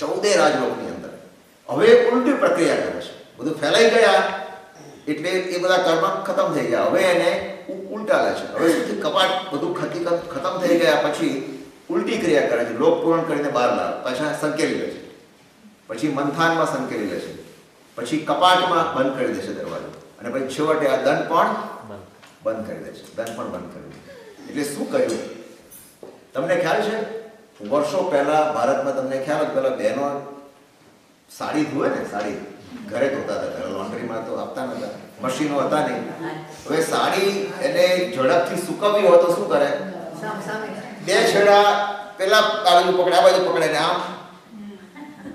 ચૌદે રાજલોકની અંદર. હવે ઉલટી પ્રક્રિયા કરે છે. બધું ફેલાઈ ગયા, એટલે એ બધા કર્મ ખતમ થઈ ગયા. હવે એને ઉલટા લે છે. હવે કપાટ બધું હકીકત ખતમ થઈ ગયા, પછી ઉલટી ક્રિયા કરે છે. લોક પૂરણ કરીને બહાર લાવે. પાછા સંકેલી લે છે. પછી મંથાનમાં સંકેલી લેશે. છે પછી કપાટમાં બંધ કરી દેશે દરવાજો. અને પછી છેવટે આ દંડ પણ બંધ કરી દે છે દંડ પણ બંધ કરી દે છે. એટલે શું કહ્યું તમને ખ્યાલ છે? વર્ષો પહેલા ભારતમાં તમને ખ્યાલ હતો પેલા બહેનો સાડી ધોવે ને સાડી. ઘરે ધોતા હતા. પહેલા લોન્ડ્રીમાં તો આપતા નતા. મશીનો હતા નહીં. હવે સાડી એને ઝડપથી સુકવવી હોય તો શું કરે? બે છેડા પેલા આ બાજુ પકડે આ બાજુ પકડે ને આમ.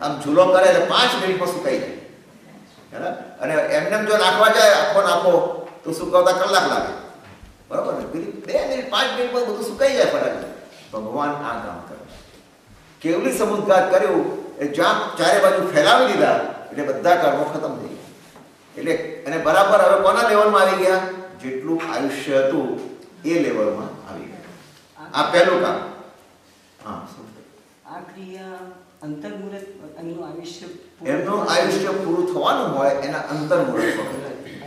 આમ ઝૂલો કરે એટલે પાંચ મિનિટમાં સુકાઈ જાય. અને એમને જો નાખવા જાય, આખો નાખો, તો સુકાવતા કલાક લાગે. બરાબર ને? બે મિનિટ પાંચ મિનિટમાં બધું સુકાઈ જાય ફટાક ભગવાન આ કામ કરે. કેવલી સમુદ્ઘાત કર્યું એ જ્યાં ચારે બાજુ ફેલાવી દીધા, એટલે બધા કર્મો ખતમ થઈ ગયા. એટલે અને બરાબર હવે કોના લેવલમાં આવી ગયા? જેટલું આયુષ્ય હતું એ લેવલમાં આવી ગયા. આ પહેલું કામ. હા? આ ક્રિયા એમનું આયુષ્ય પૂરું એમનું આયુષ્ય પૂરું થવાનું હોય એના અંતર મુહૂર્ત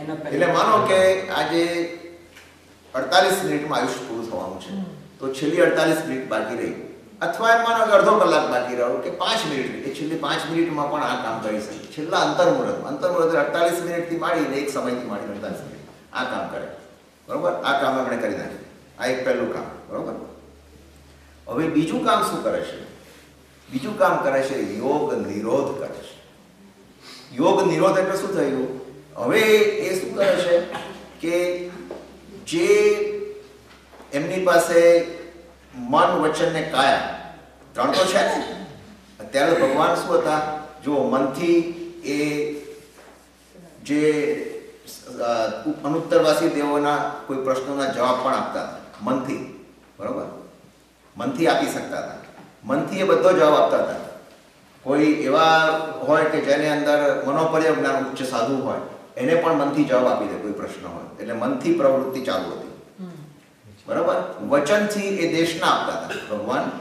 એના એટલે માનો કે આજે અડતાલીસ મિનિટમાં આયુષ્ય પૂરું થવાનું છે. તો છેલ્લી અડતાલીસ મિનિટ બાકી રહી. અથવા એમ માનો કે અડધો કલાક બાકી રહ્યો કે પાંચ મિનિટ એ છેલ્લી પાંચ મિનિટમાં પણ આ કામ કરી શકે. છેલ્લા અંતર મુહૂર્ત અંતર મુહૂર્ત અડતાલીસ મિનિટથી માંડીને એક સમયથી માંડીને અડતાલીસ મિનિટ. આ કામ કરે. બરોબર? આ કામ આપણે કરી નાખીએ આ એક પહેલું કામ. બરોબર? હવે બીજું કામ શું કરે છે? બીજું કામ કરે છે, યોગ નિરોધ કરે છે. યોગ નિરોધ એટલે શું થયું? હવે એ શું કરે છે કે જે એમની પાસે મન વચન ને કાયા, ત્રણ તો છે ને? અત્યારે ભગવાન શું હતા? જો મનથી એ જે અનુત્તરવાસી દેવોના કોઈ પ્રશ્નોના જવાબ પણ આપતા મનથી, બરોબર? મનથી આપી શકતા હતા. મનથી એ બધો જવાબ આપતા હતા. કોઈ એવા હોય કે જેને અંદર મનોપર્ય જ્ઞાન ઉચ્ચ સાધુ હોય એને પણ મનથી જવાબ આપી દે કોઈ પ્રશ્ન હોય. એટલે મનથી પ્રવૃત્તિ ચાલુ હતી. બરાબર? વચનથી એ દેશના આપતા હતા. ભગવાન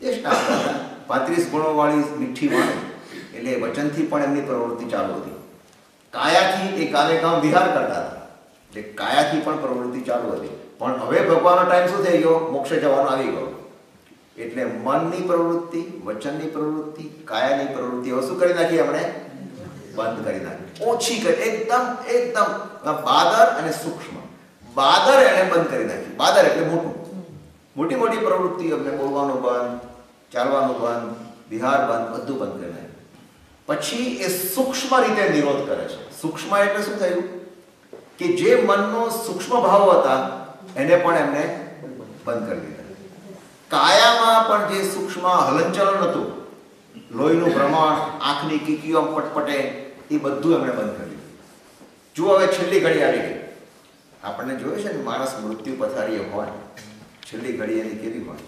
દેશના આપતા હતા. પાંત્રીસ ગુણો વાળી મીઠી વાણી. એટલે વચનથી પણ એમની પ્રવૃત્તિ ચાલુ હતી. કાયાથી એ કામે કામ વિહાર કરતા હતા. એટલે કાયાથી પણ પ્રવૃત્તિ ચાલુ હતી. પણ હવે ભગવાનનો ટાઈમ શું થઈ ગયો? મોક્ષે જવાનો આવી ગયો. એટલે મનની પ્રવૃત્તિ, વચનની પ્રવૃત્તિ, કાયાની પ્રવૃત્તિ શું કરી નાખી આપણે બંધ કરી નાખી. ઓછી કરી, એકદમ એકદમ. બાદર અને સૂક્ષ્મ. બાદર એને બંધ કરી નાખી. બાદર એટલે મોટું. મોટી મોટી પ્રવૃત્તિ અમને બોલવાનું બંધ, ચાલવાનું બંધ, વિહાર બંધ, બધું બંધ કરી નાખ્યું. પછી એ સૂક્ષ્મ રીતે નિરોધ કરે છે. સૂક્ષ્મ એટલે શું થયું? કે જે મનનો સૂક્ષ્મ ભાવ હતા, એને પણ એમને બંધ કરી દીધા. કાયામાં પણ જે સૂક્ષ્મ હલનચલન હતું, લોહીનું ભ્રમણ આંખની કીકીઓ પટપટે, એ બધું એમણે બંધ કરી દીધું. જુઓ હવે છેલ્લી ઘડી આવી ગઈ. આપણને જોયું છે ને, માણસ મૃત્યુ પથારીએ હોય. છેલ્લી ઘડી એની કેવી હોય?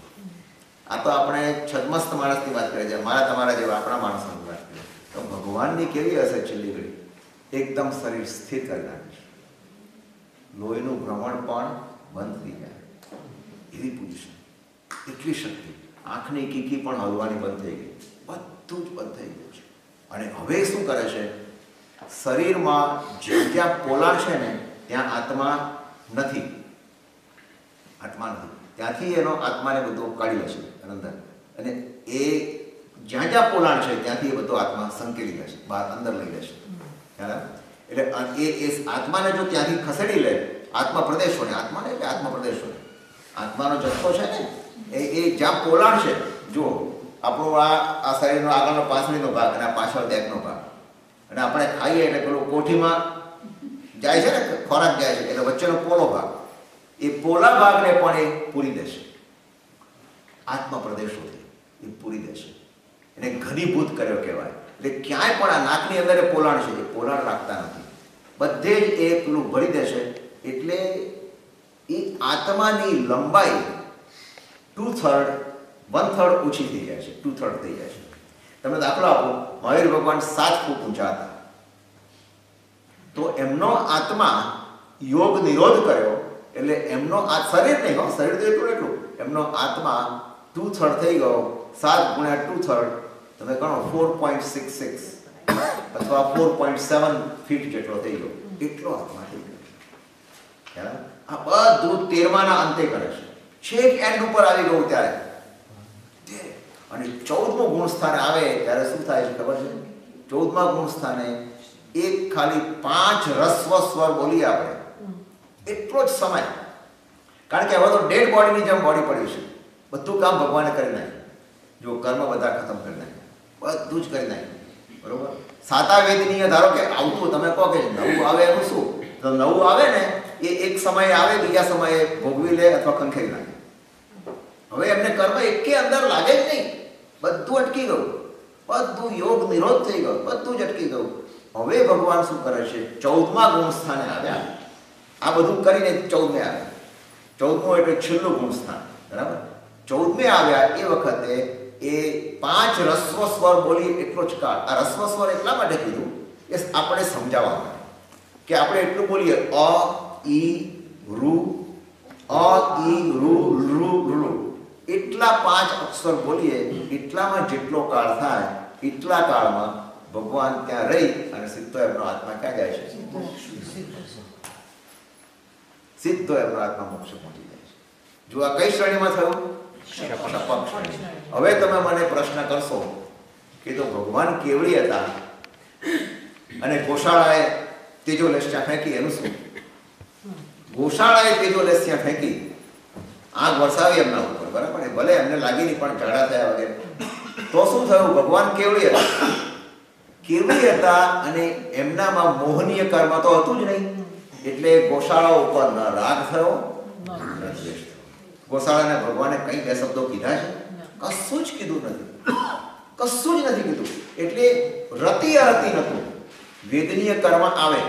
આ તો આપણે છદમસ્ત માણસની વાત કરીએ છીએ. મારા તમારા જેવા આપણા માણસોની વાત કરીએ. તો ભગવાનની કેવી હશે છેલ્લી ઘડી? એકદમ શરીર સ્થિર કરી નાખે લોહીનું ભ્રમણ પણ બંધ થઈ જાય. એવી પોઝિશન એટલી શક્તિ. આંખની કીકી પણ હલવાની બંધ થઈ ગઈ. બધું જ બંધ થઈ ગયું છે. અને હવે શું કરે છે? શરીરમાં જે ત્યાં પોલાણ છે ને, ત્યાં આત્મા નથી. આત્મા નથી. ત્યાંથી એનો આત્માને બધું કાઢી લે છે અંદર. અને એ જ્યાં જ્યાં પોલાણ છે, ત્યાંથી એ બધો આત્મા સંકેલી લેશે, બહાર અંદર લઈ લે છે ખ્યાલ આવે? એટલે એ એ આત્માને જો ત્યાંથી ખસેડી લે, આત્મા પ્રદેશોને આત્માને એટલે આત્મા પ્રદેશોને આત્માનો જથ્થો છે ને એ એ જ્યાં પોલાણ છે જો આપણો આ આ શરીરનો, આગળનો પાછળનો ભાગ અને આ પાછળ બેકનો ભાગ. અને આપણે ખાઈએ એટલે પેલું કોઠીમાં જાય છે ને, ખોરાક જાય છે, એટલે વચ્ચેનો પોલો ભાગ. એ પોલા ભાગને પણ એ પૂરી દેશે. આત્મા પ્રદેશોથી એ પૂરી દેશે. એને ઘનીભૂત કર્યો કહેવાય. એટલે ક્યાંય પણ આ નાકની અંદર એ પોલાણ છે, એ પોલાણ રાખતા નથી. બધે જ એ પેલું ભરી દેશે, એટલે એ આત્માની લંબાઈ ટુ થર્ડ વન થર્ડ ઓછી થઈ જાય છે ટુ થર્ડ થઈ જાય છે. તમે દાખલો આપો મહાવીર ભગવાન સાત ફૂટ ઊંચા હતા. તો એમનો આત્મા યોગ નિરોધ કર્યો, એટલે એમનો આ શરીર નહીં હો, શરીર તો એટલું એટલું. એમનો આત્મા ટુ થર્ડ થઈ ગયો, સાત ગુણ્યા ટુ થર્ડ તમે ગણો ફોર પોઈન્ટ સિક્સ સિક્સ અથવા ફોર પોઈન્ટ સેવન ફીટ જેટલો થઈ ગયો. એટલો આત્મા થઈ ગયો? આ બધું તેરમાના અંતે કરે છે. છેક એન્ડ ઉપર આવી ગયું ત્યારે. અને ચૌદમું ગુણ સ્થાને આવે ત્યારે શું થાય છે ખબર છે? ચૌદમા ગુણ સ્થાને એક ખાલી પાંચ રસ્વ સ્વર બોલી આપણે. એટલો જ સમય. કારણ કે હવે તો ડેડ બોડીની જેમ બોડી પડ્યું છે. બધું કામ ભગવાને કરી નાખ્યું. જો કર્મ બધા ખતમ કરી નાખ્યું. બધું જ કરી નાખ્યું. બરોબર? સાતા વેદનીય ધારો કે આવતું, તમે કહો કે નવું આવે એનું શું? તો નવું આવે ને, એ એક સમયે આવે, બીજા સમયે ભોગવી લે અથવા કંખેરી નાખે. હવે એમને કર્મ એકે અંદર લાગે જ નહીં. બધું અટકી ગયું. બધું યોગ નિરોધ થઈ ગયો. બધું જ અટકી ગયું. હવે ભગવાન શું કરે છે? ચૌદમા ગુણસ્થાને આવ્યા. આ બધું કરીને ચૌદમે આવ્યા. ચૌદમું એટલે છેલ્લું ગુણસ્થાન. બરાબર? ચૌદમે આવ્યા એ વખતે એ પાંચ રસ્વ સ્વર બોલી એટલો જ કાળ. આ રસ્વ સ્વર એટલા માટે કીધું? એ આપણે સમજાવવા માટે. કે આપણે એટલું બોલીએ, અ, ઈ, રૂ, અ, ઈ, રૂ ઋ ઋ એટલા પાંચ અક્ષર બોલીએ, એટલામાં જેટલો કાળ થાય, એટલા કાળમાં ભગવાન ત્યાં રહી અને સીધો એમનો આત્મા ક્યાં જાય છે? સીધો એમનો આત્મા મોક્ષ પહોંચી જાય છે. જો આ કઈ શ્રેણીમાં થયું? હવે તમે મને પ્રશ્ન કરશો કે તો ભગવાન કેવડી હતા? અને ગોશાળાએ તેજો લેસ્યા ફેંકી, એનું શું? ગોશાળાએ તેજો લેસ્યા ફેંકી. આગ વરસાવી એમના ઉપર. બરાબર? એ ભલે એમને લાગી નહીં, પણ ઝઘડા થયા વગેરે. તો શું થયું? ભગવાન કેવડી હતા? કેવડી હતા અને એમનામાં મોહનીય કર્મ તો હતું જ નહીં. એટલે ગોશાળા ઉપર ન રાગ થયો, ન દ્વેષ ગોશાળાને ભગવાને કઈ બે શબ્દો કીધા છે? કશું જ કીધું નથી. કશું જ નથી કીધું. એટલે રતિ અરતિ નતું વેદનીય કર્મ આવે,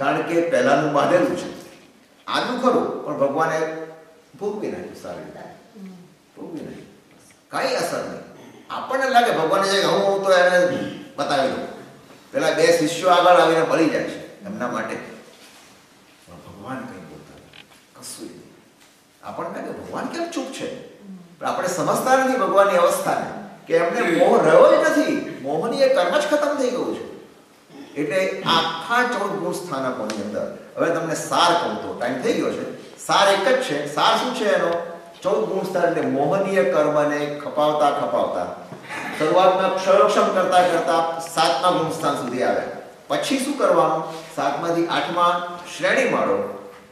કારણ કે પહેલાનું બાંધેલું છે. આવ્યું ખરું, પણ ભગવાને ભોગવી નાખ્યું સારી રીતે. કાંઈ અસર નહીં. આપણને લાગે ભગવાને જે હું હું તો એને બતાવી દઉં. પેલા બે શિષ્યો આગળ આવીને બળી જાય છે, એમના માટે. ભગવાન કંઈ બોલતા કશું આપણને લાગે, ભગવાન કેમ ચૂપ છે? પણ આપણે સમજતા નથી ભગવાનની અવસ્થાને, કે એમને મોહ રહ્યો જ નથી. મોહની એ કર્મ જ ખતમ થઈ ગયું છે. એટલે આખા ચૌદ ગુણ સ્થાનકોની અંદર, હવે તમને સાર કહું તો, ટાઈમ થઈ ગયો છે. સાર એક જ છે. સાર શું છે એનો? ચૌદ ગુણ સ્થાન એટલે મોહનીય કર્મને ખપાવતા ખપાવતા, શરૂઆતમાં ક્ષયક્ષમ કરતા કરતા સાતમા ગુણ સ્થાન સુધી આવ્યા પછી શું કરવાનું? સાતમાંથી આઠમા શ્રેણી માળો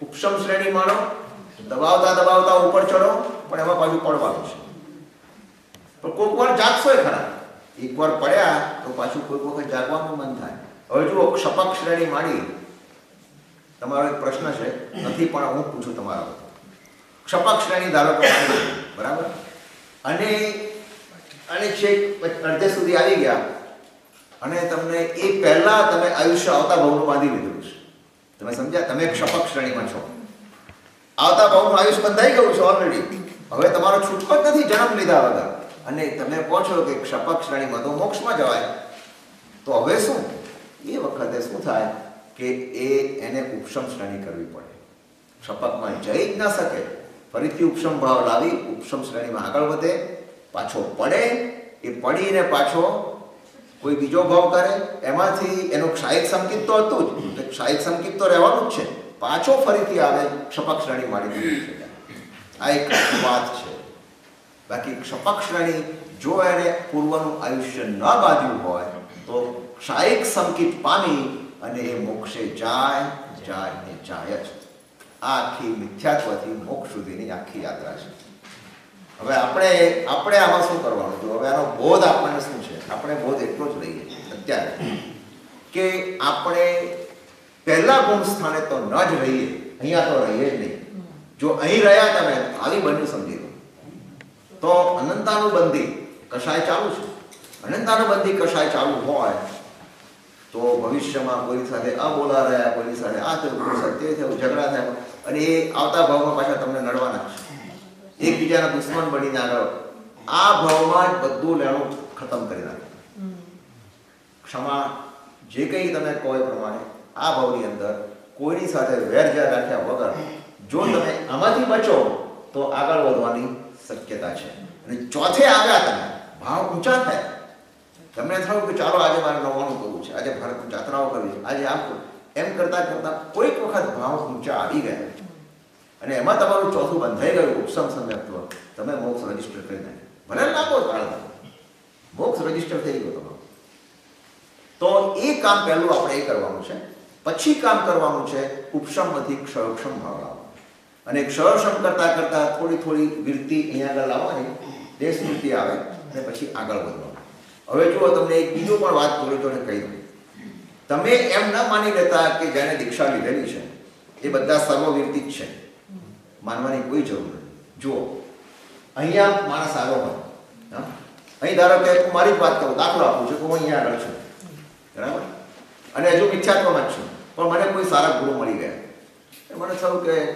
ઉપશમ શ્રેણી માળો દબાવતા દબાવતા ઉપર ચડો, પણ એમાં પાછું પડવાનું છે. પણ કોઈક વાર જાગશો ખરા. એકવાર પડ્યા તો પાછું કોઈક વખત જાગવાનું મન થાય. હવે જુઓ, ક્ષપક શ્રેણી માંડી તમારો એક પ્રશ્ન છે. નથી, પણ હું પૂછું તમારો ક્ષપક શ્રેણી ધારો બરાબર? અને અને છેક અડધે સુધી આવી ગયા. અને તમને એ પહેલા તમે આયુષ્ય આવતા ભાવનું બાંધી લીધું છે. તમે સમજ્યા? તમે ક્ષપક શ્રેણીમાં છો. આવતા ભાવનું આયુષ બંધાઈ ગયું છે ઓલરેડી હવે તમારો છૂટકો જ નથી જન્મ લીધા વગર. અને તમે કહો છો કે ક્ષપક શ્રેણીમાં તો મોક્ષમાં જવાય. તો હવે શું? એ વખતે શું થાય કે એ એને ઉપશમ શ્રેણી કરવી પડે. ક્ષપકમાં જઈ જ ન શકે. ફરીથી ઉપશમ ભાવ લાવી, ઉપશમ શ્રેણીમાં આગળ વધે, પાછો પડે, એ પડીને પાછો કોઈ બીજો ભાવ કરે, એમાંથી એનું ક્ષાયિક સંકિત તો હતું જ. એટલે ક્ષાયિક સંકિત તો રહેવાનું જ છે. પાછો ફરીથી આવે, ક્ષપક શ્રેણી મારી આ એક વાત છે. બાકી ક્ષપક શ્રેણી જો એને પૂર્વનું આયુષ્ય ન બાજ્યું હોય, તો ક્ષાયિક સંકિત પામી અને એ મોક્ષે જાય જાય ને જાય જ. આખી મિથ્યાત્વથી મોક્ષ સુધીની આખી યાત્રા છે. હવે આપણે આપણે આમાં શું કરવાનું? હતું હવે આનો બોધ આપણને શું છે? આપણે બોધ એટલો જ લઈએ અત્યારે કે આપણે પહેલા ગુણ સ્થાને તો ન જ રહીએ, અહીંયા તો રહીએ જ નહીં. જો અહીં રહ્યા તમે આવી બન્યું સમજી લો. તો અનંતાનુબંધી કશાય ચાલુ છે? અનંતાનુબંધી કશાય ચાલુ હોય તો ભવિષ્યમાં કોઈ સાથે આ બોલા રહ્યા, કોઈ સાથે આ થયું, કોઈ સાથે તે થયું, ઝઘડા થયા, અને એ આવતા ભાવમાં પાછા તમને નડવાના છે એકબીજાના દુશ્મન બનીને આગળ આ ભાવમાં જ બધું લેણું ખતમ કરી નાખે. ક્ષમા જે કંઈ તમે કહો એ પ્રમાણે આ ભાવની અંદર કોઈની સાથે વેર ઝેર રાખ્યા વગર જો તમે આમાંથી બચો, તો આગળ વધવાની શક્યતા છે. અને ચોથે આવ્યા તમે, ભાવ ઊંચા થાય. તમને થયું કે ચાલો આજે મારે નવાનું કરવું છે, આજે ભારત જાત્રાઓ કરવી છે, આજે આમ એમ કરતાં કરતાં કોઈક વખત ભાવ ઊંચા આવી ગયા. અને એમાં તમારું ચોથું બંધાઈ ગયું ઉપસમ સંયુક્ત તમે મોક્ષ રજિસ્ટર કરી નાખ્યું. ભલે લાગો કાળ મોક્ષ રજિસ્ટર થઈ ગયો તમારો. તો એ કામ પહેલું આપણે એ કરવાનું છે. પછી કામ કરવાનું છે ઉપશમથી ક્ષયક્ષમ ભાવ લાવવાનો અને ક્ષયક્ષમ કરતાં કરતાં થોડી થોડી વૃત્તિ અહીંયા આગળ લાવવાની. દેશ વૃત્તિ આવે અને પછી આગળ વધવાનું. હવે જુઓ તમને એક બીજું પણ વાત જોડે તો કહી દઉં. તમે એમ ન માની લેતા કે જેને દીક્ષા લીધેલી છે. એ બધા સર્વવિરતી જ છે. માનવાની કોઈ જરૂર નથી. જુઓ, અહીંયા માણસ આવ્યો હોય? અહીં ધારો કે હું મારી જ વાત કરું, દાખલો આપું છું કે હું અહીંયા આગળ છું. બરાબર? અને હજુ મિથ્યાત્વમાં જ છું. પણ મને કોઈ સારા ગુરુ મળી ગયા. મને થયું કે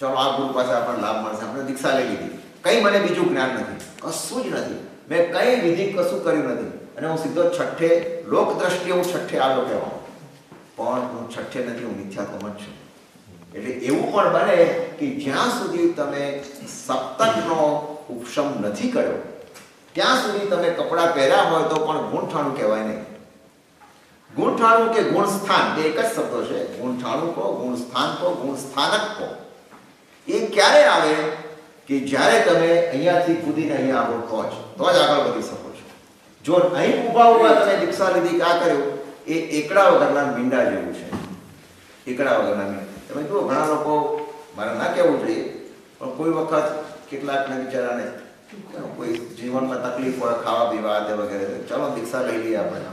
ચલો આ ગુરુ પાસે આપણને લાભ મળશે, આપણે દીક્ષા લઈ લીધી. કંઈ મને બીજું જ્ઞાન નથી. કશું જ નથી. મેં કંઈ વિધિ કશું કર્યું નથી. અને હું સીધો છઠ્ઠે લોક દ્રષ્ટિએ હું છઠ્ઠે આવ્યો કહેવાનો પણ હું છઠ્ઠે નથી, હું મિથ્યાત્મ છું. એટલે એવું પણ બને કે જ્યાં સુધી તમે સપ્તકનો ઉપશમ નથી કર્યો, ત્યાં સુધી તમે કપડાં પહેર્યા હોય તો પણ ગુણઠાણું કહેવાય નહીં. ગુણઠાણું કે ગુણ સ્થાન બે એક જ શબ્દો છે. ગુણઠાણું કહો ગુણ સ્થાન કહો ગુણ સ્થાનક કહો. એ ક્યારે આવે? કે જ્યારે તમે અહીંયાથી કૂદીને અહીંયા આગળ પહોંચ તો જ આગળ વધી શકો છો. જો અહીં ઊભા ઊભા તમે દીક્ષા લીધી કે આ કર્યું? એ એકડા વગરના મીંડા જેવું છે. એકડા વગરના મીંડા. તમે જુઓ ઘણા લોકો મારે ના કહેવું જોઈએ પણ કોઈ વખત કેટલાકને બિચારાને કોઈ જીવનમાં તકલીફ હોય ખાવા પીવા તે વગેરે ચલો દીક્ષા લઈ લઈએ આપણે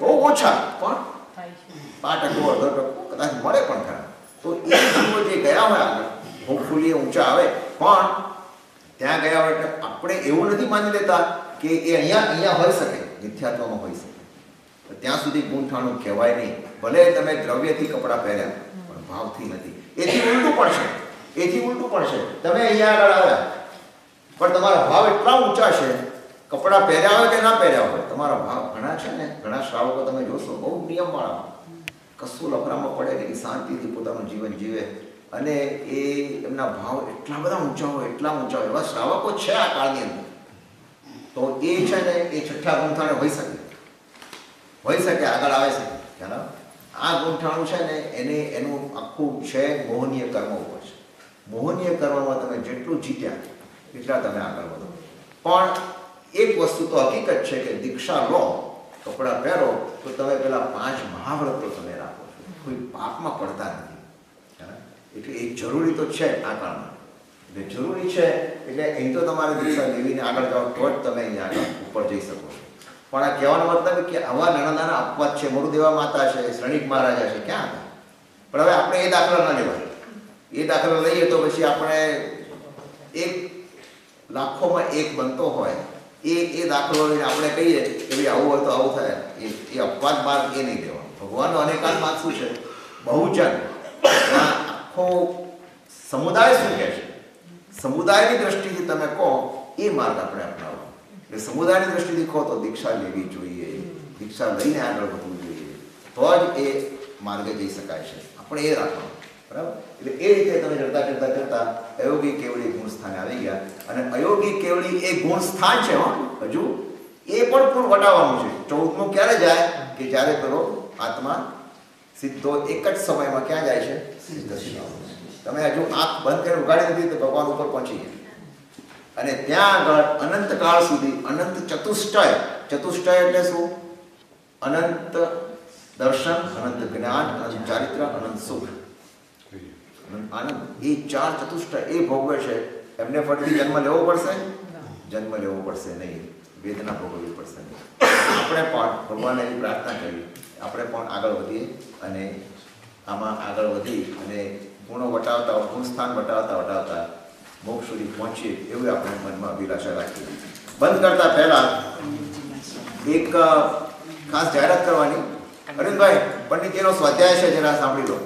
બહુ ઓછા. પણ? પાંચ ટકો અડધો ટકો કદાચ મળે પણ ખરા. તો એ જીવો જે ગયા હોય આગળ હોપફુલી ઊંચા આવે પણ ત્યાં ગયા એટલે આપણે એવું નથી માની લેતા કે એ અહીંયા અહીંયા હોઈ શકે, મિથ્યાત્વમાં હોઈ શકે. ત્યાં સુધી ગૂંઠાણું કહેવાય નહીં. ભલે તમે દ્રવ્યથી કપડાં પહેર્યા, પણ ભાવથી નથી. એથી ઉલટું પણ છે. એથી ઉલટું પણ છે. તમે અહીંયા આગળ આવ્યા, પણ તમારા ભાવ એટલા ઊંચા છે, કપડાં પહેર્યા હોય કે ના પહેર્યા હોય, તમારા ભાવ ઘણા છે ને? ઘણા શ્રાવકો તમે જોશો, બહુ નિયમવાળા. કશું લફરામાં પડે નહીં શાંતિથી પોતાનું જીવન જીવે. અને એ એમના ભાવ એટલા બધા ઊંચા હોય, એટલા ઊંચા હોય. એવા શ્રાવકો છે આ કાળની અંદર. તો એ છે ને, એ છઠ્ઠા ગુંઠાણે હોઈ શકે. હોઈ શકે, આગળ આવે છે. ખ્યાલ આ ગુંઠાણું છે ને, એને, એનું આખું છે મોહનીય કર્મ ઉપર છે. મોહનીય કર્મમાં તમે જેટલું જીત્યા, એટલા તમે આગળ વધો. પણ એક વસ્તુ તો હકીકત છે કે દીક્ષા લો, કપડાં પહેરો, તો તમે પેલા પાંચ મહાવ્રતો તમે રાખો છો. કોઈ પાપમાં પડતા નથી? એટલે એ જરૂરી તો છે આ કાળમાં. એટલે જરૂરી છે એટલે અહીં તો તમારે દીક્ષા લેવીને આગળ જાઓ તો જ તમે અહીંયા આગળ ઉપર જઈ શકો પણ આ કહેવાનો મતલબ કે આવા નાના નાના અપવાદ છે, મરુદેવા માતા છે, શ્રણિક મહારાજા છે, ક્યાં હતા? પણ હવે આપણે એ દાખલા ના લેવાય. એ દાખલા લઈએ તો પછી આપણે એક લાખોમાં એક બનતો હોય. એ એ દાખલો લઈને આપણે કહીએ કે ભાઈ આવું હોય તો આવું થાય. એ એ અપવાદ માર્ગ એ નહીં દેવાનો. ભગવાનનો અનેકાલ માર્ગ શું છે? બહુજન. આખો સમુદાય શું કહે છે? સમુદાયની દ્રષ્ટિથી તમે કહો, એ માર્ગ આપણે અપનાવો. એટલે સમુદાયની દ્રષ્ટિથી કહો તો દીક્ષા લેવી જોઈએ. દીક્ષા લઈને આગળ વધવું જોઈએ. તો જ એ માર્ગે જઈ શકાય છે. આપણે એ રાખવાનું. બરાબર? એટલે એ રીતે તમે જતા જતા જતા અયોગી કેવડી ગુણ સ્થાને આવી ગયા. અને અયોગી કેવડી એ ગુણ સ્થાન છે, હો. હજુ એ પણ પૂર વટાવવાનું છે. ચૌદમું ક્યારે જાય? કે જ્યારે પેલો આત્મા સીધો એક જ સમયમાં ક્યાં જાય છે? સિદ્ધ શિલામાં. તમે હજુ આંખ બંધ કરીને ઉગાડી દીધી તો ભગવાન ઉપર પહોંચી ગયા. અને ત્યાં આગળ અનંત કાળ સુધી, અનંત ચતુષ્ટય ચતુષ્ટય એટલે શું? અનંત દર્શન, અનંત જ્ઞાન, અનંત ચારિત્ર, અનંત સુખ. આનંદ. એ ચાર ચતુષ્ટય, એ ભોગવે છે. એમને ફરીથી જન્મ લેવો પડશે? જન્મ લેવો પડશે નહીં. વેદના ભોગવવી પડશે આપણે પણ ભગવાનને એવી પ્રાર્થના કરી. આપણે પણ આગળ વધીએ અને આમાં આગળ વધી અને ગુણો વટાવતા, ગુણ સ્થાન વટાવતા વટાવતા મોક્ષ સુધી પહોંચીએ એવું આપણે મનમાં અભિલાષા રાખીએ. બંધ કરતા પહેલા એક ખાસ જાહેરાત કરવાની. અરવિંદભાઈ, પંડિતજીનો સ્વાધ્યાય છે, જરા સાંભળી લો.